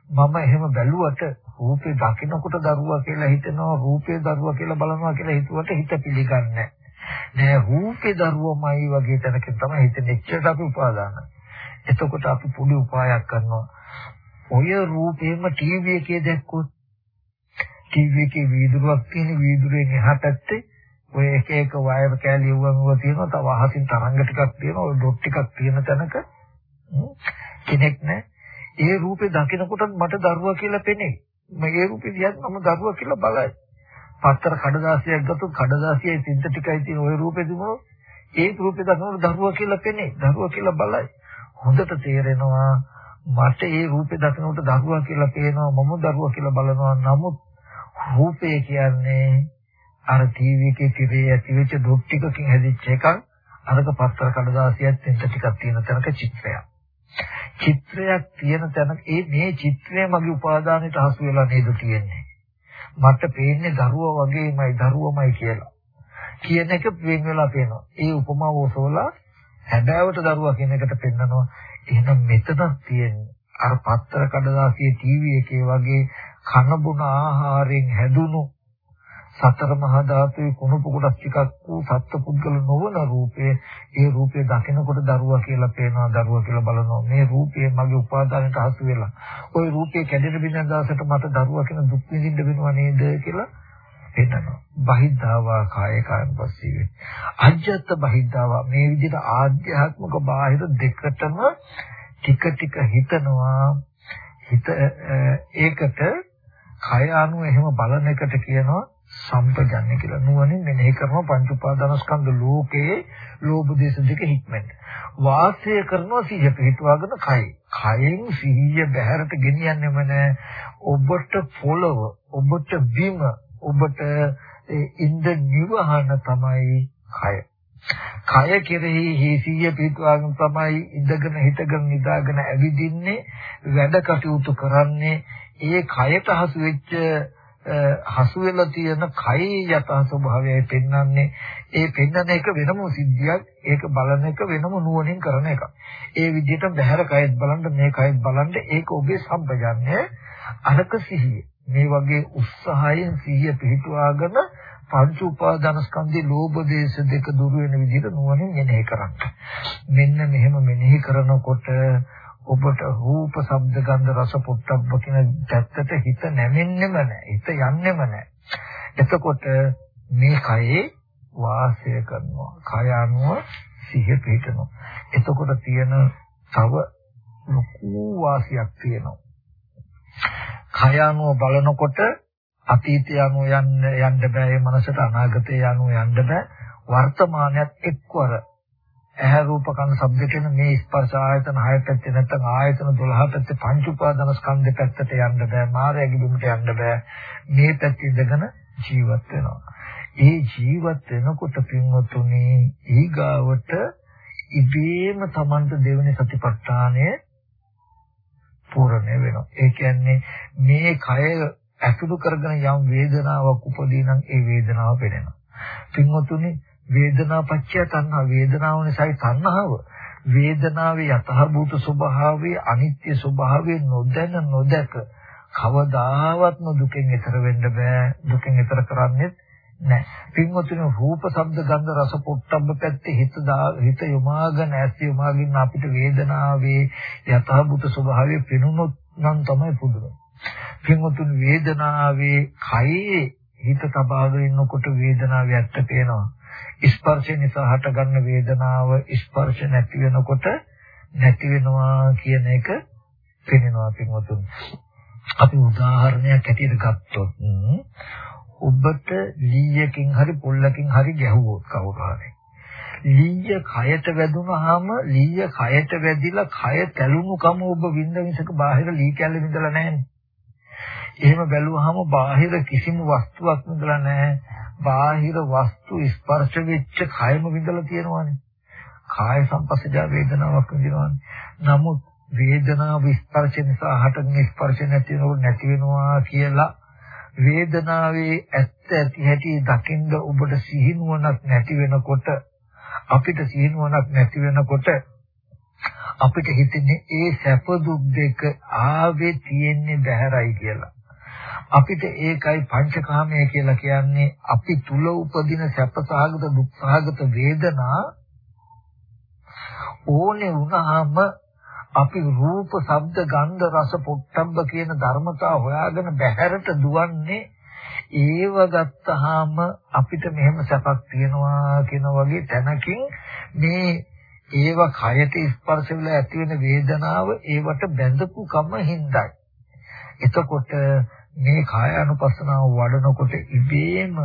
[SPEAKER 1] මම එහෙම බැලුවට රූපේ දකින්නකොට දරුවා කියලා හිතනවා රූපේ දරුවා කියලා බලනවා කියලා හිතුවට හිත පිළිගන්නේ නෑ රූපේ දරුවමයි වගේ තැනක තමයි හිතෙන්නේ එච්චරට අපි උපාදානයි එතකොට අපි පුඩි උපායක් කරනවා ඔය රූපේම ටීවී එකේ දැක්කොත් ටීවී එකේ වීදුරුවක් තියෙන වීදුරුවෙන් එහා පැත්තේ ඔය එක එක වයර් කෑලි වුවම තියෙනවා තව අහසින් තරංග ටිකක් තියෙනවා ඔය ඩොට් ටිකක් තියෙන තැනක කෙනෙක් නෑ ඒ රූපේ දකිනකොට මට දරුවා කියලා පෙනේ. මේ රූපේ දිහාත් මම දරුවා කියලා බලයි. පත්තර කඩදාසියක් ගත්තොත් කඩදාසියේ තින්ත ටිකයි තියෙන ওই රූපේ දුනොත් ඒ රූපේ දකිනකොට දරුවා කියලා පෙනේ. දරුවා කියලා බලයි. හොඳට තේරෙනවා මට ඒ රූපේ දකිනකොට දරුවා කියලා පේනවා මම දරුවා කියලා බලනවා. නමුත් රූපේ කියන්නේ අර ටීවී එකේ තිරේ ඇතිවෙච්ච දුක් ටිකකින් හැදිච්ච එකක්. අරක පත්තර කඩදාසියක් තින්ත ටිකක් තියෙන තැනක චිත්‍රයක්. චිත්‍රයක් තියෙන තැන ඒ මේ චිත්‍රය මගේ උපාදානයට හසු වෙලා නේද තියෙන්නේ. මට පේන්නේ දරුවා වගේමයි දරුවමයි කියලා. කියන එක වෙන් වෙලා පේනවා. ඒ උපමාව ඔසවලා හැබෑවට දරුවා කියන එකට පෙන්නනවා. එහෙනම් මෙතනක් තියෙන්නේ අර පත්තර කඩදාසියේ ටීවී එකේ වගේ කන බොන ආහාරයෙන් හැදුණු සතර මහා ධාතුවේ කුණුපු කොටස් ටිකක් වූ සත්පුද්ගල නොවන රූපේ ඒ රූපේ දකිනකොට දරුවා කියලා පේනවා දරුවා කියලා බලනවා. මේ රූපේ මගේ උපාදානයට හසු වෙලා. ওই රූපේ කැඩෙන බින දාසට මට දරුවා කියන දුක් විඳින්න වෙනවා නේද කියලා හිතනවා. බහිද්ධාවා කාය කායන් පස්සේ අජ්ජත් බහිද්ධාවා. මේ විදිහට ආධ්‍යාත්මික බාහිර දෙකටම ටික ටික හිතනවා. හිත ඒකට කය අනුව එහෙම බලන එකට කියනවා සම්පජන්‍ය කියලා. නුවණින් මෙනෙහි කරන පංච උපාදානස්කන්ධ ලෝකයේ ලෝභ දේශ දෙක හික්මෙන්ට වාසය කරනවා සිහිය පිටවාගෙන කයි. කයෙන් සිහිය බහැරට ගෙනියන්නෙම නෑ. ඔබට පොළව ඔබට බිම ඔබට ඉන්ද නිවහන තමයි කය. කය කෙරෙහි හේසිය පිටවාගෙන තමයි ඉඳගෙන හිටගෙන නිදාගෙන ඇවිදින්නේ වැඩ කටයුතු කරන්නේ. ඒ කයට හසු වෙච්ච හසු වෙලා තියෙන කයේ යථා ස්වභාවයයි පෙන්වන්නේ. ඒ පෙන්වන එක වෙනම සිද්ධියක් ඒක බලන එක වෙනම නුවණින් කරන එකක්. ඒ විදිහට බහැර කයත් බලන්න මේ කයත් බලන්න ඒක ඔබේ සම්පජන්‍ය අරක සිහිය. මේ වගේ උත්සාහයෙන් සිහිය පිහිටුවාගෙන පංච උපාදාන ස්කන්ධේ ලෝභ දේශ දෙක දුර වෙන විදිහට නුවණින් මෙනෙහි කරන්න මෙන්න මෙහෙම මෙනෙහි කරනකොට ඔබට රූප, ශබ්ද, ගන්ධ, රස, පොට්ටබ්බ කියන පැත්තට හිත නැමෙන්නෙම නැහැ. හිත යන්නෙම නැහැ. එතකොට මේ කයේ වාසය කරනවා. කය අනුව සිහිය පිටනවා. එතකොට තියෙන තව ලොකු වාසියක් තියෙනවා. කය අනුව බලනකොට අතීතය අනුව යන්න යන්න බෑ මේ මනසට අනාගතය අනුව යන්න බෑ. වර්තමානයත් එක්වර ඇහැ රූප කන ශබ්ද කියන මේ ස්පර්ශ ආයතන හය පැත්තේ නැත්නම් ආයතන 12 පැත්තේ පංච උපාදාන ස්කන්ධ පැත්තට යන්න බෑ මායාවේ බිමට යන්න බෑ. මේ පැත්තේ ඉඳගෙන ජීවත් වෙනවා. ඒ ජීවත් වෙනකොට පින්වතුනි ඊගාවට ඉබේම Tamanට දෙවෙනි සතිපට්ඨානය පූර්ණය වෙනවා. ඒ කියන්නේ මේ කය ඇසුරු කරගෙන යම් වේදනාවක් උපදී නම් ඒ වේදනාව පෙනෙනවා. පින්වතුනි වේදනා පත්‍ය තණ්හා වේදනාව නිසායි තණ්හාව වේදනාවේ යථාභූත ස්වභාවයේ අනිත්‍ය ස්වභාවයේ නොදැන නොදක කවදාවත්ම දුකෙන් ඈතර වෙන්න බෑ දුකෙන් ඈතර කරන්නේ නැහැ පින්වතුනි රූප ශබ්ද ගන්ධ රස පොට්ටබ්බ පැත්තේ හිත හිත යොමාගෙන ඇස් යොමාගෙන අපිට වේදනාවේ යථාභූත ස්වභාවය පෙනුනොත් නම් තමයි පුදුම පින්වතුනි වේදනාවේ කයේ හිත තබාගෙන ඉන්නකොට වේදනාව ඇත්ත පේනවා. ස්පර්ශය නිසා හටගන්න වේදනාව ස්පර්ශ නැති වෙනකොට නැති වෙනවා කියන එක පෙනෙනවා පින්වතුනි. අපි උදාහරණයක් ඇටියට ගත්තොත් ඔබට ලීයකින් හරි පොල්ලකින් හරි ගැහුවොත් කවුරු හරි ලීය කයට වැදුනහම ලීය කයට වැදිලා කය තැලුණු කම ඔබ විඳ විසක බාහිර ලී කැල්ල විඳලා නැහැනේ. එහෙම බැලුවාම බාහිර කිසිම වස්තුවක් විඳලා නැහැ. බාහිර වස්තු ස්පර්ශ වෙච්ච කයම විඳලා තියෙනවානේ. කාය සංපස්සජා වේදනාවක් විඳිනවානේ. නමුත් වේදනාව ස්පර්ශ නිසා හටගෙන ස්පර්ශ නැති වෙනකොට නැති වෙනවා කියලා වේදනාවේ ඇත්ත ඇති හැටි දකින්ද ඔබට සිහිනුවණක් නැති වෙනකොට අපිට සිහිනුවණක් නැති වෙනකොට අපිට හිතෙන්නේ ඒ සැප දුක් දෙක ආවේ තියෙන්නේ බහැරයි කියලා. අපිට ඒකයි පංචකාමය කියලා කියන්නේ අපි තුල උපදින සැප සහගත දුක් සහගත වේදනා ඕනේ වුණාම අපි රූප, ශබ්ද, ගන්ධ, රස, පොට්ටබ්බ කියන ධර්මතා හොයාගෙන බැහැරට දුවන්නේ ඒව ගත්තාම අපිට මෙහෙම සැපක් තියෙනවා කියන වගේ තැනකින් මේ ඒව කයට ස්පර්ශ වෙලා ඇති වෙන වේදනාව ඒවට බැඳපු කම හින්දායි. එතකොට මේ කාය අනුපස්සනාව වඩනකොට ඉබේම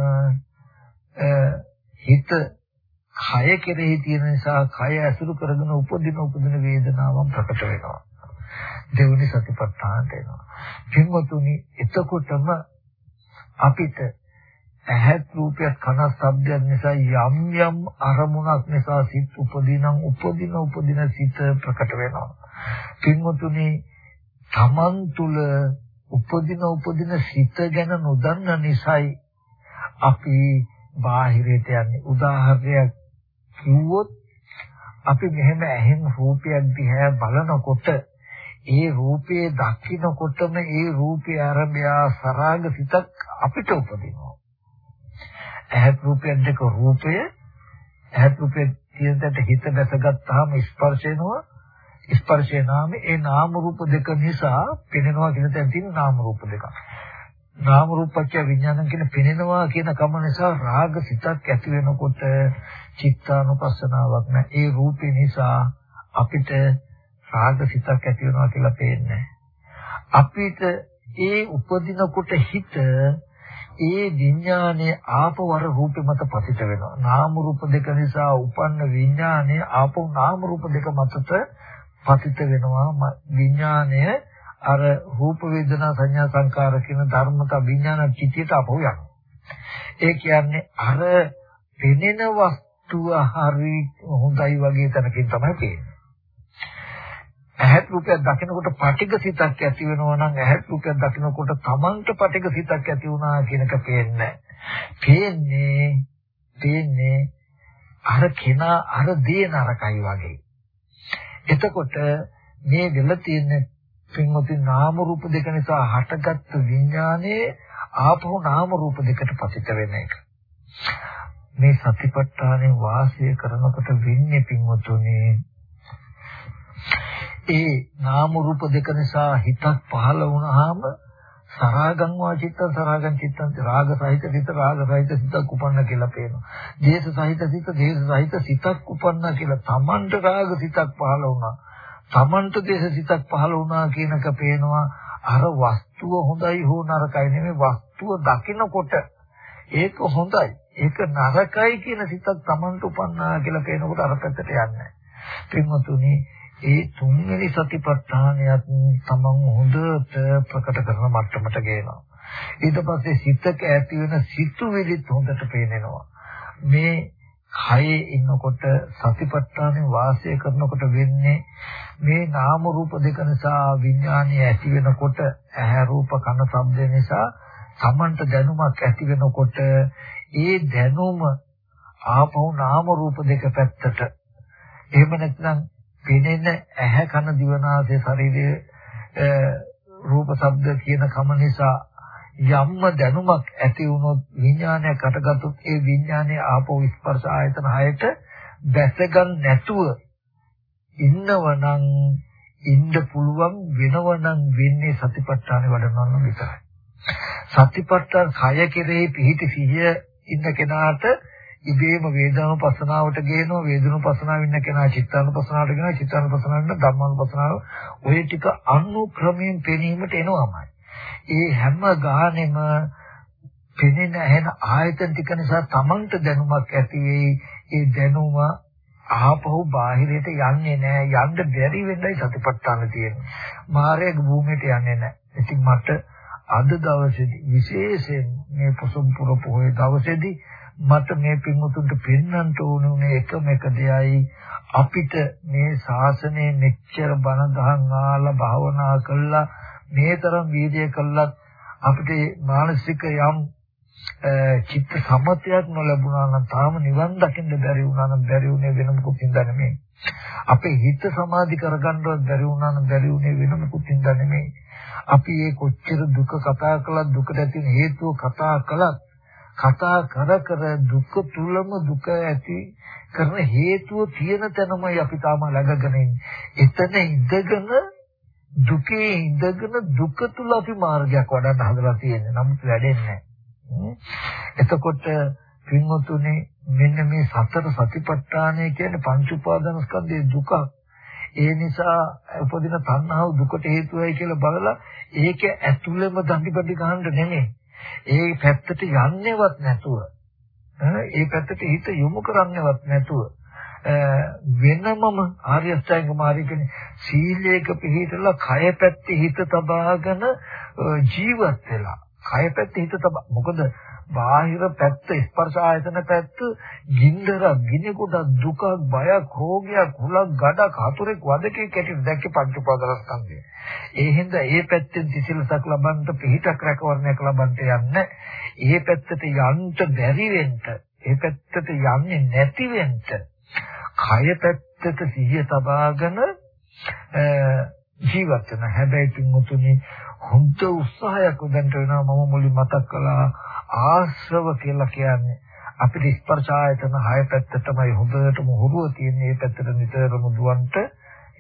[SPEAKER 1] හිත කය කෙරෙහි තියෙන නිසා කය ඇසුරු කරගෙන උපදින උපදින වේදනාවන් ප්‍රකට වෙනවා. දෙවනි සතිපට්ඨානට එනවා. කින්වතුනි එතකොටම අපිට ඇහත් රූපයක් කන ශබ්දයක් නිසා යම් යම් අරමුණක් නිසා සිත් උපදිනම් උපදින උපදින සිත ප්‍රකට වෙනවා. කින්වතුනි තමන් තුල උපදින උපදින සිත ගැන නොදන්න නිසායි අපි බාහිරයට යන්නේ උදාහරණයක් කිව්වොත් අපි මෙහෙම ඇහෙන් රූපයක් දිහා බලනකොට ඒ රූපයේ දකින්නකොටම ඒ රූපය ආරම්භය සරාග සිතක් අපිට උපදිනවා. ඇහත් රූපයක් දෙක රූපය ඇහත් රූපයේ තියෙනට හිත දැසගත්තාම ස්පර්ශ වෙනවා. ස්පර්ශේ නාමේ ඒ නාම රූප දෙක නිසා පෙනෙනවා කියන තැන තියෙන නාම රූප දෙකක්. නාම රූපච්ච විඥානං කියන පෙනෙනවා කියන කම නිසා රාග සිතක් ඇති වෙනකොට චිත්තානුපස්සනාවක් නැහැ. ඒ රූපේ නිසා අපිට රාග සිතක් ඇති වෙනවා කියලා පේන්නේ අපිට ඒ උපදිනකොට හිත ඒ විඥානයේ ආපවර රූපෙ මත පතිත වෙනවා. නාම රූප දෙක නිසා උපන්න විඥානයේ ආපව නාම රූප දෙක මතට පතිත වෙනවා. විඥානය අර රූප වේදනා සංඥා සංකාර කියන ධර්මතා විඥාන චිතියට අපව යනවා. ඒ කියන්නේ අර පෙනෙන වස්තුව හරි හොඳයි වගේ තැනකින් තමයි පේන්නේ. ඇහත් රූපයක් දකිනකොට පටිඝ සිතක් ඇති වෙනවා නම් ඇහත් රූපයක් දකිනකොට තමන්ට පටිඝ සිතක් ඇති වුණා කියන එක පේන්නේ පේන්නේ පේන්නේ අර කෙනා අර දේ නරකයි වගේ. එතකොට මේ දෙල තියෙන පින්වතුනි නාම රූප දෙක නිසා හටගත් විඥානයේ ආපහු නාම රූප දෙකට පතිත වෙන එක. මේ සතිපට්ඨානෙ වාසය කරනකොට වෙන්නේ පින්වතුනි ඒ නාම රූප දෙක නිසා හිතක් පහළ වුණාම සරාගං වාචිත්තං සරාගං චිත්තං රාග සහිත සිත රාග සහිත සිතක් උපන්න කියලා පේනවා. දේශ සහිත සිත දේශ සහිත සිතක් උපන්න කියලා තමන්ට රාග සිතක් පහළ වුණා. තමන්ට දේශ සිතක් පහළ වුණා කියනක පේනවා. අර වස්තුව හොඳයි හෝ නරකයි නෙමෙයි. වස්තුව දකිනකොට ඒක හොඳයි. ඒක නරකයි කියන සිතක් තමන්ට උපන්නා කියලා පේනකොට අර පැත්තට යන්නේ පින්වතුනි ඒ තුන්වෙනි සතිපට්ඨානයත් තමන් හොඳට ප්‍රකට කරන මට්ටමට ගේනවා. ඊට පස්සේ සිතක ඇති වෙන සිතුවිලිත් හොඳට පේනවා. මේ කයේ ඉන්නකොට සතිපට්ඨානේ වාසය කරනකොට වෙන්නේ මේ නාම රූප දෙක නිසා විඥානය ඇති වෙනකොට ඇහැ රූප කන ශබ්ද නිසා තමන්ට දැනුමක් ඇති වෙනකොට ඒ දැනුම ආපහු නාම රූප දෙක පැත්තට. එහෙම නැත්නම් පෙනෙන ඇහැ කන දිවනාසය ශරීරයේ රූප ශබ්ද කියන කම නිසා යම්ම දැනුමක් ඇති වුණොත් විඥානයක් අටගත්තොත් ඒ විඥානයේ ආපෝ ස්පර්ශ ආයතන හයට දැසගන්න නැතුව ඉන්නවනම් ඉන්න පුළුවන් වෙනවනම් වෙන්නේ සතිපට්ඨාන වඩනවා විතරයි. සතිපට්ඨාන කය කෙරෙහි පිහිටි සිහිය ඉන්න කෙනාට ඉබේම වේදනානුපස්සනාවට ගේනවා වේදනානුපස්සනාව ඉන්න කෙනා චිත්තානුපස්සනාවට ගේනවා චිත්තානුපස්සනාවට ධම්මානුපස්සනාව ඔය ටික අනුක්‍රමයෙන් පෙනීමට එනවාමයි. ඒ හැම ගානෙම පෙනෙන ඇහෙන ආයතන ටික නිසා Tamanට දැනුමක් ඇති වෙයි. ඒ දැනුම ආපහු බාහිරයට යන්නේ නැහැ. යන්න බැරි වෙන්නයි සතිපට්ඨාන තියෙන්නේ. මාර්ගය භූමියට යන්නේ නැහැ. ඉතින් මට අද දවසේදී විශේෂයෙන් මේ පොසොම්පුර පොහොය දවසේදී මට මේ පින්වුතුන්ට පෙන්වන්න ඕනේ එකම එක දෙයයි අපිට මේ ශාසනය මෙච්චර බණ දහම් ආලා භාවනා කළා මේ තරම් වීර්යය කළත් අපිට මානසික යම් චිත්ත සමතයක් නොලැබුණා නම් තාම නිවන් දකින්න බැරි වුණා නම් බැරි වුණේ වෙන මොකුත් හින්දා නෙමෙයි. අපේ හිත සමාධි කරගන්නවත් බැරි වුණා නම් බැරි වුණේ වෙන මොකුත් හින්දා නෙමෙයි. අපි මේ කොච්චර දුක කතා කළත් දුකට ඇති හේතුව කතා කළත් කතා කර කර දුක තුලම දුක ඇති කරන හේතුව තියෙන තැනමයි අපි තාම läගගෙන ඉන්නේ. එතන ඉඳගෙන දුකේ ඉඳගෙන දුක තුල අපි මාර්ගයක් වඩන්න හදලා තියෙන්නේ. නමුත් වැඩෙන්නේ නැහැ. එතකොට පින්වතුනි මෙන්න මේ සතර සතිපට්ඨානය කියන්නේ පංච උපාදාන ස්කන්ධයේ දුක. ඒ නිසා උපදින තණ්හාව දුකට හේතුවයි කියලා බලලා ඒක ඇතුළෙම දඬිපඩි ගහන්න නෙමෙයි. ඒ පැත්තට යන්නේවත් නැතුව ඒ පැත්තට හිත යොමු කරන්නේවත් නැතුව වෙනමම ආර්ය අෂ්ටාංග මාර්ගයේ සීලයක පිළිහිටලා කය පැත්තේ හිත තබාගෙන ජීවත් වෙලා කය පැත්තේ හිත තබා මොකද බාහිර පැත්ත ස්පර්ශ ආයතන පැත්ත ගින්දර ගිනි කොට දුක බයක් රෝගයක් හුලක් ගඩක් හතුරෙක් වදකේ කැටි දැක්කේ පංච උපාදානස්කන්ධය. ඒ හින්දා ඒ පැත්තෙන් තිසිලසක් ලබන්න පිහිටක් රැකවරණයක් ලබන්න යන්න ඒ පැත්තට යන්න බැරි වෙන්න ඒ පැත්තට යන්නේ නැති වෙන්න කය පැත්තට සිහිය තබාගෙන ජීවත් වෙන හැබැයි තුමුතුනි හොඳ උත්සාහයක් උදන්ට වෙනවා මම මුලින් මතක් කළා ආශ්‍රව කියලා කියන්නේ අපිට ස්පර්ශ ආයතන හය පැත්තටමයි හොඳටම හුරුව තියෙන මේ පැත්තට නිතරම දුවන්ට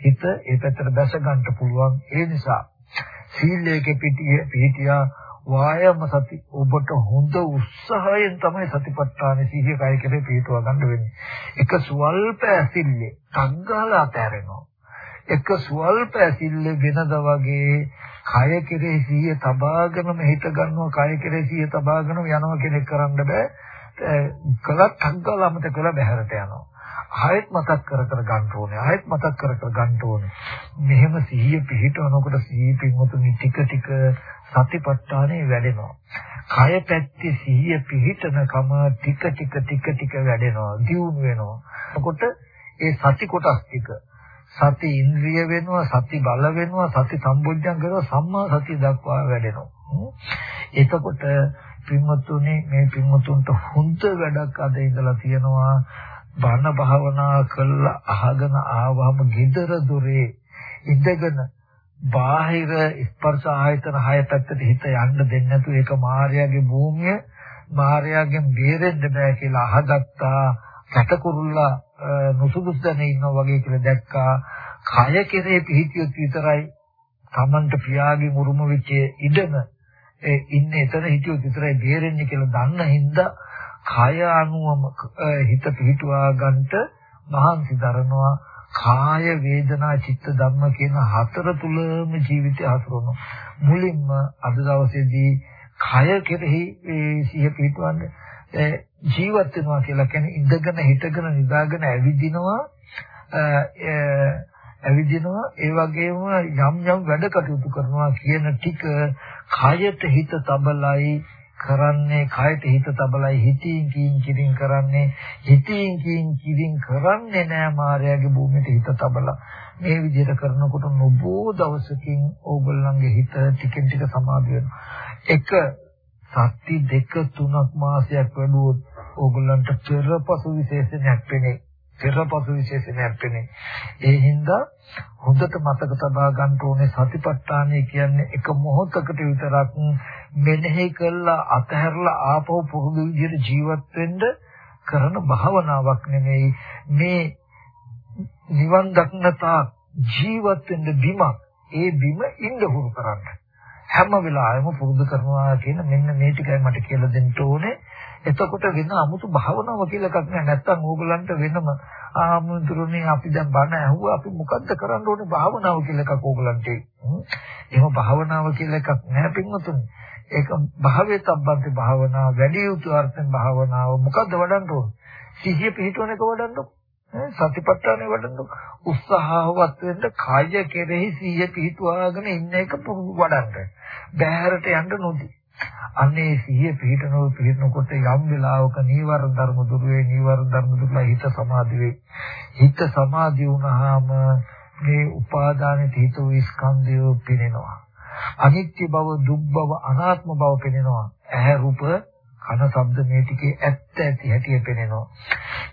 [SPEAKER 1] හිත ඒ පැත්තට දැස ගන්න පුළුවන් ඒ නිසා සීලයේ පිටිය වායම සති ඔබට හොඳ උත්සාහයෙන් තමයි සතිපට්ඨාන සිහිය කය කෙරේ පිටව ගන්න වෙන්නේ. එක ස්වල්ප ඇසිල්ලේ සංගාලා තැරෙනවා. එක ස්වල්ප ඇසිල්ලේ වෙනද වගේ කය කෙරේ සිහිය තබාගෙනම හිත ගන්නවා කය කෙරේ සිහිය තබාගෙනම යනවා කෙනෙක් කරන්න බෑ. කළත් සංගාලාමත කළ බහැරට යනවා. ආයෙත් මතක් කර කර ගන්න ඕනේ. ආයෙත් මතක් කර කර ගන්න ඕනේ. මෙහෙම සිහිය පිහිටවනකොට සිහිය පින්වතුනි ටික ටික සතිපට්ඨානේ වැඩෙනවා. කය පැත්තේ සිහිය පිහිටනකම ටික ටික ටික ටික වැඩෙනවා. දියුණු වෙනවා. එතකොට ඒ සති කොටස් ටික සති ඉන්ද්‍රිය වෙනවා, සති බල වෙනවා, සති සම්බොජ්ජං කරනවා, සම්මා සතිය දක්වා වැඩෙනවා. එතකොට පින්වතුනි මේ පින්වතුන්ට හොඳ වැඩක් අද ඉඳලා තියෙනවා බණ භාවනා කළා අහගෙන ආවම gedara dore ඉඳගෙන බාහිර ස්පර්ශ ආයතන හය පැත්තට හිත යන්න දෙන්නේ නැතු ඒක මායාවේ භූමිය මායාවෙන් බේරෙන්න බෑ කියලා අහගත්තා කැටකුරුල්ලා නුසුදුසු දැන ඉන්නවා වගේ කියලා දැක්කා. කය කෙරේ පිහිටියොත් විතරයි Tamanට පියාගේ මුරුම වෙච්ච ඉඩම ඒ ඉන්නේ එතන හිටියොත් විතරයි බේරෙන්නේ කියලා දන්න හින්දා කය අනුවම හිත පිහිටුවා ගන්නට මහන්සි දරනවා. කාය වේදනා චිත්ත ධම්ම කියන හතර තුලම ජීවිතය හසුරවනවා. මුලින්ම අද දවසේදී කය කෙරෙහි සිහිය පිහිටවන්නේ ජීවත් වෙනවා කියලා කියන්නේ ඉඳගෙන හිටගෙන නිදාගෙන ඇවිදිනවා ඇවිදිනවා ඒ වගේම යම් යම් වැඩ කටයුතු කරනවා කියන ටික කයට හිත තබලයි කරන්නේ කයට හිත තබලයි හිතින් කියින් කිරින් කරන්නේ. හිතින් කියින් කිරින් කරන්නේ නෑ මායාවේ භූමියට හිත තබලා. මේ විදිහට කරනකොට නොබෝ දවසකින් ඕගොල්ලන්ගේ හිත ටිකෙන් ටික සමාධි වෙනවා. එක සති දෙක තුනක් මාසයක් වැඩුවොත් ඕගොල්ලන්ට පෙරපසු විශේෂණයක් වෙන්නේ. පෙරපසු විශේෂණයක් වෙන්නේ. ඒ හින්දා හොඳට මතක තබා ගන්න ඕනේ සතිපට්ඨානය කියන්නේ එක මොහොතකට විතරක් මෙනෙහි කළා අතහැරලා ආපහු පුරුදු විදිහට ජීවත් වෙන්න කරන භාවනාවක් නෙමෙයි. මේ නිවන් දක්නතා ජීවත් වෙන්න බිමක්. ඒ බිම ඉන්න හුරු කරන්න. හැම වෙලාවෙම පුරුදු කරනවා කියන මෙන්න මේ ටිකයි මට කියලා දෙන්න ඕනේ එතකොට වෙන 아무තු භාවනාව කියලා එකක් නෑ. නැත්තම් ඕගලන්ට වෙනම ආමුදුරුනේ අපි දැන් බණ ඇහුවා අපි මොකද්ද කරන්න ඕනේ භාවනාව කියලා එකක් ඕගලන්ට. එහෙම භාවනාව කියලා එකක් නෑ පින්වතුනි. ඒක භාවයේ තබ්බන්ති භාවනාව වැඩි යුතු අර්ථෙන් භාවනාව මොකද්ද වඩන්න ඕනේ? සිහිය පිහිටවන එක වඩන්න සතිපට්ඨානෙ වඩන්න උත්සාහවත් වෙන්න කාය කෙරෙහි සිහිය පිහිටුවාගෙන ඉන්න එක වඩන්න. බෑරට යන්න නොදී. අන්නේ සිහිය පිහිටනෝ පිහිටනකොට යම් වෙලාවක නීවරණ ධර්ම දුර වේ නීවරණ ධර්ම දුරලා හිත සමාධි වේ හිත සමාධි වුණාම මේ උපාදාන හිත විස්කන්ධය පිනෙනවා අනිත්‍ය බව දුක් බව අනාත්ම බව පෙනෙනවා ඇහැ රූප කන ශබ්ද මේ ටිකේ ඇත්ත ඇති හැටි පෙනෙනවා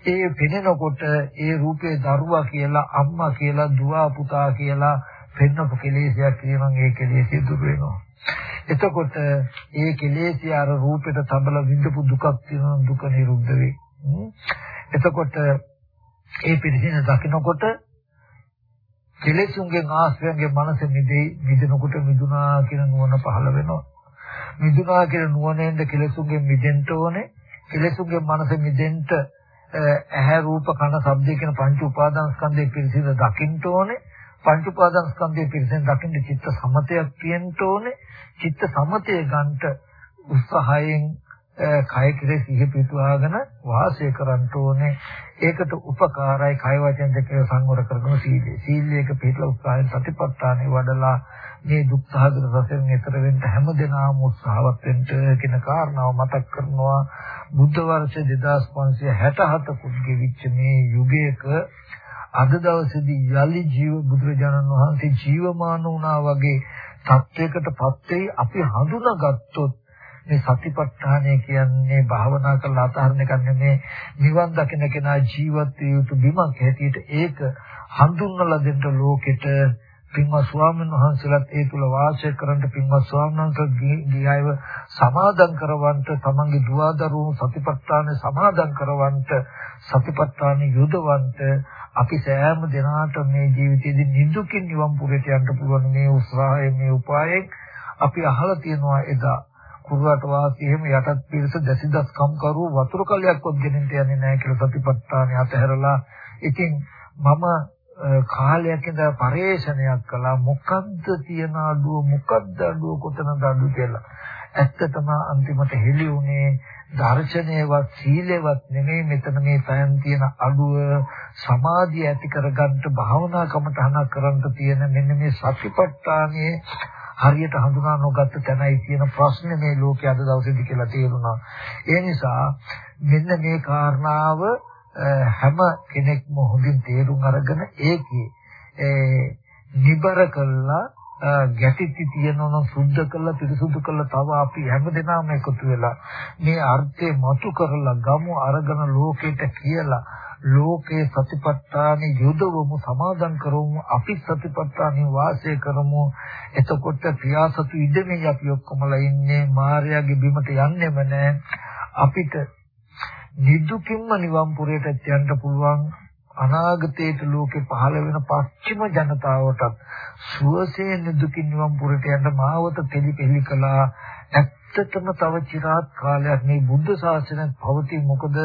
[SPEAKER 1] ඒ පෙනෙනකොට ඒ රූපේ දරුවා කියලා අම්මා කියලා දුව පුතා කියලා පෙන්නපු කෙලෙසයක් කියනනම් ඒ කෙලෙසිය දුර වෙනවා එතකොට ඒ කෙලෙසිය අර රූපෙට තබල විඳපු දුකක් තියෙනවා දුක නිරුද්ධ වෙයි. එතකොට ඒ පිළිසින දකිනකොට කෙලෙසුන්ගේ ආශ්‍රයන්ගේ මනස මිදෙයි මිදෙනකොට මිදුනා කියන නුවණ පහළ වෙනවා. මිදුනා කියන නුවණෙන්ද කෙලෙසුන්ගේ මිදෙන්න ඕනේ. කෙලෙසුන්ගේ මනස මිදෙන්න ඇහැ රූප කන ශබ්ද කියන පංච උපාදාන ස්කන්ධයේ පිළිසින දකින්න ඕනේ. පංච උපාදාන ස්කන්ධයේ පිළිසින දකින්න චිත්ත සමතයක් තියෙන්න ඕනේ. චිත්ත සමතය ගන්නට උත්සාහයෙන් කය කෙරේ සිහි පිටුවාගෙන වාසය කරන්න ඕනේ. ඒකට උපකාරයි කය වචන දෙක සංවර කරගෙන සීලය. සීලයක පිටලා උත්සාහයෙන් සතිපට්ඨානෙ වඩලා මේ දුක් සහගත රසෙන් ඈතර වෙන්න හැමදෙනාම උත්සාහවත් වෙන්න කියන කාරණාව මතක් කරනවා. බුද්ධ වර්ෂ 2567 කුත් ගෙවිච්ච මේ යුගයක අද දවසේදී යලි ජීව බුදුරජාණන් වහන්සේ ජීවමාන වුණා වගේ තත්වයකටපත් වෙයි අපි හඳුනාගත්තොත් මේ සතිපට්ඨානය කියන්නේ භාවනා කරලා අතහරින එක නෙමේ නිවන් දකින කෙනා ජීවත් විය යුතු බිමක් හැටියට ඒක හඳුන්වලා දෙන්න ලෝකෙට පින්වත් ස්වාමීන් වහන්සේලාත් ඒ තුල වාසය කරන්න පින්වත් ස්වාමීන් වහන්සේ ගියයිව සමාදන් කරවන්ට තමන්ගේ දුවදරුවෝ සතිපට්ඨාන සමාදන් කරවන්ට සතිපට්ඨාන යොදවන්ට අපි සෑම දිනාට මේ ජීවිතයේදී නිදුකින් නිවන් පුරට යන්න පුළුවන් මේ උත්සාහයෙන් මේ උපායෙන් අපි අහලා තියෙනවා එදා. කුරුවට වාසී එහෙම යටත් පිරිස දැසිදස් කම් කරු වතුර කලයක්වත් ගෙනින්න යන්නේ නැහැ කියලා සතිපට්ඨානය අතහැරලා. ඉතින් මම කාලයක් ඉඳලා පරේෂණයක් කළා. මොකද්ද තියෙන අඩුව? මොකද්ද අඩුව? කොතනද අඩුව කියලා. ඇත්තටම අන්තිමට හෙළි වුණේ දර්ශනයවත් සීලෙවත් නෙමෙයි මෙතන මේ පයන් තියෙන අඩුව. සමාධිය ඇති කරගන්න භාවනා කමටහනක් කරන්න තියෙන මෙන්න මේ සතිපට්ඨානයේ හරියට හඳුනා නොගත්ත තැනයි තියෙන ප්‍රශ්නේ මේ ලෝකයේ අද දවසේදී කියලා තේරුණා. ඒ නිසා මෙන්න මේ කාරණාව හැම කෙනෙක්ම හොඳින් තේරුම් අරගෙන ඒකේ නිබර කළා ගැටිති තියෙනවා සුද්ධ කළා පිරිසුදු කළා තව අපි හැමදෙනාම එකතු වෙලා මේ අර්ථය මතු කරලා ගමු අරගෙන ලෝකෙට කියලා ලෝකේ සතිපට්ඨාන යොදවමු සමාදන් කරමු අපි සතිපට්ඨානෙ වාසය කරමු. එතකොට ප්‍රියාසතු ඉදමේ අපි ඔක්කොමලා ඉන්නේ මායාවේ බිමට යන්නෙම නැහැ අපිට නිදුකින්ම නිවන් පුරයට යන්න පුළුවන් අනාගතයේ ලෝකේ පහළ වෙන පස්චිම ජනතාවට සුවසේ නිදුකින් නිවන් පුරට යන්න මාවත පිළිපෙලි කළා. ඇත්තටම තව চিරාත් කාලයක් මේ බුද්ධ ශාසනය පවතී මොකද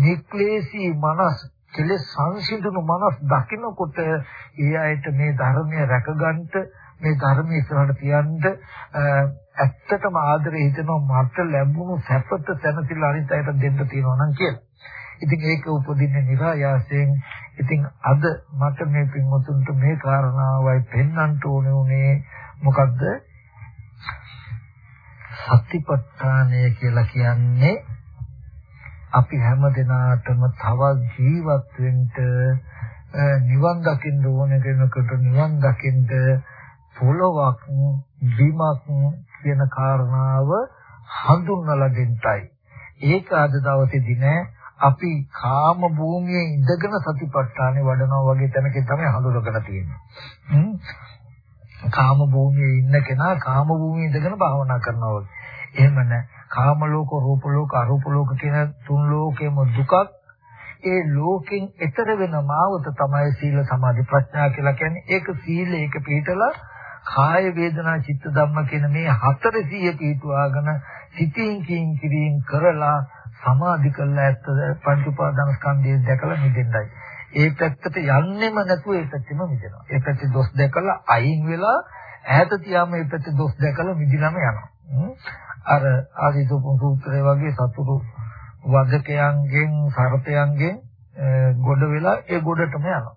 [SPEAKER 1] නික්ලේශී මනස් කෙලෙස් සංසිඳුණු මනස් දකිනකොට ඒ අයට මේ ධර්මය රැකගන්න මේ ධර්මය ඉස්සරහට තියන්න ඇත්තටම ආදරේ හිතෙනවා මට ලැබුණු සැපත සැනසෙල්ල අනිත් අයට දෙන්න තියෙනවා නම් කියලා. ඉතින් ඒක උපදින්නේ નિરાයාසයෙන්. ඉතින් අද මට මේ පින්වතුන්ට මේ කාරණාවයි පෙන්වන්න ඕනේ උනේ මොකද්ද? සතිපට්ඨානය කියලා කියන්නේ අපි හැම දිනාටම තවත් ජීවත් වෙන්න නිවන් දකින්න ඕන කෙනෙකුට නිවන් දකින්න පොළොවක් බිමක් කියන කාරණාව හඳුන්වලා දෙන්නයි. ඒක අද දවසේදී නෑ අපි කාම භූමියේ ඉඳගෙන සතිපට්ඨානෙ වඩනවා වගේ තැනකින් තමයි හඳුනගෙන තියෙන්නේ. කාම භූමියේ ඉන්න කෙනා කාම භූමියේ ඉඳගෙන භාවනා කරනවා වගේ. එහෙම නැහැ. කාම ලෝක, රූප ලෝක, අරූප ලෝක කියන තුන් ලෝකෙම දුකක්. ඒ ලෝකෙන් එතර වෙන මාවත තමයි සීල සමාධි ප්‍රඥා කියලා කියන්නේ. ඒක සීල ඒක පිළිතලා කාය වේදනා චිත්ත ධම්ම කියන මේ හතර සිය පිටුවාගෙන සිතින් කින් කිරින් කරලා සමාධි කළා ඇත්ත පංච උපාදාන ස්කන්ධය දැකලා මිදෙන්නයි. ඒ පැත්තට යන්නෙම නැතුව ඒ පැත්තෙම මිදෙනවා. ඒ පැත්තේ දොස් දැකලා අයින් වෙලා ඈත තියාම ඒ පැත්තේ දොස් දැකලා මිදිනම යනවා. අර ආදිසුපු සූත්‍රය වගේ සතුරු වදකයන්ගෙන් සර්පයන්ගෙන් ගොඩ වෙලා ඒ ගොඩටම යනවා.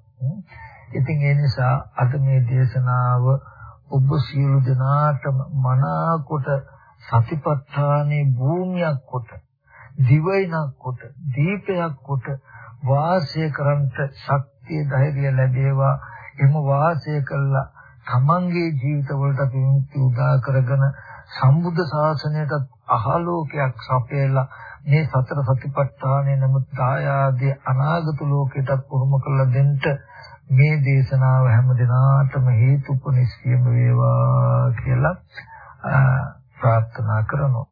[SPEAKER 1] ඉතින් ඒ නිසා අද මේ දේශනාව ඔබ සියලු දෙනාටම මනාකොට සතිපට්ඨානේ භූමියක් කොට දිවයිනක් කොට දීපයක් කොට වාසය කරන්ට ශක්තිය ධෛර්යය ලැබේවා. එම වාසය කළා තමන්ගේ ජීවිතවලට විමුක්ති උදා කරගෙන සම්බුද්ධ ශාසනයට අහලෝකයක් සපයලා මේ සතර සතිපට්ඨානය නමුත් ආයාදී අනාගත ලෝකයටත් පුරුම කළ දෙන්න මේ දේශනාව හැම දිනාටම හේතුපනිස්සියම වේවා කියලා ප්‍රාර්ථනා කරනවා.